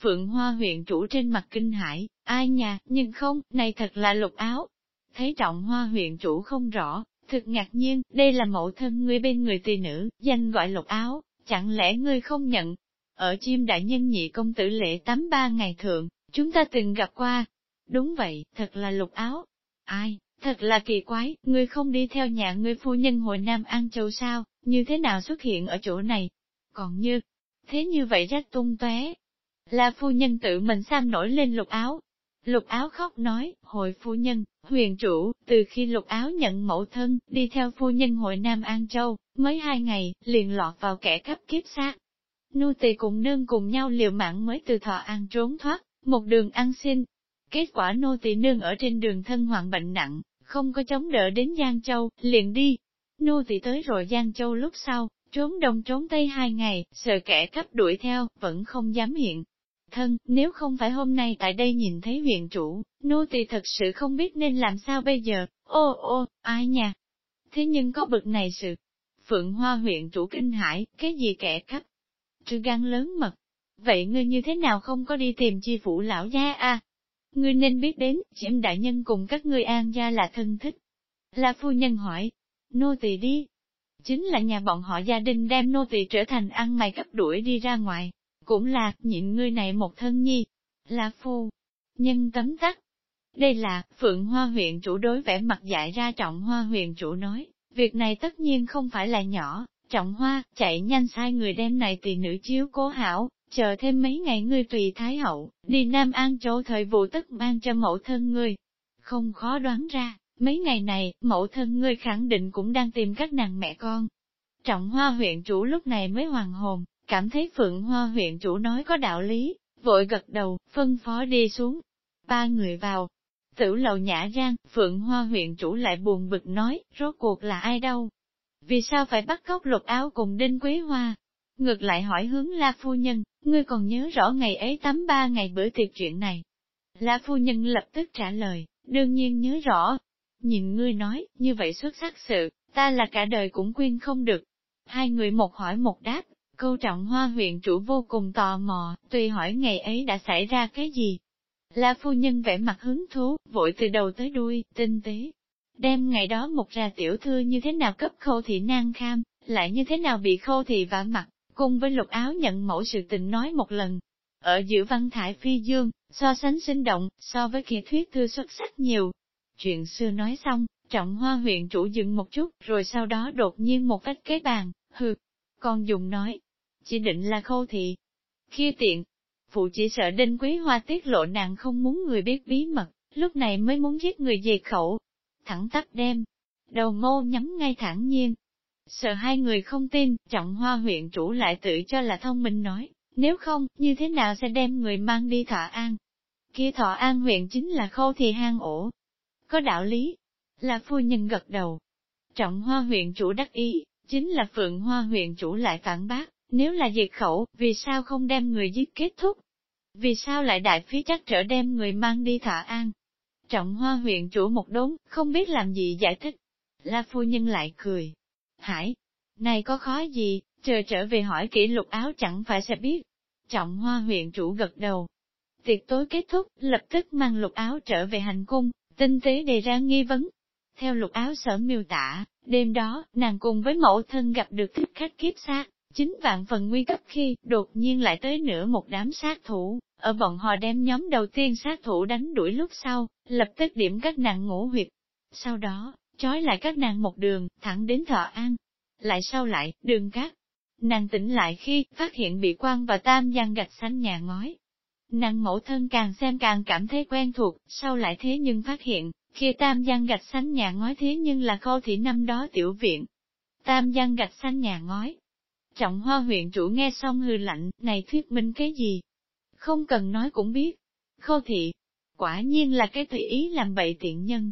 Phượng Hoa huyện chủ trên mặt kinh hải, ai nhà, nhưng không, này thật là lục áo. Thấy trọng hoa huyện chủ không rõ, thực ngạc nhiên, đây là mẫu thân ngươi bên người tỳ nữ, danh gọi lục áo, chẳng lẽ ngươi không nhận? Ở chim đại nhân nhị công tử lễ tắm ba ngày thượng, chúng ta từng gặp qua. Đúng vậy, thật là lục áo. Ai, thật là kỳ quái, ngươi không đi theo nhà ngươi phu nhân hội Nam An Châu sao, như thế nào xuất hiện ở chỗ này? Còn như, thế như vậy rách tung tóe, là phu nhân tự mình sam nổi lên lục áo. Lục áo khóc nói, hội phu nhân, huyền chủ, từ khi lục áo nhận mẫu thân, đi theo phu nhân hội Nam An Châu, mới hai ngày, liền lọt vào kẻ cấp kiếp xác. Nô tỳ cùng nương cùng nhau liều mạng mới từ thọ an trốn thoát, một đường ăn xin. Kết quả nô tỳ nương ở trên đường thân hoạn bệnh nặng, không có chống đỡ đến Giang Châu, liền đi. Nô tỳ tới rồi Giang Châu lúc sau, trốn đông trốn tây hai ngày, sợ kẻ cấp đuổi theo, vẫn không dám hiện, thân, nếu không phải hôm nay tại đây nhìn thấy huyện chủ, nô tỳ thật sự không biết nên làm sao bây giờ, ô ô, ai nha. Thế nhưng có bực này sự. Phượng Hoa huyện chủ kinh hải, cái gì kẻ cấp? Trừ gan lớn mật. Vậy ngươi như thế nào không có đi tìm chi phủ lão gia a? Ngươi nên biết đến, chiếm đại nhân cùng các ngươi an gia là thân thích. Là phu nhân hỏi, nô tỳ đi. Chính là nhà bọn họ gia đình đem nô tỳ trở thành ăn mày cấp đuổi đi ra ngoài. Cũng là, nhịn ngươi này một thân nhi, là phu, nhân tấm tắc. Đây là, Phượng Hoa huyện chủ đối vẻ mặt dại ra trọng hoa huyện chủ nói, việc này tất nhiên không phải là nhỏ, trọng hoa, chạy nhanh sai người đem này tỳ nữ chiếu cố hảo, chờ thêm mấy ngày ngươi tùy thái hậu, đi Nam An chỗ thời vụ tất mang cho mẫu thân ngươi. Không khó đoán ra, mấy ngày này, mẫu thân ngươi khẳng định cũng đang tìm các nàng mẹ con. Trọng hoa huyện chủ lúc này mới hoàng hồn, cảm thấy Phượng Hoa huyện chủ nói có đạo lý, vội gật đầu, phân phó đi xuống. Ba người vào, tử lầu nhã giang, Phượng Hoa huyện chủ lại buồn bực nói, rốt cuộc là ai đâu? Vì sao phải bắt cóc lục áo cùng Đinh Quý Hoa? Ngược lại hỏi hướng La Phu Nhân, ngươi còn nhớ rõ ngày ấy tắm ba ngày bữa tiệc chuyện này. La Phu Nhân lập tức trả lời, đương nhiên nhớ rõ. Nhìn ngươi nói, như vậy xuất sắc sự, ta là cả đời cũng quên không được. Hai người một hỏi một đáp, Câu trọng hoa huyện chủ vô cùng tò mò, tùy hỏi ngày ấy đã xảy ra cái gì. La phu nhân vẻ mặt hứng thú, vội từ đầu tới đuôi, tinh tế. Đem ngày đó một ra tiểu thư như thế nào cấp khâu thị nan kham, lại như thế nào bị khâu thị vả mặt, cùng với lục áo nhận mẫu sự tình nói một lần. ở giữa văn thải phi dương, so sánh sinh động, so với kia thuyết thư xuất sắc nhiều. Chuyện xưa nói xong, trọng hoa huyện chủ dừng một chút, rồi sau đó đột nhiên một cách kế bàn, hừ. Con dùng nói, chỉ định là khâu thị. Kia tiện, phụ chỉ sợ đinh quý hoa tiết lộ nàng không muốn người biết bí mật, lúc này mới muốn giết người diệt khẩu. Thẳng tắp đem, đầu ngô nhắm ngay thẳng nhiên. Sợ hai người không tin, trọng hoa huyện chủ lại tự cho là thông minh nói, nếu không, như thế nào sẽ đem người mang đi thọ an? Kia thọ an huyện chính là khâu thì hang ổ. Có đạo lý, là phu nhân gật đầu. Trọng hoa huyện chủ đắc ý, chính là phượng hoa huyện chủ lại phản bác, nếu là diệt khẩu, vì sao không đem người giết kết thúc? Vì sao lại đại phí chắc trở đem người mang đi thả an? Trọng hoa huyện chủ một đốn, không biết làm gì giải thích. La phu nhân lại cười. Hải, này có khó gì, chờ trở về hỏi kỹ lục áo chẳng phải sẽ biết. Trọng hoa huyện chủ gật đầu. Tiệc tối kết thúc, lập tức mang lục áo trở về hành cung, tinh tế đề ra nghi vấn. Theo lục áo sở miêu tả, đêm đó, nàng cùng với mẫu thân gặp được thích khách kiếp sát, chính vạn phần nguy cấp khi, đột nhiên lại tới nửa một đám sát thủ, ở bọn họ đem nhóm đầu tiên sát thủ đánh đuổi lúc sau, lập tức điểm các nàng ngủ huyệt. Sau đó, trói lại các nàng một đường, thẳng đến thọ an. Lại sau lại, đường cát. Nàng tỉnh lại khi phát hiện bị quan và tam giang gạch xanh nhà ngói. Nàng mẫu thân càng xem càng cảm thấy quen thuộc, sau lại thế nhưng phát hiện, khi tam giang gạch xanh nhà ngói thế nhưng là khâu thị năm đó tiểu viện. Tam giang gạch xanh nhà ngói. Trọng hoa huyện chủ nghe xong hư lạnh, này thuyết minh cái gì? Không cần nói cũng biết. Khâu thị, quả nhiên là cái tùy ý làm bậy tiện nhân.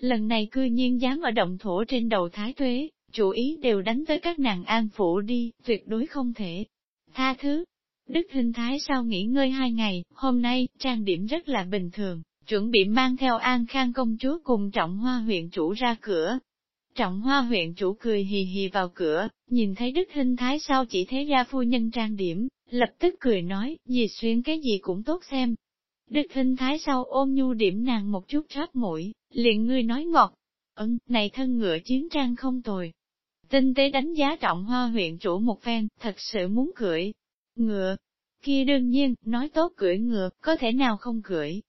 Lần này cư nhiên dám ở động thổ trên đầu thái thuế, chủ ý đều đánh tới các nàng an phủ đi, tuyệt đối không thể. Tha thứ. Đức Hinh thái sau nghỉ ngơi hai ngày, hôm nay, trang điểm rất là bình thường, chuẩn bị mang theo an khang công chúa cùng trọng hoa huyện chủ ra cửa. Trọng hoa huyện chủ cười hì hì vào cửa, nhìn thấy đức Hinh thái sau chỉ thế ra phu nhân trang điểm, lập tức cười nói, gì xuyên cái gì cũng tốt xem. Đức hình thái sau ôm nhu điểm nàng một chút rớt mũi, liền ngươi nói ngọt. Ấn, này thân ngựa chiến trang không tồi. Tinh tế đánh giá trọng hoa huyện chủ một phen, thật sự muốn cưỡi. Ngựa. Kia đương nhiên, nói tốt cưỡi ngựa, có thể nào không cưỡi.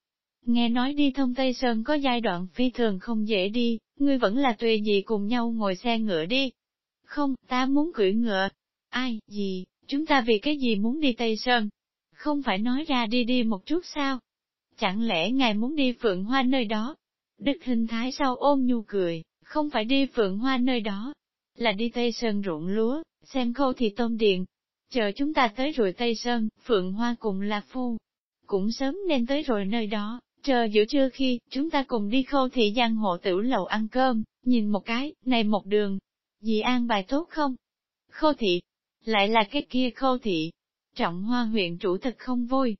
Nghe nói đi thông Tây Sơn có giai đoạn phi thường không dễ đi, ngươi vẫn là tùy gì cùng nhau ngồi xe ngựa đi. Không, ta muốn cưỡi ngựa. Ai, gì, chúng ta vì cái gì muốn đi Tây Sơn? Không phải nói ra đi đi một chút sao? Chẳng lẽ ngài muốn đi Phượng Hoa nơi đó? Đức hình thái sau ôm nhu cười, không phải đi Phượng Hoa nơi đó, là đi Tây Sơn ruộng lúa, xem khâu thì tôm điện. Chờ chúng ta tới rồi Tây Sơn, Phượng Hoa cùng là phu. Cũng sớm nên tới rồi nơi đó, chờ giữa trưa khi, chúng ta cùng đi khâu thị giang hộ tử lầu ăn cơm, nhìn một cái, này một đường. Dì an bài tốt không? Khâu thị, lại là cái kia khâu thị. Trọng hoa huyện chủ thật không vui.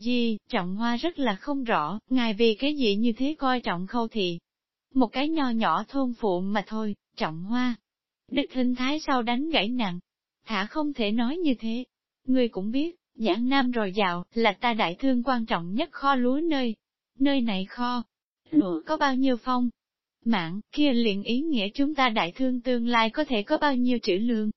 Di, trọng hoa rất là không rõ, ngài vì cái gì như thế coi trọng khâu thị. Một cái nho nhỏ thôn phụ mà thôi, trọng hoa, Đức hình thái sau đánh gãy nặng. Thả không thể nói như thế. Ngươi cũng biết, giảng nam rồi dạo, là ta đại thương quan trọng nhất kho lúa nơi. Nơi này kho, lúa có bao nhiêu phong? Mạng, kia liền ý nghĩa chúng ta đại thương tương lai có thể có bao nhiêu trữ lương.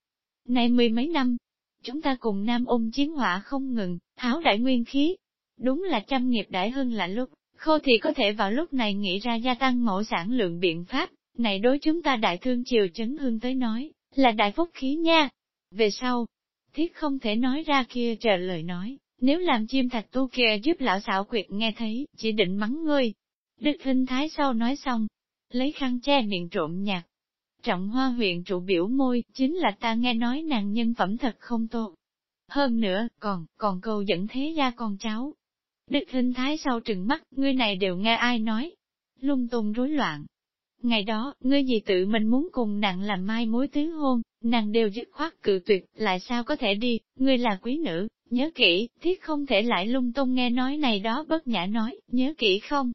Này mười mấy năm, chúng ta cùng nam ôn chiến hỏa không ngừng, tháo đại nguyên khí. Đúng là trăm nghiệp đại hơn là lúc, khô thì có thể vào lúc này nghĩ ra gia tăng mẫu sản lượng biện pháp, này đối chúng ta đại thương triều chấn hương tới nói, là đại phúc khí nha. Về sau, thiết không thể nói ra kia chờ lời nói, nếu làm chim thạch tu kia giúp lão xảo quyệt nghe thấy, chỉ định mắng ngươi. Đức hình thái sau nói xong, lấy khăn che miệng trộm nhạc. Trọng hoa huyện trụ biểu môi, chính là ta nghe nói nàng nhân phẩm thật không tốt. Hơn nữa, còn, còn câu dẫn thế gia con cháu. Đức hình thái sau trừng mắt, ngươi này đều nghe ai nói. Lung tung rối loạn, Ngày đó, ngươi gì tự mình muốn cùng nàng làm mai mối tứ hôn, nàng đều dứt khoát cự tuyệt, lại sao có thể đi, ngươi là quý nữ, nhớ kỹ, thiết không thể lại lung tung nghe nói này đó bất nhã nói, nhớ kỹ không?